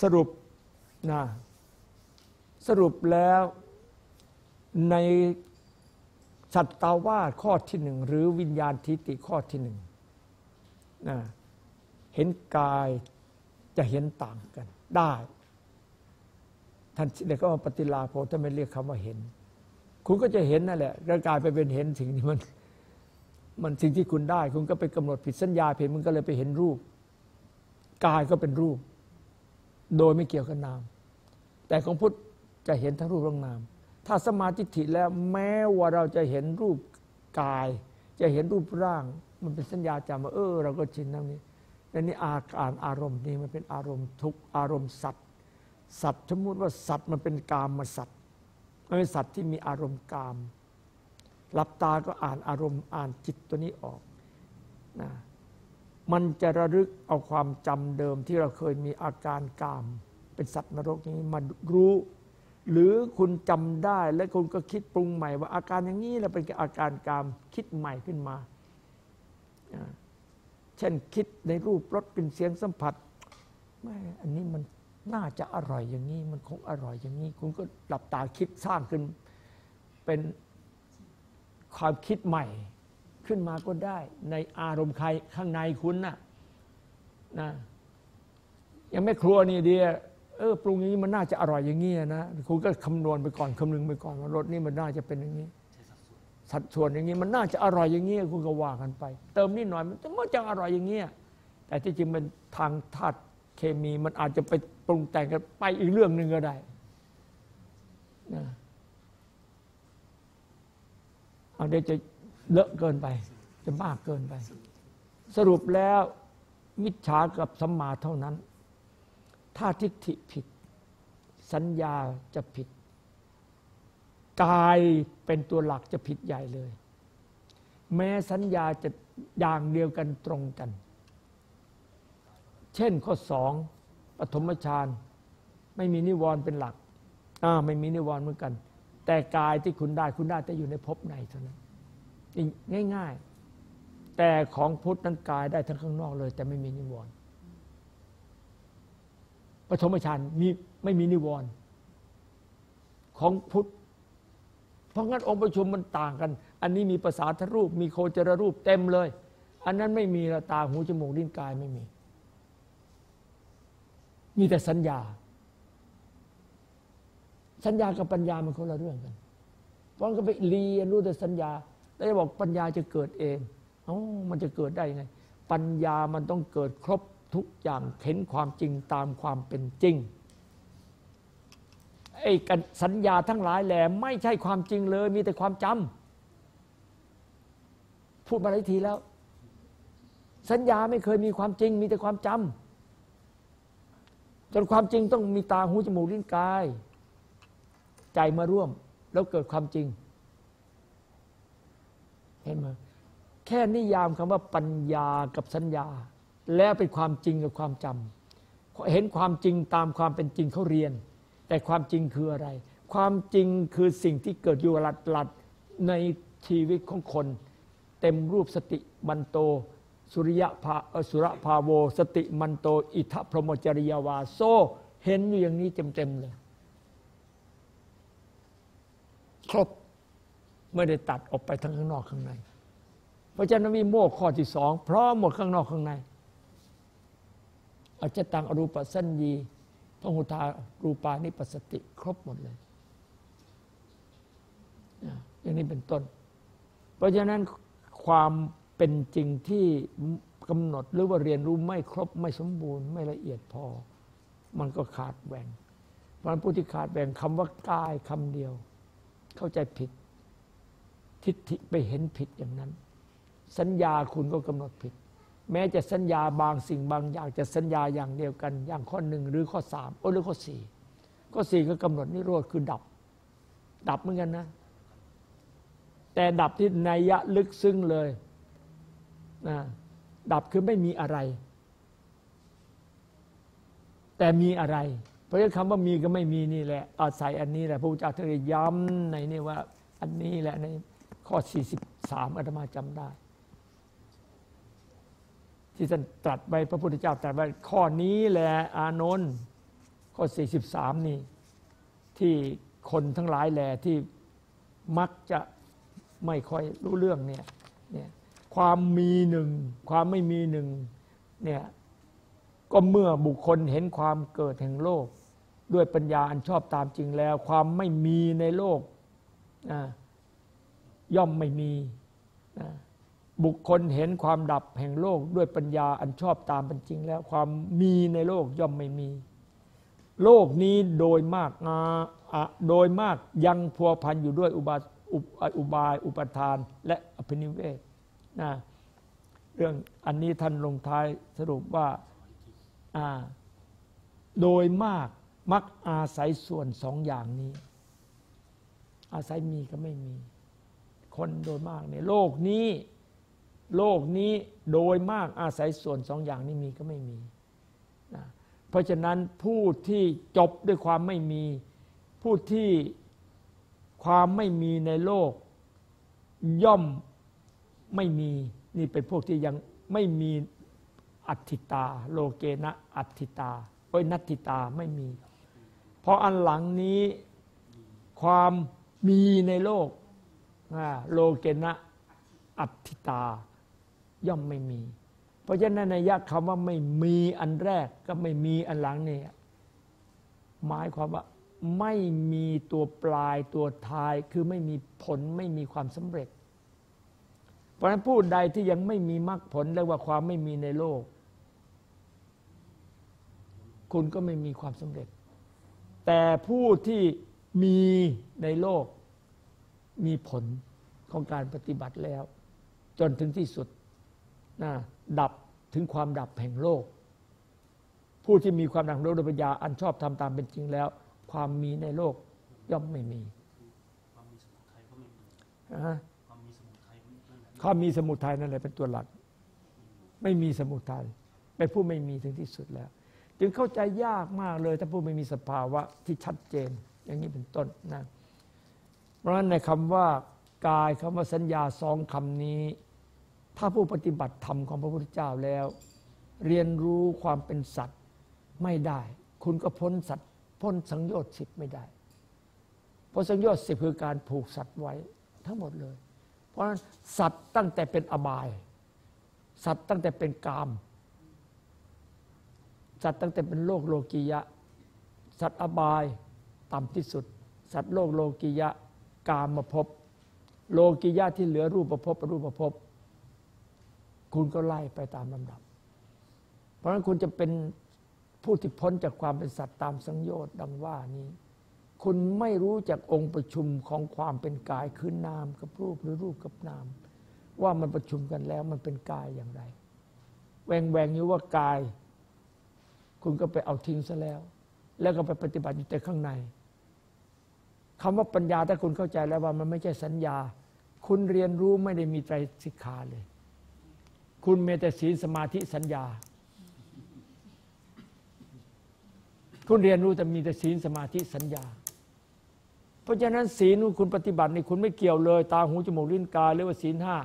Speaker 1: สรุปนะสรุปแล้วในสัตตาวาสข้อที่หนึ่งหรือวิญญาณทิฏฐิข้อที่หนึ่งนะเห็นกายจะเห็นต่างกันได้ ท่านเด็กก็มาปฏิลาโพท่าไม่เรียกคำว่าเห็น คุณก็จะเห็นนั่นแหละแล้วกลายไปเป็นเห็นสิ่งที่มันมันสิ่งที่คุณได้ คุณก็ไปกำหนดผิดสัญญาเห็นมันก็เลยไปเห็นรูป กายก็เป็นรูป โดยไม่เกี่ยวกับนาม แต่ของพุทธจะเห็นทั้งรูปทั้งนาม ถ้าสมาธิถิแล้วแม้ว่าเราจะเห็นรูปกาย จะเห็นรูปร่าง มันเป็นสัญญาจำว่าเออ เราก็ชินนั่นนี้อันนี้อาการอารมณ์นี้มันเป็นอารมณ์ทุกอารมณ์สัตว์ สัตว์สมมติว่าสัตว์มันเป็นกามมาสัตว์มันเป็นสัตว์ที่มีอารมณ์กามหลับตาก็อ่านอารมณ์อ่านจิตตัวนี้ออกนะ มันจะระลึกเอาความจำเดิมที่เราเคยมีอาการกาม เป็นสัตว์นรกอย่างนี้มารู้ หรือคุณจำได้แล้วคุณก็คิดปรุงใหม่ว่าอาการอย่างนี้แหละเป็นอาการกามคิดใหม่ขึ้นมาอ่าเช่นคิดในรูปรสกลิ่นเสียงสัมผัสแม่อันนี้มันน่าจะอร่อยอย่างนี้ มันคงอร่อยอย่างนี้ คุณก็หลับตาคิดสร้างขึ้นเป็นความคิดใหม่ ขึ้นมาก็ได้ ในอารมณ์ใครข้างในคุณน่ะนะยังไม่ครัวนี่เดียเออปรุงอย่างนี้มันน่าจะอร่อยอย่างนี้นะคุณก็คำนวณไปก่อนคำนึงไปก่อนว่ารสนี่มันน่าจะเป็นอย่างนี้
Speaker 2: สัดส่วน
Speaker 1: อย่างนี้มันน่าจะอร่อยอย่างนี้คุณก็ว่ากันไป เติมนิดหน่อยมันจะมันจะอร่อยอย่างนี้แต่ที่จริงมันทางธาตุเคมีมันอาจจะไปปรุงแต่งกันไปอีกเรื่องหนึ่งก็ได้นะเอาเดี๋ยวจะ เลอะเกินไป จะมากเกินไป สรุปแล้วมิจฉากับสัมมาเท่านั้น ถ้าทิฏฐิผิด สัญญาจะผิด กายเป็นตัวหลักจะผิดใหญ่เลย แม้สัญญาจะอย่างเดียวกันตรงกัน เช่นข้อสองปฐมฌานไม่มีนิวรณ์เป็นหลักอ่าไม่มีนิวรณ์เหมือนกัน แต่กายที่คุณได้คุณได้แต่อยู่ในภพในเท่านั้น ง่าย ๆ แต่ของพุทธนั้นกายได้ทั้งข้างนอกเลย แต่ไม่มีนิวรณ์ปฐมฌานมีไม่มีนิวรณ์ของพุทธ เพราะงั้นองค์ประชุมมันต่างกัน อันนี้มีภาษาทรูป มีโคจรรูปเต็มเลย อันนั้นไม่มีละตาหูจมูกลิ้นกายไม่มี มีแต่สัญญา สัญญากับปัญญามันคนละเรื่องกันเพราะงั้นก็ไปเรียนรู้แต่สัญญา แล้วจะบอกปัญญาจะเกิดเองเอ้ามันจะเกิดได้ยังไง ปัญญามันต้องเกิดครบทุกอย่างเห็นความจริงตามความเป็นจริงไอ้กันสัญญาทั้งหลายแหละไม่ใช่ความจริงเลย มีแต่ความจำพูดมาหลายทีแล้ว สัญญาไม่เคยมีความจริง มีแต่ความจำจนความจริงต้องมีตาหูจมูกลิ้นกาย ใจมาร่วม แล้วเกิดความจริง เห็นไหมแค่นิยามคำว่าปัญญากับสัญญา แล้วเป็นความจริงกับความจำเห็นความจริงตามความเป็นจริงเขาเรียน แต่ความจริงคืออะไร ความจริงคือสิ่งที่เกิดอยู่หลัดหลัดในชีวิตของคน เต็มรูปสติมันโต สุริยะภาสุรภาโว สติมันโต อิทธพรหมจริยาวาโซเห็นอยู่อย่างนี้เต็มๆเลยครบ ไม่ได้ตัดออกไปทั้งข้างนอกข้างใน เพราะฉะนั้นมีโมกข้อที่สองพร้อมหมดข้างนอกข้างในอาจจะตังอรูปสัญญีพหุทารูปานิปัสสติครบหมดเลยอย่างนี้เป็นต้น เพราะฉะนั้นความเป็นจริงที่กำหนดหรือว่าเรียนรู้ไม่ครบไม่สมบูรณ์ไม่ละเอียดพอ มันก็ขาดแหว่งเพราะนั้นผู้ที่ขาดแหว่งคำว่ากายคำเดียว เข้าใจผิด ทิฏฐิไปเห็นผิดอย่างนั้น สัญญาคุณก็กำหนดผิด แม้จะสัญญาบางสิ่งบางอย่างจะสัญญาอย่างเดียวกัน อย่างข้อหนึ่งหรือข้อสามโอ้หรือข้อสี่ข้อสี่ก็กำหนดนิโรธคือดับ ดับเหมือนกันนะ แต่ดับที่นัยยะลึกซึ้งเลยนะดับคือไม่มีอะไร แต่มีอะไร เพราะฉะนั้นคำว่ามีก็ไม่มีนี่แหละ อาศัยอันนี้แหละพระพุทธเจ้าท่านย้ำในนี่ว่า อันนี้แหละใน ข้อ 43อาตมาจำได้ ที่ท่านตรัสไว้พระพุทธเจ้าตรัสไว้ข้อนี้แหละอานนท์ข้อ 43 นี่ที่คนทั้งหลายแหละที่มักจะไม่ค่อยรู้เรื่องเนี่ยเนี่ยความมีหนึ่ง ความไม่มีหนึ่งเนี่ยก็เมื่อบุคคลเห็นความเกิดแห่งโลก ด้วยปัญญาอันชอบตามจริงแล้ว ความไม่มีในโลกนะ ย่อมไม่มีนะบุคคลเห็นความดับแห่งโลกด้วยปัญญาอันชอบตามเป็นจริงแล้ว ความมีในโลกย่อมไม่มี โลกนี้โดยมากอาโดยมากยังพัวพันอยู่ด้วยอุบาอุบอุบายอุปทานและอภินิเวศนะเรื่องอันนี้ท่านลงท้ายสรุปว่าโดยมากมักอาศัยส่วนสองอย่างนี้ อาศัยมีก็ไม่มี คนโดยมากเนี่ยโลกนี้โลกนี้โดยมากอาศัยส่วนสองอย่างนี้มีก็ไม่มีนะเพราะฉะนั้นผู้ที่จบด้วยความไม่มี ผู้ที่ความไม่มีในโลก ย่อมไม่มีนี่เป็นพวกที่ยังไม่มีอัตถิตา โลเกนะอัตถิตาโอ้ยนัตถิตาไม่มี เพราะอันหลังนี้ความมีในโลก โลเกนะอัตถิตา ย่อมไม่มี เพราะฉะนั้นในยยะคำว่าไม่มีอันแรกก็ไม่มีอันหลังเนี่ยหมายความว่าไม่มีตัวปลายตัวท้ายคือไม่มีผลไม่มีความสำเร็จ เพราะฉะนั้นผู้ใดที่ยังไม่มีมรรคผลเรียกว่าความไม่มีในโลก คุณก็ไม่มีความสำเร็จ แต่ผู้ที่มีในโลก มีผลของการปฏิบัติแล้ว จนถึงที่สุดนะดับถึงความดับแห่งโลก ผู้ที่มีความดับแห่งโลกโดยปัญญาอันชอบทำตามเป็นจริงแล้ว ความมีในโลกย่อมไม่มี
Speaker 2: ความมีสมุทัยก็ไม่มี
Speaker 1: นะฮะ
Speaker 2: ความมีสมุทัยนั่นแหละ
Speaker 1: ความมีสมุทัยนั่นแหละเป็นตัวหลัก ไม่มีสมุทัยเป็นผู้ไม่มีถึงที่สุดแล้ว จึงเข้าใจยากมากเลย ถ้าผู้ไม่มีสภาวะที่ชัดเจน อย่างนี้เป็นต้นนะ เพราะฉะนั้นในคำว่ากายคำว่าสัญญาสองคำนี้ ถ้าผู้ปฏิบัติธรรมของพระพุทธเจ้าแล้ว เรียนรู้ความเป็นสัตว์ไม่ได้ คุณก็พ้นสัตว์พ้นสังโยชน์สิบไม่ได้ เพราะสังโยชน์สิบคือการผูกสัตว์ไว้ทั้งหมดเลย เพราะฉะนั้นสัตว์ตั้งแต่เป็นอบาย สัตว์ตั้งแต่เป็นกาม สัตว์ตั้งแต่เป็นโลกโลกียะ สัตว์อบายต่ำที่สุด สัตว์โลกโลกียะ กามมาพบโลกียะที่เหลือรูปประพบรูปประพบคุณก็ไล่ไปตามลำดับ เพราะฉะนั้นคุณจะเป็นผู้ที่พ้นจากความเป็นสัตว์ตามสังโยชน์ดังว่านี้ คุณไม่รู้จากองค์ประชุมของความเป็นกายคือนามกับรูปหรือรูปกับนาม ว่ามันประชุมกันแล้วมันเป็นกายอย่างไรแหวงแหวงอยู่ว่ากาย คุณก็ไปเอาทิ้งซะแล้ว แล้วก็ไปปฏิบัติอยู่แต่ข้างใน คำว่าปัญญาถ้าคุณเข้าใจแล้วว่ามันไม่ใช่สัญญา คุณเรียนรู้ไม่ได้มีไตรสิกขาเลย คุณมีแต่ศีลสมาธิสัญญา คุณเรียนรู้แต่มีแต่ศีลสมาธิสัญญา เพราะฉะนั้นศีลคุณปฏิบัตินี่คุณไม่เกี่ยวเลย ตาหูจมูกลิ้นกายเรียกว่าศีลห้า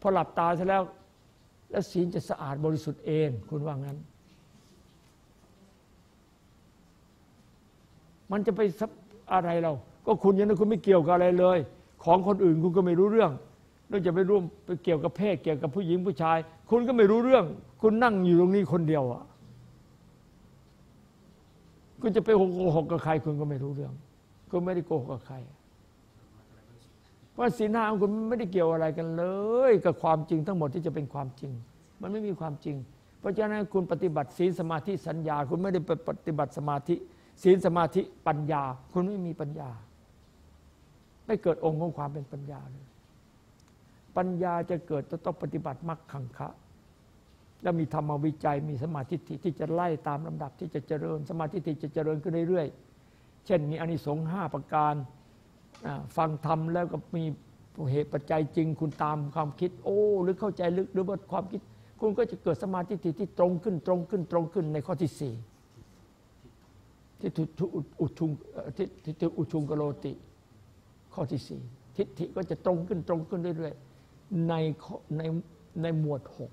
Speaker 1: พอหลับตาเสร็จแล้ว แล้วศีลจะสะอาดบริสุทธิ์เอง คุณว่างั้น มันจะไปสับอะไรเรา ก็คุณอยังนั้นคุณไม่เกี่ยวกับอะไรเลย ของคนอื่นคุณก็ไม่รู้เรื่องนอกจากไปร่วมไปเกี่ยวกับเพศเกี่ยวกับผู้หญิงผู้ชาย คุณก็ไม่รู้เรื่อง คุณนั่งอยู่ตรงนี้คนเดียวอะคุณจะไปโกหกกับใคร คุณก็ไม่รู้เรื่อง คุณไม่ได้โกหกกับใครเพราะสีหน้าของคุณไม่ได้เกี่ยวอะไรกันเลย กับความจริงทั้งหมดที่จะเป็นความจริง มันไม่มีความจริง เพราะฉะนั้นคุณปฏิบัติศีลสมาธิสัญญา คุณไม่ได้ปฏิบัติสมาธิศีลสมาธิปัญญา คุณไม่มีปัญญา ไม่เกิดองค์ของความเป็นปัญญาเลยปัญญาจะเกิดต้องปฏิบัติมรรคขังคะ แล้วมีธรรมวิจัยมีสมาธิที่จะไล่ตามลำดับที่จะเจริญ สมาธิที่จะเจริญขึ้นเรื่อยๆ เช่นมีอานิสงส์ห้าประการฟังธรรมแล้วก็มีเหตุปัจจัยจริง คุณตามความคิด โอ้หรือเข้าใจลึกหรือว่าความคิด คุณก็จะเกิดสมาธิที่ตรงขึ้นตรงขึ้นตรงขึ้นในข้อที่สี่ที่ทุอุชุงที่ที่ที่อุชุงกโลติ ข้อที่สี่ทิฏฐิก็จะตรงขึ้นตรงขึ้นเรื่อยๆในในในหมวดหก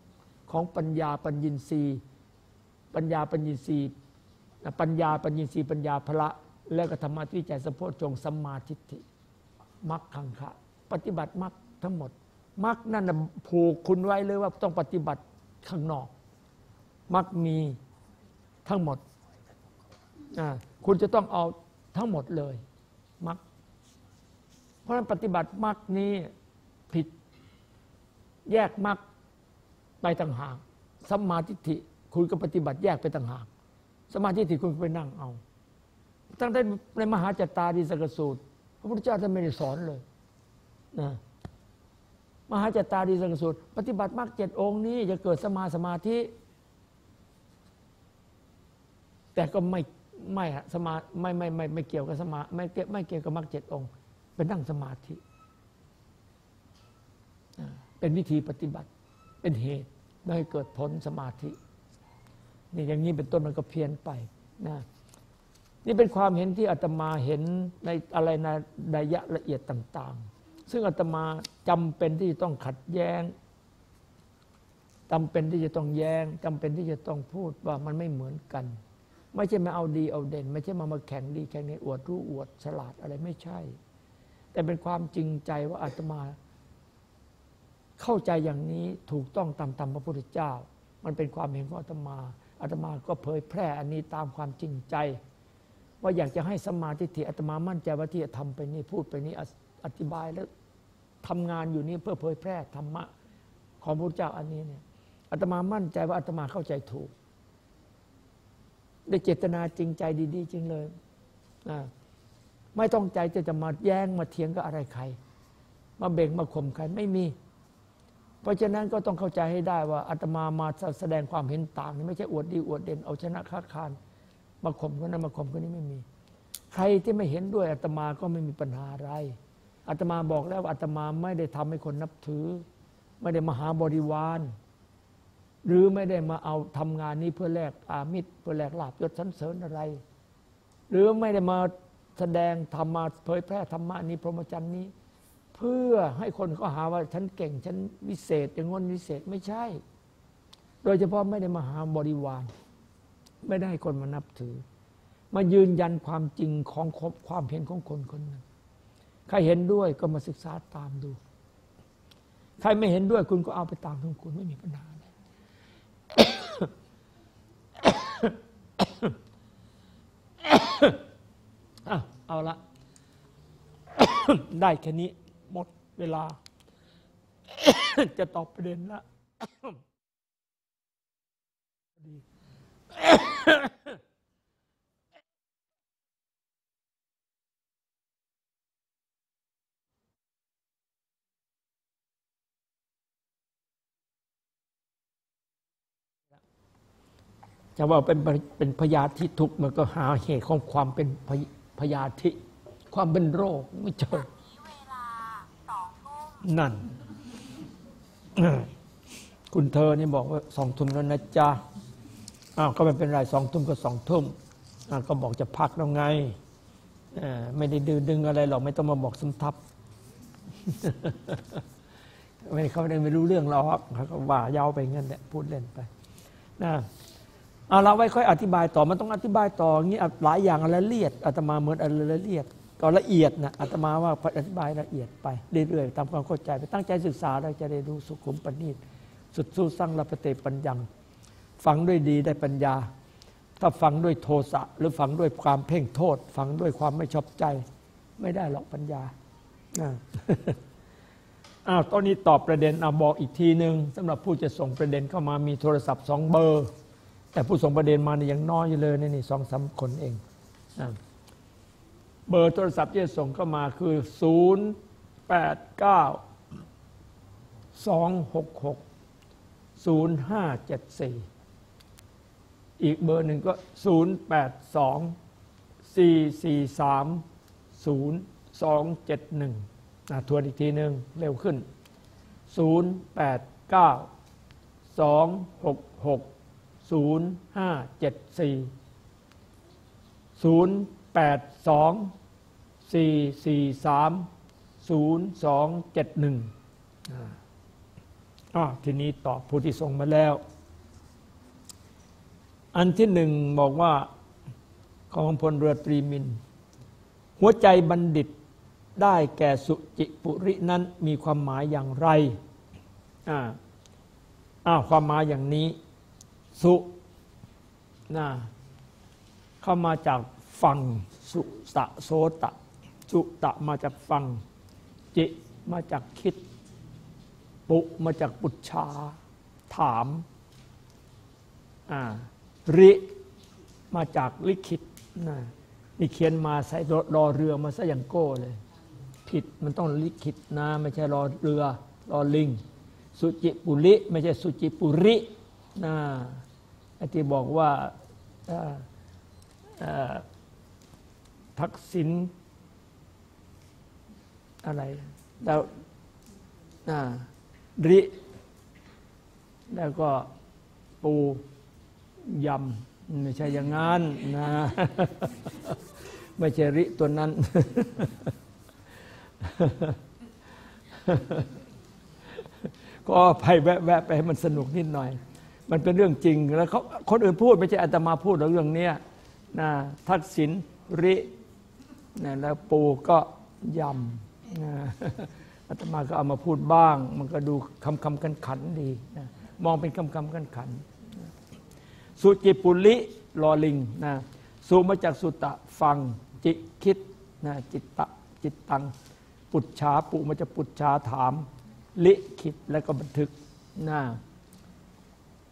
Speaker 1: ของปัญญาปัญญินทรีย์ปัญญาปัญญินทรีย์ปัญญาปัญญินทรีย์ปัญญาพละแล้วก็ธรรมะวิจัยสัมโพชงสัมมาทิฏฐิมรรคขังคะปฏิบัติมรรคทั้งหมดมรรคนั่นนะผูกคุณไว้เลยว่าต้องปฏิบัติข้างนอกมรรคมีทั้งหมด คุณจะต้องเอาทั้งหมดเลย รรคราะฉะนั้นปฏิบัติมรรคนี้ผิดแยกมรรคไปต่างหากสัมมาทิฏฐิคุณก็ปฏิบัติแยกไปต่างหากสมาธิทิคุณก็ไปนั่งเอา ตั้งแต่ในมหาจตตาดีสกสูตร พระพุทธเจ้าท่านไม่ได้สอนเลยนะมหาจตตาดีสกสูตร ปฏิบัติมรรคเจ็ดองค์นี้ จะเกิดสมาสมาธิ แต่ก็ไม่ไม่สมาไม่ไม่ไม่ไม่เกี่ยวกับสมาไม่เกี่ยวไม่เกี่ยวกับมรรคเจ็ดองค์ เป็นนั่งสมาธิ เป็นวิธีปฏิบัติ เป็นเหตุไม่ให้เกิดผลสมาธิ นี่อย่างนี้เป็นต้นมันก็เพี้ยนไปนะนี่เป็นความเห็นที่อาตมาเห็นในอะไรในนัยะละเอียดต่าง ๆ ซึ่งอาตมาจำเป็นที่จะต้องขัดแย้งจำเป็นที่จะต้องแย้งจำเป็นที่จะต้องพูดว่ามันไม่เหมือนกัน ไม่ใช่มาเอาดีเอาเด่น ไม่ใช่มามาแข่งดีแข่งในอวดรู้อวดฉลาดอะไรไม่ใช่ แต่เป็นความจริงใจว่าอาตมา เข้าใจอย่างนี้ถูกต้องตามธรรมพระพุทธเจ้า มันเป็นความเห็นของอาตมาอาตมาก็เผยแพร่อันนี้ตามความจริงใจ ว่าอยากจะให้สมาธิฏฐิอาตมามั่นใจว่าที่จะทำไปนี่พูดไปนี่อธิบายแล้วทำงานอยู่นี่เพื่อเผยแพร่ธรรมะของพระพุทธเจ้าอันนี้เนี่ยอาตมามั่นใจว่าอาตมาเข้าใจถูกได้เจตนาจริงใจดี ๆ จริงเลยอ่า ไม่ต้องใจจะจะมาแย้งมาเถียงกับอะไรใคร มาเบ่งมาข่มใครไม่มี เพราะฉะนั้นก็ต้องเข้าใจให้ได้ว่าอาตมามาแสดงความเห็นต่างนี่ไม่ใช่อวดดีอวดเด่นเอาชนะค้าคานมาข่มคนนั้นมาข่มคนนี้ไม่มี ใครที่ไม่เห็นด้วยอาตมาก็ไม่มีปัญหาอะไรอาตมาบอกแล้วว่าอาตมาไม่ได้ทำให้คนนับถือ ไม่ได้มาหาบริวาร หรือไม่ได้มาเอาทำงานนี้เพื่อแลกอามิตรเพื่อแลกลาบยศสันเสริญอะไร หรือไม่ได้มา แสดงธรรมมาเผยแพร่ธรรมะนี้พรหมจรรย์นี้ เพื่อให้คนเขาหาว่าฉันเก่งฉันวิเศษอย่างงนวิเศษไม่ใช่ โดยเฉพาะไม่ได้มาหาบริวาร ไม่ได้คนมานับถือ มายืนยันความจริงของความเห็นของคนคนหนึ่งใครเห็นด้วยก็มาศึกษาตามดู ใครไม่เห็นด้วยคุณก็เอาไปตามของคุณไม่มีปัญหาอะไอะเอาละ ได้แค่นี้หมดเวลา จะตอบประเด็นละดีจะว่าเป็นเป็นพยาธิทุกข์มันก็หาเหตุของความเป็นพย พยาธิ ความเป็นโรคไม่เจอ
Speaker 3: นี้เวลาสองทุ่ม
Speaker 1: นั่น คุณเธอนี่บอกว่าสองทุ่มแล้วนะจ๊ะอ้าวก็ไม่เป็นไรสองทุ่มก็สองทุ่มอ้าวก็บอกจะพักแล้วไงเอ่อไม่ได้ดื้อดึงอะไรหรอกไม่ต้องมาบอกสำทับไม่เขาไม่ได้ไม่รู้เรื่องหรอกเขาก็ว่ายาวไปงั้นแหละพูดเล่นไปนะ เอาเราไว้ค่อยอธิบายต่อมันต้องอธิบายต่ออย่างนี้หลายอย่างละเอียดอาตมาเหมือนอะไรละเอียดก็ละเอียดนะอาตมาว่าอธิบายละเอียดไปเรื่อยๆตามความเข้าใจไปตั้งใจศึกษาเราจะได้รู้สุขุมปณิตสุดสู้สร้างละปเตปัญญังฟังด้วยดีได้ปัญญา ถ้าฟังด้วยโทสะหรือฟังด้วยความเพ่งโทษ ฟังด้วยความไม่ชอบใจ ไม่ได้หรอกปัญญานะอ้าวตอนนี้ตอบประเด็นเอาบอกอีกทีหนึ่งสำหรับผู้จะส่งประเด็นเข้ามามีโทรศัพท์สองเบอร์ แต่ผู้ส่งประเด็นมาเนี่ยยังน้อยอยู่เลยนี่นี่สองสามคนเอง เบอร์โทรศัพท์ที่ส่งเข้ามาคือ 0 8 9 2 6 6 0 5 7 4 อีกเบอร์หนึ่งก็ 0 8 2 4 4 3 0 2 7 1นทวนอีกทีหนึ่งเร็วขึ้น 0 8 9 2 6 6 0 5 7 4 0 8 2 4 4 3 0 2 7 1อ่าทีนี้ตอบผู้ที่ส่งมาแล้ว อันที่หนึ่งบอกว่าของพลเรือตรีมิน หัวใจบัณฑิตได้แก่สุจิปุรินั้นมีความหมายอย่างไร อ่าอ้าวความหมายอย่างนี้ สุนะเข้ามาจากฟังสุตะโสตะ สุตะมาจากฟัง จิมาจากคิด ปุมาจากปุจชา ถามอ่าริมาจากลิขิตนะนี่เขียนมาใส่รอเรือมาซะอย่างโก้เลย ผิดมันต้องลิขิตนะ ไม่ใช่รอเรือรอลิง สุจิปุริ ไม่ใช่สุจิปุรินะ ที่บอกว่าทักษิณอะไรแล้วริ แล้วก็ปูยำไม่ใช่อย่างนั้นนะไม่ใช่ริตัวนั้น ก็ไปแวะๆไปให้มันสนุกนิดหน่อย มันเป็นเรื่องจริงแล้วเขาคนอื่นพูดไม่ใช่อาตมาพูดเรื่องเนี้ยนะทักษิณรินะแล้วปูก็ยำนะอาตมาก็เอามาพูดบ้าง มันก็ดูคำคำกันขันดีนะมองเป็นคำคำกันขัน สุจิปุลิลอลิงนะสุมาจากสุตะฟังจิคิดนะจิตตะจิตตัง ปุจฉาปุมาจากปุจฉาถาม ลิขิตแล้วก็บันทึกนะ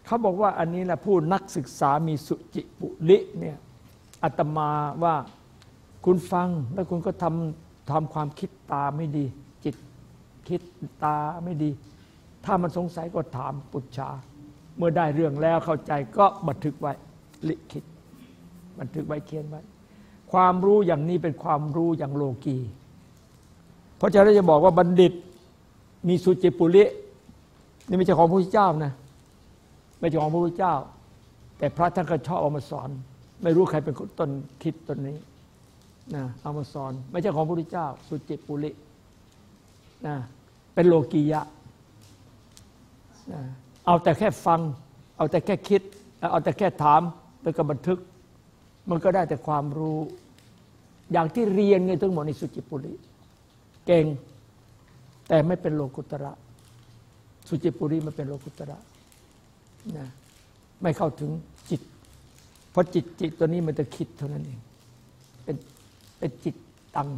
Speaker 1: เขาบอกว่าอันนี้แหละผู้นักศึกษามีสุจิปุลิเนี่ยอาตมาว่าคุณฟังแล้วคุณก็ทำทำความคิดตาไม่ดี จิตคิดตาไม่ดี ถ้ามันสงสัยก็ถามปุจฉาเมื่อได้เรื่องแล้วเข้าใจก็บันทึกไว้ลิขิตบันทึกไว้เขียนไว้ ความรู้อย่างนี้เป็นความรู้อย่างโลกีเพราะฉะนั้นจะบอกว่าบัณฑิตมีสุจิปุรินี่ไม่ใช่ของพระพุทธเจ้านะ ไม่ใช่ของพระพุทธเจ้า แต่พระท่านก็ชอบเอามาสอน ไม่รู้ใครเป็นคนต้นคิดต้นนี้นะเอามาสอน ไม่ใช่ของพระพุทธเจ้า สุจิปุรินะเป็นโลกียะนะเอาแต่แค่ฟัง เอาแต่แค่คิด เอาแต่แค่ถามแล้วก็บันทึก มันก็ได้แต่ความรู้ อย่างที่เรียนไงทั้งหมดในสุจิปุริเก่งแต่ไม่เป็นโลกุตระ สุจิปุริมันเป็นโลกุตระ นะไม่เข้าถึงจิตเพราะจิตจิตตัวนี้มันจะคิดเท่านั้นเอง เป็นเป็นจิตตัง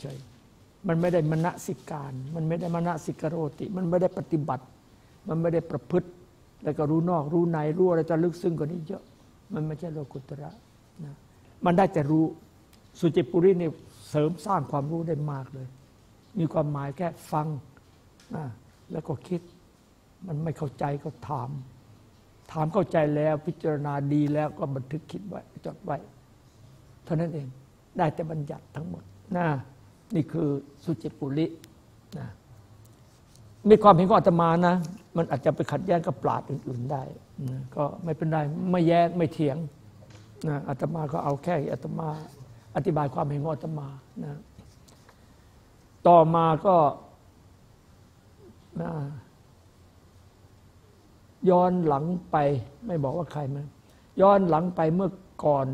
Speaker 1: เฉยๆมันไม่ได้มณสิการ มันไม่ได้มณสิกโรติ มันไม่ได้ปฏิบัติ มันไม่ได้ประพฤติ แล้วก็รู้นอกรู้ในรู้อะไรจะลึกซึ้งกว่านี้เยอะ มันไม่ใช่โลกุตระนะมันได้แต่รู้สุจิปุรินี่เสริมสร้างความรู้ได้มากเลย มีความหมายแค่ฟังนะแล้วก็คิด มันไม่เข้าใจก็ถาม ถามเข้าใจแล้วพิจารณาดีแล้วก็บันทึกคิดไว้จดไว้ เท่านั้นเองได้แต่บัญญัติทั้งหมดนะนี่คือสุจิปุรินะมีความเห็นของอาตมานะ มันอาจจะไปขัดแย้งกับปราดอื่น ๆได้นะก็ไม่เป็นไรไม่แย้งไม่เถียงนะอาตมาก็เอาแค่อาตมา อธิบายความเห็นของอาตมานะต่อมาก็นะ ย้อนหลังไปไม่บอกว่าใครมั้ย้อนหลังไปเมื่อก่อน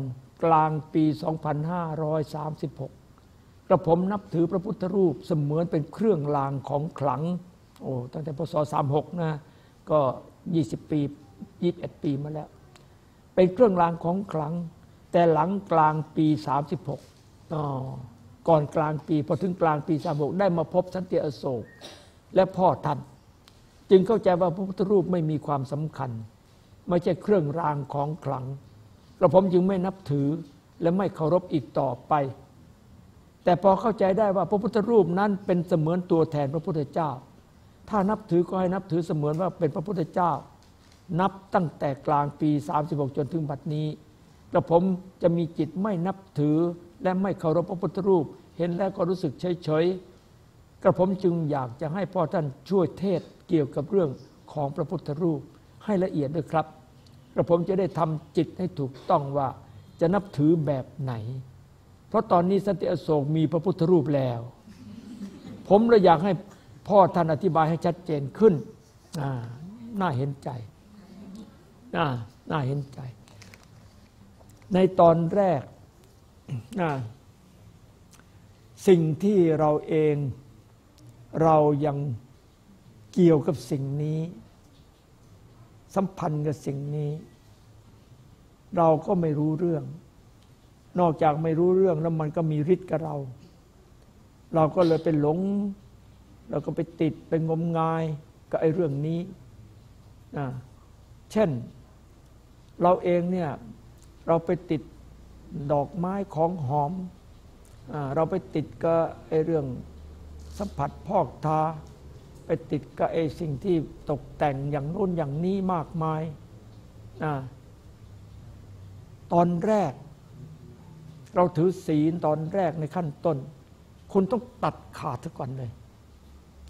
Speaker 1: กลางปี 2536 กระผมนับถือพระพุทธรูปเสมือนเป็นเครื่องรางของขลัง โอ้ตั้งแต่พศ 36 นะ ก็ 20 ปี 21 ปีมาแล้ว เป็นเครื่องรางของขลัง แต่หลังกลางปี 36อ๋อก่อนกลางปี พอถึงกลางปี 36 ได้มาพบสันติอโศก และพ่อท่าน จึงเข้าใจว่าพระพุทธรูปไม่มีความสำคัญ ไม่ใช่เครื่องรางของขลังกระผมจึงไม่นับถือและไม่เคารพอีกต่อไป แต่พอเข้าใจได้ว่าพระพุทธรูปนั้นเป็นเสมือนตัวแทนพระพุทธเจ้า ถ้านับถือก็ให้นับถือเสมือนว่าเป็นพระพุทธเจ้า นับตั้งแต่กลางปี 36 จนถึงบัดนี้กระผมจะมีจิตไม่นับถือและไม่เคารพพระพุทธรูป เห็นแล้วก็รู้สึกเฉยๆกระผมจึงอยากจะให้พ่อท่านช่วยเทศ เกี่ยวกับเรื่องของพระพุทธรูปให้ละเอียดด้วยครับกระผมจะได้ทำจิตให้ถูกต้องว่าจะนับถือแบบไหน เพราะตอนนี้สติอโศกมีพระพุทธรูปแล้ว ผมเลยอยากให้พ่อท่านอธิบายให้ชัดเจนขึ้น น่าเห็นใจน่าน่าเห็นใจ ในตอนแรก สิ่งที่เราเองเรายัง เกี่ยวกับสิ่งนี้ สัมพันธ์กับสิ่งนี้ เราก็ไม่รู้เรื่อง นอกจากไม่รู้เรื่องแล้วมันก็มีฤทธิ์กับเรา เราก็เลยเป็นหลง เราก็ไปติดไปงมงายกับไอ้เรื่องนี้นะเช่น เราเองเนี่ยเราไปติดดอกไม้ของหอมอเราไปติดกับไอ้เรื่องสัมผัสพอกทา ไปติดกับไอ้สิ่งที่ตกแต่งอย่างโน้นอย่างนี้มากมายอตอนแรก เราถือศีลตอนแรกในขั้นต้น คุณต้องตัดขาดซะก่อนเลย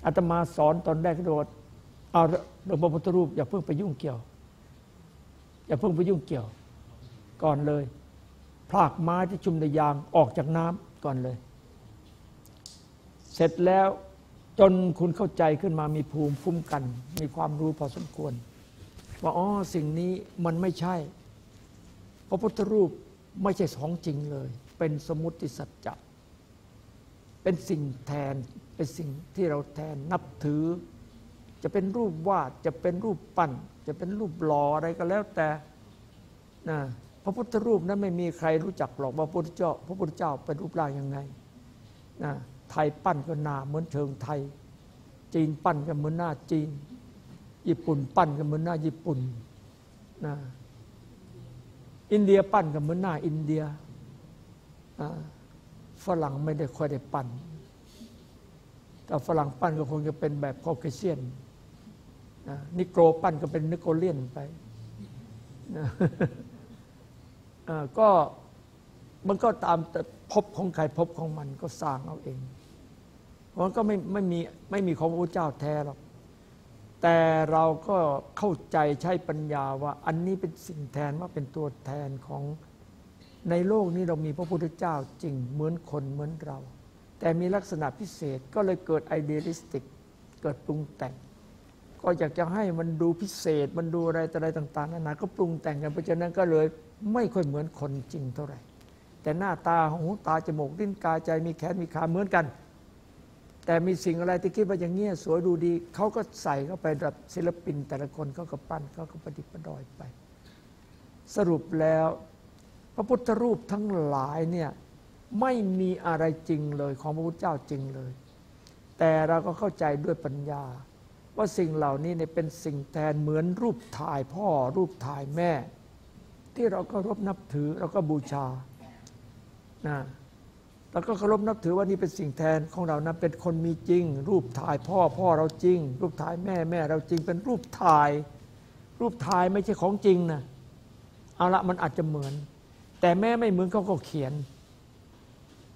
Speaker 1: อาตมาสอนตอนแรกก็บอกว่าเอาเรื่องพระพุทธรูป อย่าเพิ่งไปยุ่งเกี่ยว อย่าเพิ่งไปยุ่งเกี่ยว ก่อนเลยพรากไม้ที่ชุมในยางออกจากน้ำก่อนเลย เสร็จแล้ว จนคุณเข้าใจขึ้นมามีภูมิคุ้มกัน มีความรู้พอสมควร ว่าอ๋อสิ่งนี้มันไม่ใช่ พระพุทธรูปไม่ใช่ของจริงเลย เป็นสมมุติสัจจะเป็นสิ่งแทนเป็นสิ่งที่เราแทนนับถือ จะเป็นรูปวาดจะเป็นรูปปั้น จะเป็นรูปหล่ออะไรก็แล้วแต่นะพระพุทธรูปนั้นไม่มีใครรู้จักหรอกว่าพระพุทธเจ้า พระพุทธเจ้าเป็นรูปร่างยังไงนะ ไทยปั้นก็หนาเหมือนเชิงไทย จีนปั้นก็เหมือนหน้าจีน ญี่ปุ่นปั้นก็เหมือนหน้าญี่ปุ่นนะอินเดียปั้นก็เหมือนหน้าอินเดียอ่าฝรั่งไม่ได้ค่อยได้ปั้นแต่ฝรั่งปั้นก็คงจะเป็นแบบคอเคเซียนนิโกรปั้นก็เป็นนิโกเลียนไปนะอ่าก็มันก็ตามแต่ภพของใครภพของมันก็สร้างเอาเอง มันก็ไม่ไม่มีไม่มีของพระพุทธเจ้าแท้หรอกแต่เราก็เข้าใจใช้ปัญญาว่า อันนี้เป็นสิ่งแทนว่าเป็นตัวแทนของในโลกนี้เรามีพระพุทธเจ้าจริงเหมือนคนเหมือนเรา แต่มีลักษณะพิเศษก็เลยเกิดไอเดียลิสติก เกิดปรุงแต่ง ก็อยากจะให้มันดูพิเศษ มันดูอะไรต่ออะไรต่างๆนานาก็ปรุงแต่งกันเพราะฉะนั้นก็เลยไม่ค่อยเหมือนคนจริงเท่าไหร่ แต่หน้าตาหูตาจมูกลิ้นกายใจมีแขนมีขาเหมือนกัน แต่มีสิ่งอะไรที่คิดว่าอย่างเงี้ยสวยดูดี เขาก็ใส่เข้าไปแบบศิลปิน แต่ละคนเขาก็ปั้นเขาก็ประดิษฐ์ประดอยไป สรุปแล้ว พระพุทธรูปทั้งหลายเนี่ยไม่มีอะไรจริงเลยของพระพุทธเจ้าจริงเลย แต่เราก็เข้าใจด้วยปัญญา ว่าสิ่งเหล่านี้เนี่ยเป็นสิ่งแทนเหมือนรูปถ่ายพ่อรูปถ่ายแม่ ที่เราก็รบนับถือเราก็บูชานะ เราก็เคารพนับถือว่านี่เป็นสิ่งแทนของเรานะเป็นคนมีจริง รูปถ่ายพ่อพ่อเราจริง รูปถ่ายแม่แม่เราจริง เป็นรูปถ่าย รูปถ่ายไม่ใช่ของจริงนะเอาละมันอาจจะเหมือน แต่แม่ไม่เหมือนเขาก็เขียน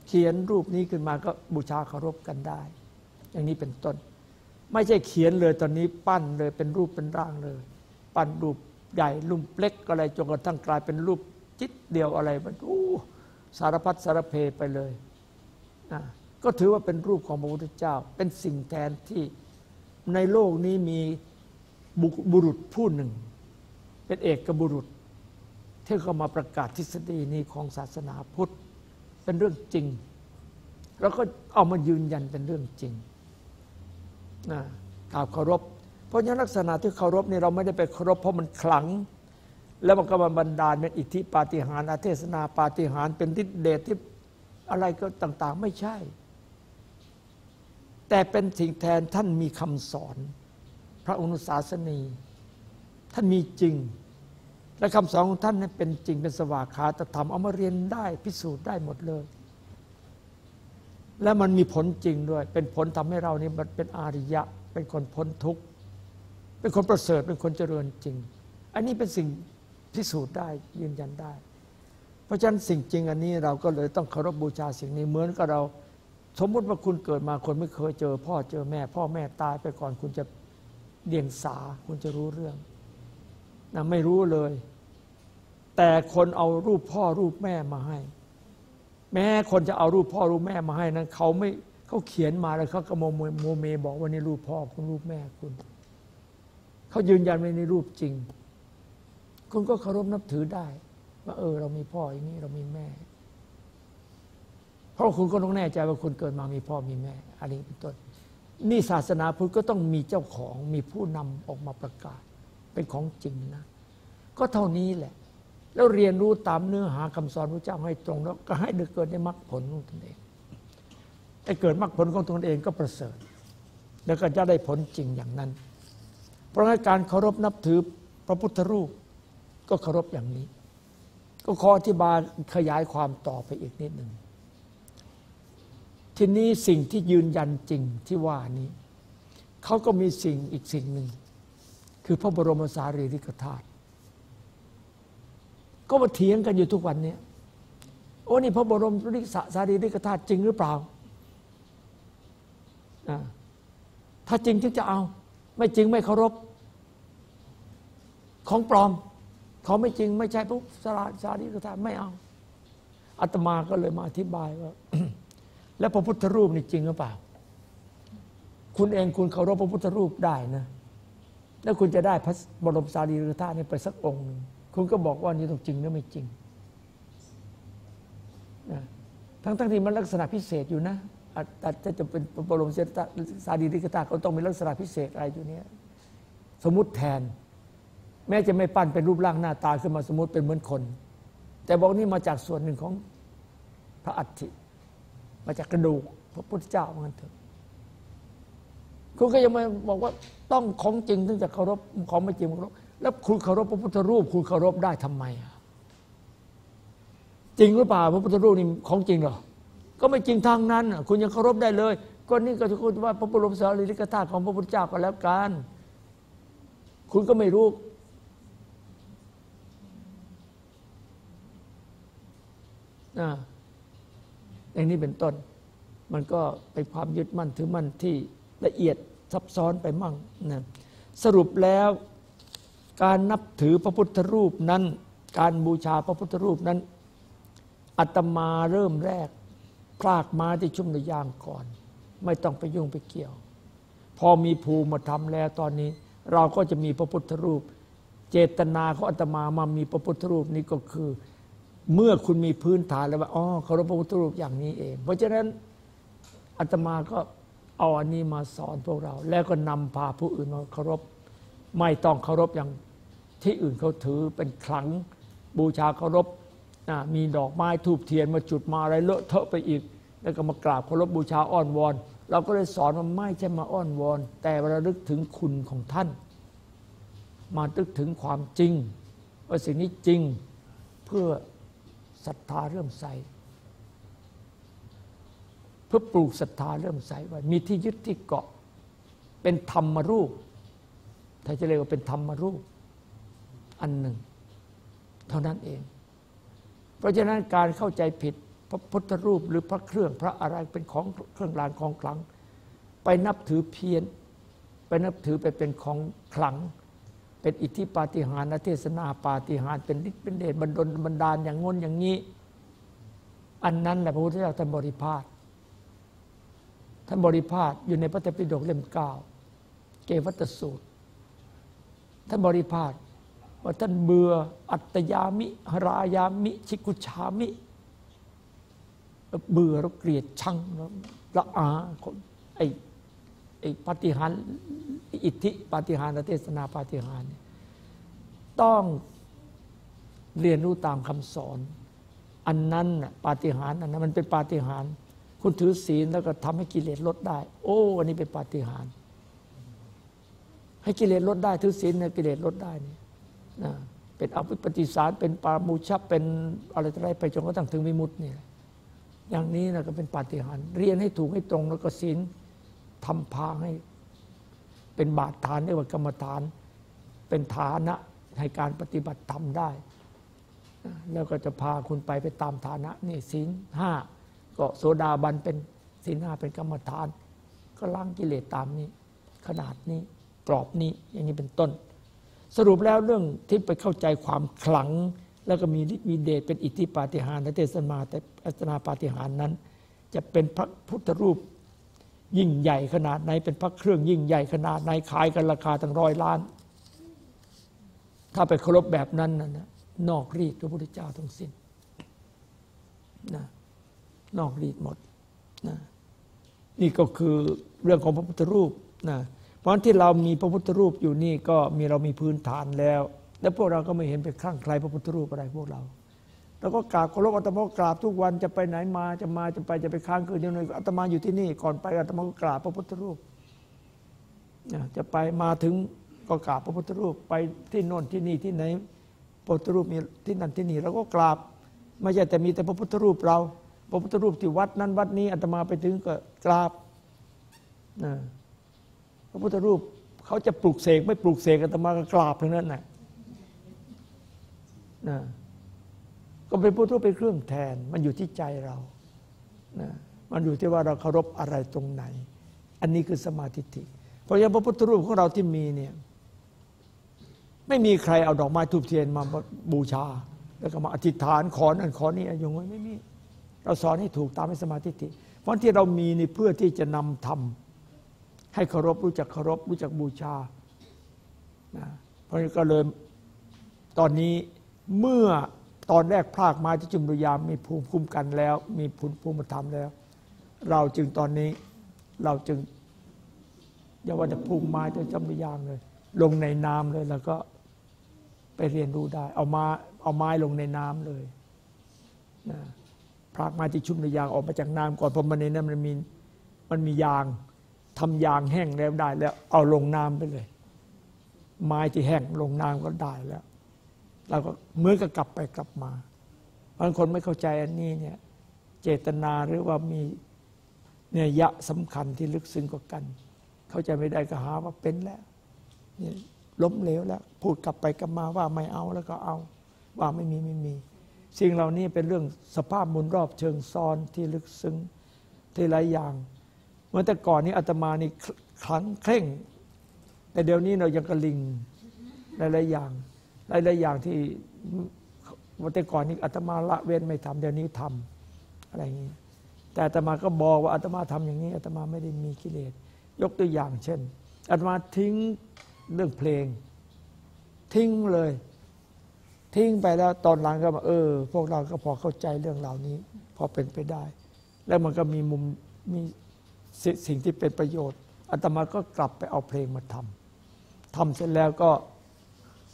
Speaker 1: เขียนรูปนี้ขึ้นมาก็บูชาเคารพกันได้ อย่างนี้เป็นต้น ไม่ใช่เขียนเลยตอนนี้ปั้นเลยเป็นรูปเป็นร่างเลย ปั้นรูปใหญ่รูปเล็กอะไรจนกระทั่งกลายเป็นรูปจิตเดียวอะไรมันโอ้ สารพัดสารเพไปเลยนะก็ถือว่าเป็นรูปของพระพุทธเจ้า เป็นสิ่งแทนที่ในโลกนี้มีบุบุรุษผู้หนึ่ง เป็นเอกบุรุษที่เขามาประกาศทฤษฎีนี้ของศาสนาพุทธ เป็นเรื่องจริง แล้วก็เอามายืนยันเป็นเรื่องจริงนะกราบเคารพ เพราะฉะนั้นลักษณะที่เคารพนี่เราไม่ได้ไปเคารพเพราะมันขลัง แล้วมันก็มาบันดาลเป็นอิทธิปาฏิหาริย์อาเทศนาปาฏิหาริย์เป็นฤทธิเดชที่อะไรก็ต่าง ๆ ไม่ใช่ แต่เป็นสิ่งแทนท่านมีคำสอน พระอนุสาสนี ท่านมีจริง และคำสอนของท่านนั้นเป็นจริงเป็นสวากขาตธรรมเอามาเรียนได้พิสูจน์ได้หมดเลย และมันมีผลจริงด้วย เป็นผลทำให้เรานี่มันเป็นอาริยะ เป็นคนพ้นทุกข์ เป็นคนประเสริฐเป็นคนเจริญจริง อันนี้เป็นสิ่ง พิสูจน์ได้ยืนยันได้ เพราะฉะนั้นสิ่งจริงอันนี้เราก็เลยต้องเคารพบูชาสิ่งนี้เหมือนกับเรา สมมติว่าคุณเกิดมาคนไม่เคยเจอ พ่อเจอแม่ พ่อแม่ตายไปก่อนคุณจะเดียงสาคุณจะรู้เรื่องนะไม่รู้เลย แต่คนเอารูปพ่อรูปแม่มาให้ แม้คนจะเอารูปพ่อรูปแม่มาให้นั้นเขาไม่เขาเขียนมาแล้วเขาก็โมมโมเมบอกว่านี่รูปพ่อคุณรูปแม่คุณ เขายืนยันว่านี่รูปจริง คุณก็เคารพนับถือได้ ว่าเออ เรามีพ่ออย่างนี้เรามีแม่ เพราะคุณก็ต้องแน่ใจว่าคุณเกิดมามีพ่อมีแม่ อันนี้เป็นต้น นี่ศาสนาพุทธก็ต้องมีเจ้าของมีผู้นำออกมาประกาศ เป็นของจริงนะ ก็เท่านี้แหละ แล้วเรียนรู้ตามเนื้อหาคำสอนพระเจ้าให้ตรงแล้วก็ให้เด็กเกิดได้มรรคผลของตนเองไอ้เกิดมรรคผลของตนเองก็ประเสริฐ แล้วก็จะได้ผลจริงอย่างนั้น เพราะงั้นการเคารพนับถือพระพุทธรูป ก็เคารพอย่างนี้ ก็ขออธิบายขยายความต่อไปอีกนิดหนึ่งทีนี้สิ่งที่ยืนยันจริงที่ว่านี้เขาก็มีสิ่งอีกสิ่งหนึ่ง คือพระบรมสารีริกธาตุก็มาเถียงกันอยู่ทุกวันนี้โอ้นี่พระบรมริสารีริกธาตุจริงหรือเปล่าอ่า ถ้าจริงถึงจะเอา ไม่จริงไม่เคารพ ของปลอม เขาไม่จริงไม่ใช่พวกสาราสารีริกธาไม่เอาอาตมาก็เลยมาอธิบายว่า แล้วพระพุทธรูปนี่จริงหรือเปล่า คุณเองคุณเคารพพระพุทธรูปได้นะ แล้วคุณจะได้พระบรมสารีริกธาตุนี่ไปสักองค์หนึ่งคุณก็บอกว่านี่ต้องจริงหรือไม่จริงนะทั้งทั้งที่มันลักษณะพิเศษอยู่นะอาจแต่จะจะเป็นบรมสารีริกธาตุก็ต้องมีลักษณะพิเศษอะไรอยู่เนี้ยสมมติแทน แม้จะไม่ปั้นเป็นรูปร่างหน้าตาขึ้นมาสมมติเป็นเหมือนคน แต่บอกนี่มาจากส่วนหนึ่งของพระอัฐิมาจากกระดูกพระพุทธเจ้าเหมือนกันเถอะคุณก็ยังมาบอกว่าต้องของจริงถึงจะเคารพของไม่จริงเคารพแล้วคุณเคารพพระพุทธรูป คุณเคารพได้ทำไมจริงหรือเปล่าพระพุทธรูปนี่ของจริงเหรอก็ไม่จริงทางนั้น คุณยังเคารพได้เลย ก็นี่ก็จะคุณว่าพระบรมสารีริกธาตุของพระพุทธเจ้าก็แล้วกันคุณก็ไม่รู้ อ่าอย่างนี้เป็นต้น มันก็เป็นความยึดมั่นถือมั่นที่ละเอียดซับซ้อนไปมั่งนะสรุปแล้วการนับถือพระพุทธรูปนั้น การบูชาพระพุทธรูปนั้นอาตมาเริ่มแรกพลากมาที่ชุ่มในยางก่อน ไม่ต้องไปยุ่งไปเกี่ยว พอมีภูมิมาทำแล้วตอนนี้ เราก็จะมีพระพุทธรูป เจตนาของอาตมามามีพระพุทธรูปนี้ก็คือ เมื่อคุณมีพื้นฐานแล้วว่าอ๋อเคารพพระพุทธรูปอย่างนี้เอง เพราะฉะนั้นอาตมาก็เอาอันนี้มาสอนพวกเรา แล้วก็นำพาผู้อื่นมาเคารพ ไม่ต้องเคารพอย่างที่อื่นเขาถือเป็นขลังบูชาเคารพมีดอกไม้ทูบเทียนมาจุดมาอะไรเลอะเทอะไปอีก แล้วก็มากราบเคารพบูชาอ้อนวอน เราก็เลยสอนว่าไม่ใช่มาอ้อนวอน แต่ระลึกถึงคุณของท่าน มาตึกถึงความจริงว่าสิ่งนี้จริงเพื่อ ศรัทธาเริ่มใสเพื่อปลูกศรัทธาเริ่มใสไว้มีที่ยึดที่เกาะ เป็นธรรมรูปถ้าจะเรียกว่าเป็นธรรมรูป อันหนึ่ง เท่านั้นเอง เพราะฉะนั้นการเข้าใจผิดพระพุทธรูปหรือพระเครื่องพระอะไรเป็นของเครื่องรางของขลัง ไปนับถือเพี้ยน ไปนับถือไปเป็นของขลัง เป็นอิทธิปาฏิหาริย์เทศนาปาฏิหาริย์เป็นฤทธิ์เป็นเดชบันดลบันดาลอย่างงนอย่างนี้ อันนั้นแหละพระพุทธเจ้าท่านบริพาทท่านบริพาทอยู่ในพระเตปิฎกเล่มเก้าเกวัตสูตร ท่านบริพาทว่าท่านเบื่ออัตยามิหรายามิ ชิกุชามิ เบื่อแล้วเกลียดชังแล้วละอาคนไอ้ไอ ปฏิหารอิทธิปฏิหารเทศนาปฏิหารต้องเรียนรู้ตามคำสอน อันนั้นน่ะปาฏิหาริย์อันนั้นมันเป็นปาฏิหาริย์คุณถือศีลแล้วก็ทำให้กิเลสลดได้ โอ้อันนี้เป็นปาฏิหาริย์ให้กิเลสลดได้ถือศีลเนี่ยกิเลสลดได้นี่นะเป็นอภิปฏิสารเป็นปามูชับเป็นอะไรต่ออะไรไปจนกระทั่งถึงวิมุตตินี่อย่างนี้นะก็เป็นปาฏิหาริย์เรียนให้ถูกให้ตรงแล้วก็ศีล ทำพาให้ เป็นบาตรฐานเรียกว่ากรรมฐาน เป็นฐานะให้การปฏิบัติธรรมได้ แล้วก็จะพาคุณไปไปตามฐานะนี่ศีลห้าก็โสดาบันเป็นศีลห้าเป็นกรรมฐาน ก็ล้างกิเลสตามนี้ ขนาดนี้กรอบนี้อย่างนี้เป็นต้น สรุปแล้วเรื่องที่ไปเข้าใจความขลัง แล้วก็มีฤทธิ์มีเดชเป็นอิทธิปาฏิหาริย์เทศนาแต่อัศนาปาฏิหาริย์นั้น จะเป็นพระพุทธรูป ยิ่งใหญ่ขนาดไหนเป็นพระเครื่องยิ่งใหญ่ขนาดไหนขายกันราคาตั้งร้อยล้าน ถ้าไปเคารพแบบนั้นนะนะนอกรีดพระพุทธเจ้าทั้งสิ้นนะนอกรีดหมดนะนี่ก็คือเรื่องของพระพุทธรูปนะเพราะที่เรามีพระพุทธรูปอยู่นี่ก็มีเรามีพื้นฐานแล้ว แล้วพวกเราก็ไม่เห็นเป็นคลั่งใครพระพุทธรูปอะไรพวกเรา แล้วก็กราบเคารพอาตมาก็กราบทุกวันจะไปไหนมาจะมาจะไปจะไปค้างคืนยวหน่อยอาตมาอยู่ที่นี่ ก่อนไปอาตมาก็กราบพระพุทธรูปนะจะไปมาถึงก็กราบพระพุทธรูปไปที่โน่นที่นี่ที่ไหนพระพุทธรูปมีที่นั่นที่นี่เราก็กราบ ไม่ใช่แต่มีแต่พระพุทธรูปเรา พระพุทธรูปที่วัดนั้นวัดนี้อาตมาไปถึงก็กราบนะพระพุทธรูปเขาจะปลูกเสกไม่ปลูกเสกอาตมาก็กราบเทั้งนั้นแหละนะ ก็เป็นพุทธรูปเป็นเครื่องแทน มันอยู่ที่ใจเรานะมันอยู่ที่ว่าเราเคารพอะไรตรงไหน อันนี้คือสมาธิิเพราะฉะนั้นพระพุทธรูปของเราที่มีเนี่ยไม่มีใครเอาดอกไม้ทูบเทียนมาบูชา แล้วก็มาอธิษฐานขอนั่นขอนี่อย่างงี้ไม่มี เราสอนให้ถูกตามให้สมาธิิเพราะที่เรามีนี่เพื่อที่จะนำทำให้เคารพรู้จักเคารพรู้จักบูชานะเพราะฉะนั้นก็เลยตอนนี้เมื่อ ตอนแรกพรากไม้ที่จุมรุยามมีภูมิคุ้มกันแล้ว มีภูมิภูมิธรรมแล้ว เราจึงตอนนี้เราจึงอย่าว่าแต่ภูมิไม้จะจำรุยางเลย ลงในน้ำเลยแล้วก็ไปเรียนรู้ได้ เอามาเอาไม้ลงในน้ำเลยนะพรากไม้ที่ชุ่มในยางออกมาจากน้ำก่อนเพราะมันในนั้นมันมีมันมียางทำยางแห้งแล้วได้แล้ว เอาลงน้ำไปเลย ไม้ที่แห้งลงน้ำก็ได้แล้ว เราก็เหมือนกับกลับไปกลับมาบางคนไม่เข้าใจอันนี้เนี่ยเจตนาหรือว่ามีเนี่ยยะสำคัญที่ลึกซึ้งกว่ากัน เข้าใจไม่ได้ก็หาว่าเป็นแล้วเนี่ยล้มเหลวแล้ว พูดกลับไปกลับมาว่าไม่เอาแล้วก็เอา ว่าไม่มีไม่มี สิ่งเหล่านี้เป็นเรื่องสภาพมุนรอบเชิงซ้อนที่ลึกซึ้งที่หลายอย่างเมื่อแต่ก่อนนี้อาตมานี่คลังเคร่ง แต่เดี๋ยวนี้เรายังกระลิงหลายๆอย่าง หลายๆอย่างที่วันแต่ก่อนนี้อาตมาละเว้นไม่ทำเดี๋ยวนี้ทำอะไรอย่างนี้ แต่อาตมาก็บอกว่าอาตมาทำอย่างนี้อาตมาไม่ได้มีกิเลส ยกตัวอย่างเช่นอาตมาทิ้งเรื่องเพลง ทิ้งเลย ทิ้งไปแล้วตอนหลังก็มาเออ พวกเราก็พอเข้าใจเรื่องเหล่านี้ พอเป็นไปได้ แล้วมันก็มีมุมมีสิ่งที่เป็นประโยชน์อาตมาก็กลับไปเอาเพลงมาทำทำเสร็จแล้วก็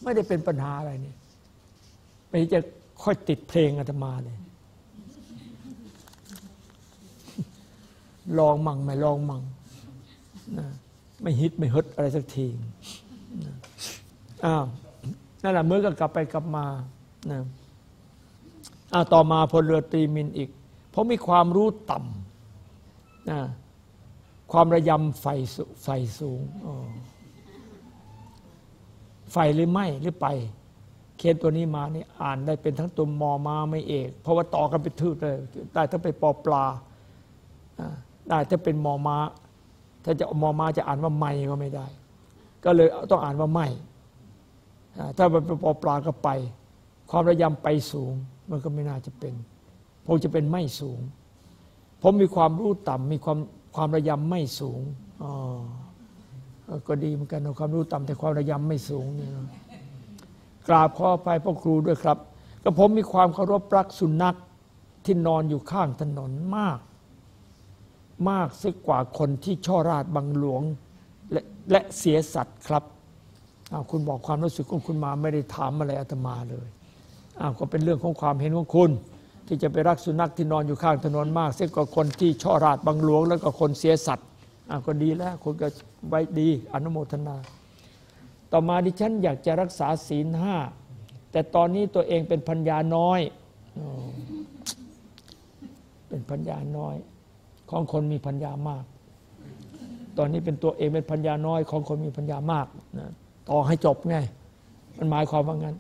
Speaker 1: ไม่ได้เป็นปัญหาอะไรนี่ไม่จะค่อยติดเพลงอาตมาเลยลองมั่งไม่ลองมั่งนะไม่ฮิตไม่ฮึดอะไรสักทีนะอ้าวนั่นแหละเมื่อก็กลับไปกลับมานะอ้าวต่อมาพลเรือตรีมินอีก เพราะมีความรู้ต่ำนะความระยำไฟไฟสูงอ๋อ ไฟหรือไม่หรือไปเคสตัวนี้มานี่อ่านได้เป็นทั้งตัวมอมาไม่เอก เพราะว่าต่อกันเป็นทืดเลยได้ถ้าเป็นปอปลาได้ถ้าเป็นมอมาถ้าจะมอมาจะอ่านว่าไม่ก็ไม่ได้ ก็เลยต้องอ่านว่าไม่ถ้าเป็นปอปลาก็ไป ความระยำไปสูงมันก็ไม่น่าจะเป็นคงจะเป็นไม่สูง ผมมีความรู้ต่ำมีความความระยำไม่สูงอ๋อ ก็ดีเหมือนกันความรู้ต่ำแต่ความระยำไม่สูงนี่นะกราบขอไปพ่อครูด้วยครับก็ผมมีความเคารพรักสุนัขที่นอนอยู่ข้างถนนมาก มากซึกกว่าคนที่ช่อราดบังหลวงและและเสียสัตว์ครับอาคุณบอกความรู้สึกของคุณมาไม่ได้ถามอะไรอาตมาเลยอ้าวก็เป็นเรื่องของความเห็นของคุณ ที่จะไปรักสุนัขที่นอนอยู่ข้างถนนมากเสียกว่าคนที่ช่อราดบังหลวง แล้วก็คนเสียสัตว์ อ้าวก็ดีแล้วคุณก็ไว้ดีอนุโมทนา ต่อมาดิฉันอยากจะรักษาศีลห้าแต่ตอนนี้ตัวเองเป็นพัญญาน้อย เป็นพัญญาน้อย ของคนมีพัญญามาก ตอนนี้เป็นตัวเองเป็นพัญญาน้อย ของคนมีพัญญามากนะต่อให้จบไง มันหมายความว่างั้น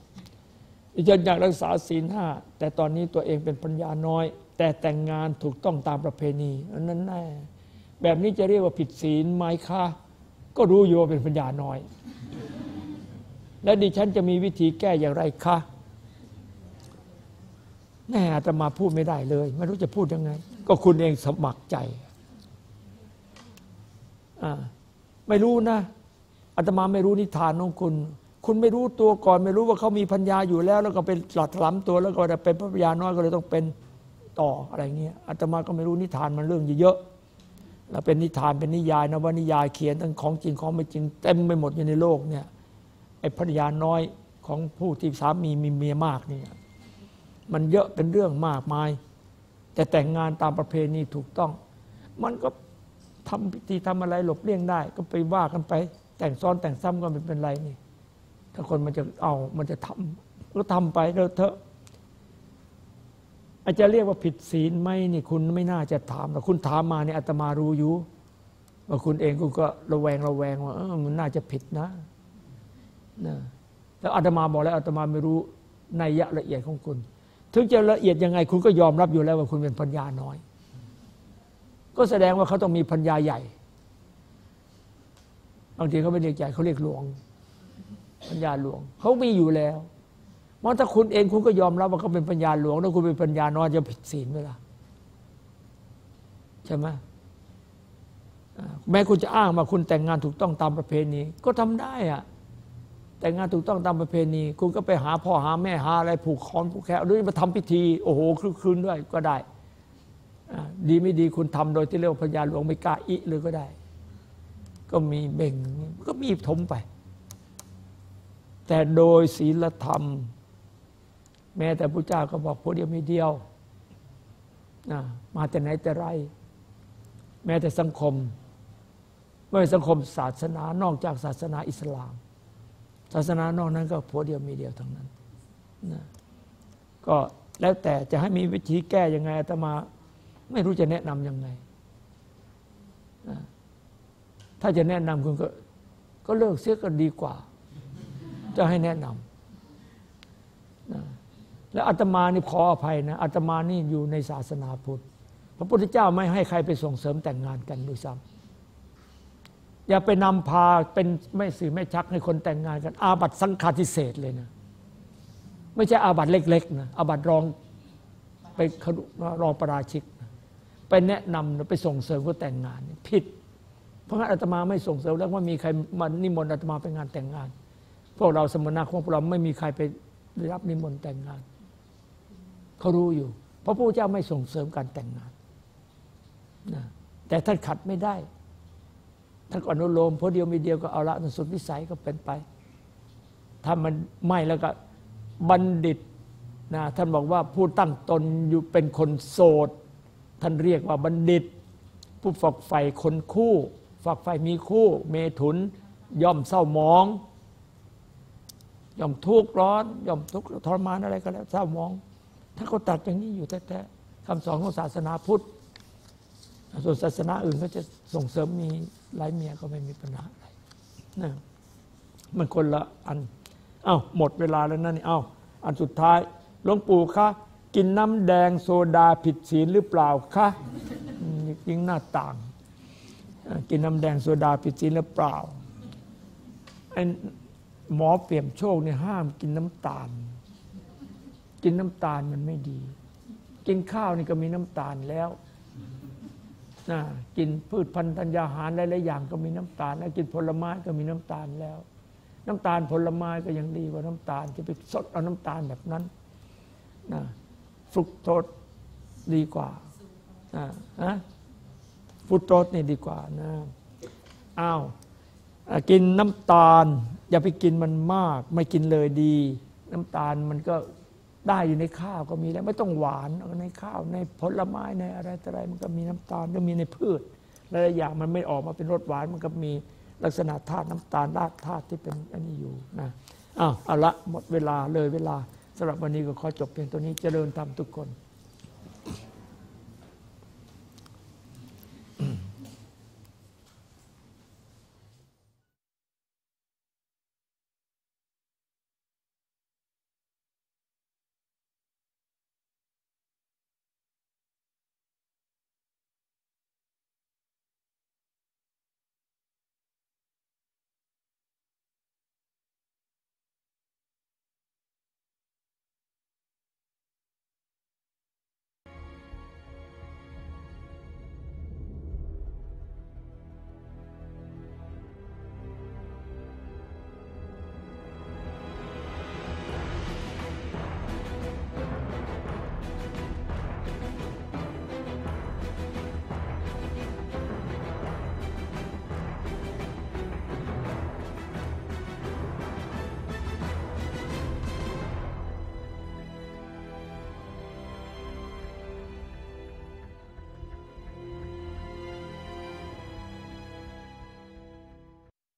Speaker 1: ดิฉันอยากรักษาศีลห้าแต่ตอนนี้ตัวเองเป็นพัญญาน้อย แต่แต่งงานถูกต้องตามประเพณีอันนั้นแน่ แบบนี้จะเรียกว่าผิดศีลไหมคะก็รู้อยู่ว่าเป็นปัญญาน้อย และดิฉันจะมีวิธีแก้อย่างไรคะแน่อาตมาพูดไม่ได้เลย ไม่รู้จะพูดยังไง ก็คุณเองสมัครใจไม่รู้นะอาตมาไม่รู้นิทานของคุณ คุณไม่รู้ตัวก่อน ไม่รู้ว่าเขามีพัญญาอยู่แล้ว แล้วก็เป็นหลัดหลำตัวแล้วก็เป็นพระพญาน้อยก็เลยต้องเป็นต่ออะไรเงี้ยอาตมาก็ไม่รู้นิทานมันเรื่องเยอะ แล้วเป็นนิทานเป็นนิยายนวนิยายเขียนทั้งของจริงของไม่จริงเต็มไปหมดอยู่ในโลกเนี่ยไอ้ภรรยาน้อยของผู้ที่สามีมีเมียมากนี่มันเยอะเป็นเรื่องมากมาย แต่แต่งงานตามประเพณีถูกต้อง มันก็ทำพิธีทำอะไรหลบเลี่ยงได้ ก็ไปว่ากันไป แต่งซ้อนแต่งซ้ำก็ไม่เป็นไรนี่ ถ้าคนมันจะเอามันจะทำก็ทำไปเถอะเถอะ อาจจะเรียกว่าผิดศีลไหมนี่คุณไม่น่าจะถามหรอกคุณถามมาเนี่ยอาตมารู้อยู่ว่าคุณเองคุณก็ระแวงระแวงว่าเออมันน่าจะผิดนะนะแล้วอาตมาบอกแล้วอาตมาไม่รู้ในยะละเอียดของคุณ ถึงจะละเอียดยังไง คุณก็ยอมรับอยู่แล้วว่าคุณเป็นปัญญาน้อย ก็แสดงว่าเขาต้องมีปัญญาใหญ่บางทีเขาไม่เรียกใหญ่เขาเรียกหลวงปัญญาหลวงเขามีอยู่แล้ว เพราะถ้าคุณเองคุณก็ยอมรับว่าเขาเป็นปัญญาหลวงแล้วคุณเป็นปัญญาน้อยจะผิดศีลไหมล่ะใช่ไหมแม้คุณจะอ้างมาคุณแต่งงานถูกต้องตามประเพณีก็ทำได้อะแต่งงานถูกต้องตามประเพณี คุณก็ไปหาพ่อหาแม่หาอะไรผูกคอนผูกแขนหรือมาทำพิธี โอ้โหคลึกคลืนด้วยก็ได้ดีไม่ดีคุณทำโดยที่เรียกว่าปัญญาหลวงไม่กล้าอิเลยก็ได้ ก็มีเบ่งก็มีถมไป แต่โดยศีลธรรม แม้แต่พระเจ้าก็บอกพวกเดียวมีเดียวนะมาแต่ไหนแต่ไร แม้แต่สังคมไม่ว่สังคมศาสนานอกจากศาสนาอิสลาม ศาสนานอกนั้นก็ผัวเดียวมีเดียวทั้งนั้นนะก็แล้วแต่จะให้มีวิธีแก้ยังไงอาตมาไม่รู้จะแนะนำยังไงนะถ้าจะแนะนำคุณก็ ก็เลิกเสียก็ดีกว่า จะให้แนะนำ แล้วอาตมานี่ขออภัยนะอาตมานี่อยู่ในศาสนาพุทธพระพุทธเจ้าไม่ให้ใครไปส่งเสริมแต่งงานกันด้วยซ้ำอย่าไปนำพาเป็นไม่สื่อไม่ชักให้คนแต่งงานกัน อาบัตสังฆาทิเศษเลยนะ ไม่ใช่อาบัตเล็กๆนะอาบัตรองไปขดุรองประราชิกไปแนะนำไปส่งเสริมก็แต่งงานผิด เพราะงั้นอาตมาไม่ส่งเสริมแล้วว่ามีใครมานิมนต์อาตมาไปงานแต่งงาน พวกเราสมณะของพวกเราไม่มีใครไปรับนิมนต์แต่งงาน เขารู้อยู่ เพราะพระพุทธเจ้าไม่ส่งเสริมการแต่งงานนะแต่ท่านขัดไม่ได้ท่านก็อนุโลมเพราะเดียวมีเดียวก็เอาละนั่นสุดวิสัยก็เป็นไป ถ้ามันไม่แล้วก็บัณฑิตนะท่านบอกว่าผู้ตั้งตนอยู่เป็นคนโสด ท่านเรียกว่าบัณฑิต ผู้ฝักใฝ่คนคู่ ฝักใฝ่มีคู่ เมถุน ย่อมเศร้ามอง ย่อมทุกข์ร้อน ย่อมทุกข์ทรมานอะไรก็แล้วเศร้ามอง ถ้าเขาตัดอย่างนี้อยู่แท้ๆคำสอนของศาสนาพุทธส่วนศาสนาอื่นก็จะส่งเสริมมีหลายเมียก็ไม่มีปัญหาอะไรนะมันคนละอันเอ้าหมดเวลาแล้วนั่นนี่เอ้าอันสุดท้ายหลวงปู่คะกินน้ำแดงโซดาผิดศีลหรือเปล่าคะยิงหน้าต่าง กินน้ำแดงโซดาผิดศีลหรือเปล่าไอ้หมอเปี่ยมโชคเนี่ยห้ามกินน้ำตาล กินน้ำตาลมันไม่ดี กินข้าวนี่ก็มีน้ำตาลแล้วนะกินพืชพันธุ์ธัญญาหารหลายๆอย่างก็มีน้ำตาลแล้วกินผลไม้ก็มีน้ำตาลแล้ว น้ำตาลผลไม้ก็ยังดีกว่าน้ำตาลจะไปสดเอาน้ำตาลแบบนั้นนะฟรุกโตสดีกว่าอ่าฮะฟรุกโตสนี่ดีกว่านะอ้าวกินน้ำตาล อย่าไปกินมันมาก ไม่กินเลยดี น้ำตาลมันก็ ได้อยู่ในข้าวก็มีแล้ว ไม่ต้องหวานในข้าวในผลไม้ในอะไรต่อะไรมันก็มีน้ำตาลก็มีในพืชหลายอย่างมันไม่ออกมาเป็นรสหวานมันก็มีลักษณะธาตุน้ำตาลธาตุธาตุที่เป็นอันนี้อยู่นะอ้าวเอาละหมดเวลาเลยเวลาสำหรับวันนี้ก็ขอจบเพียงตัวนี้เจริญธรรมทุกคน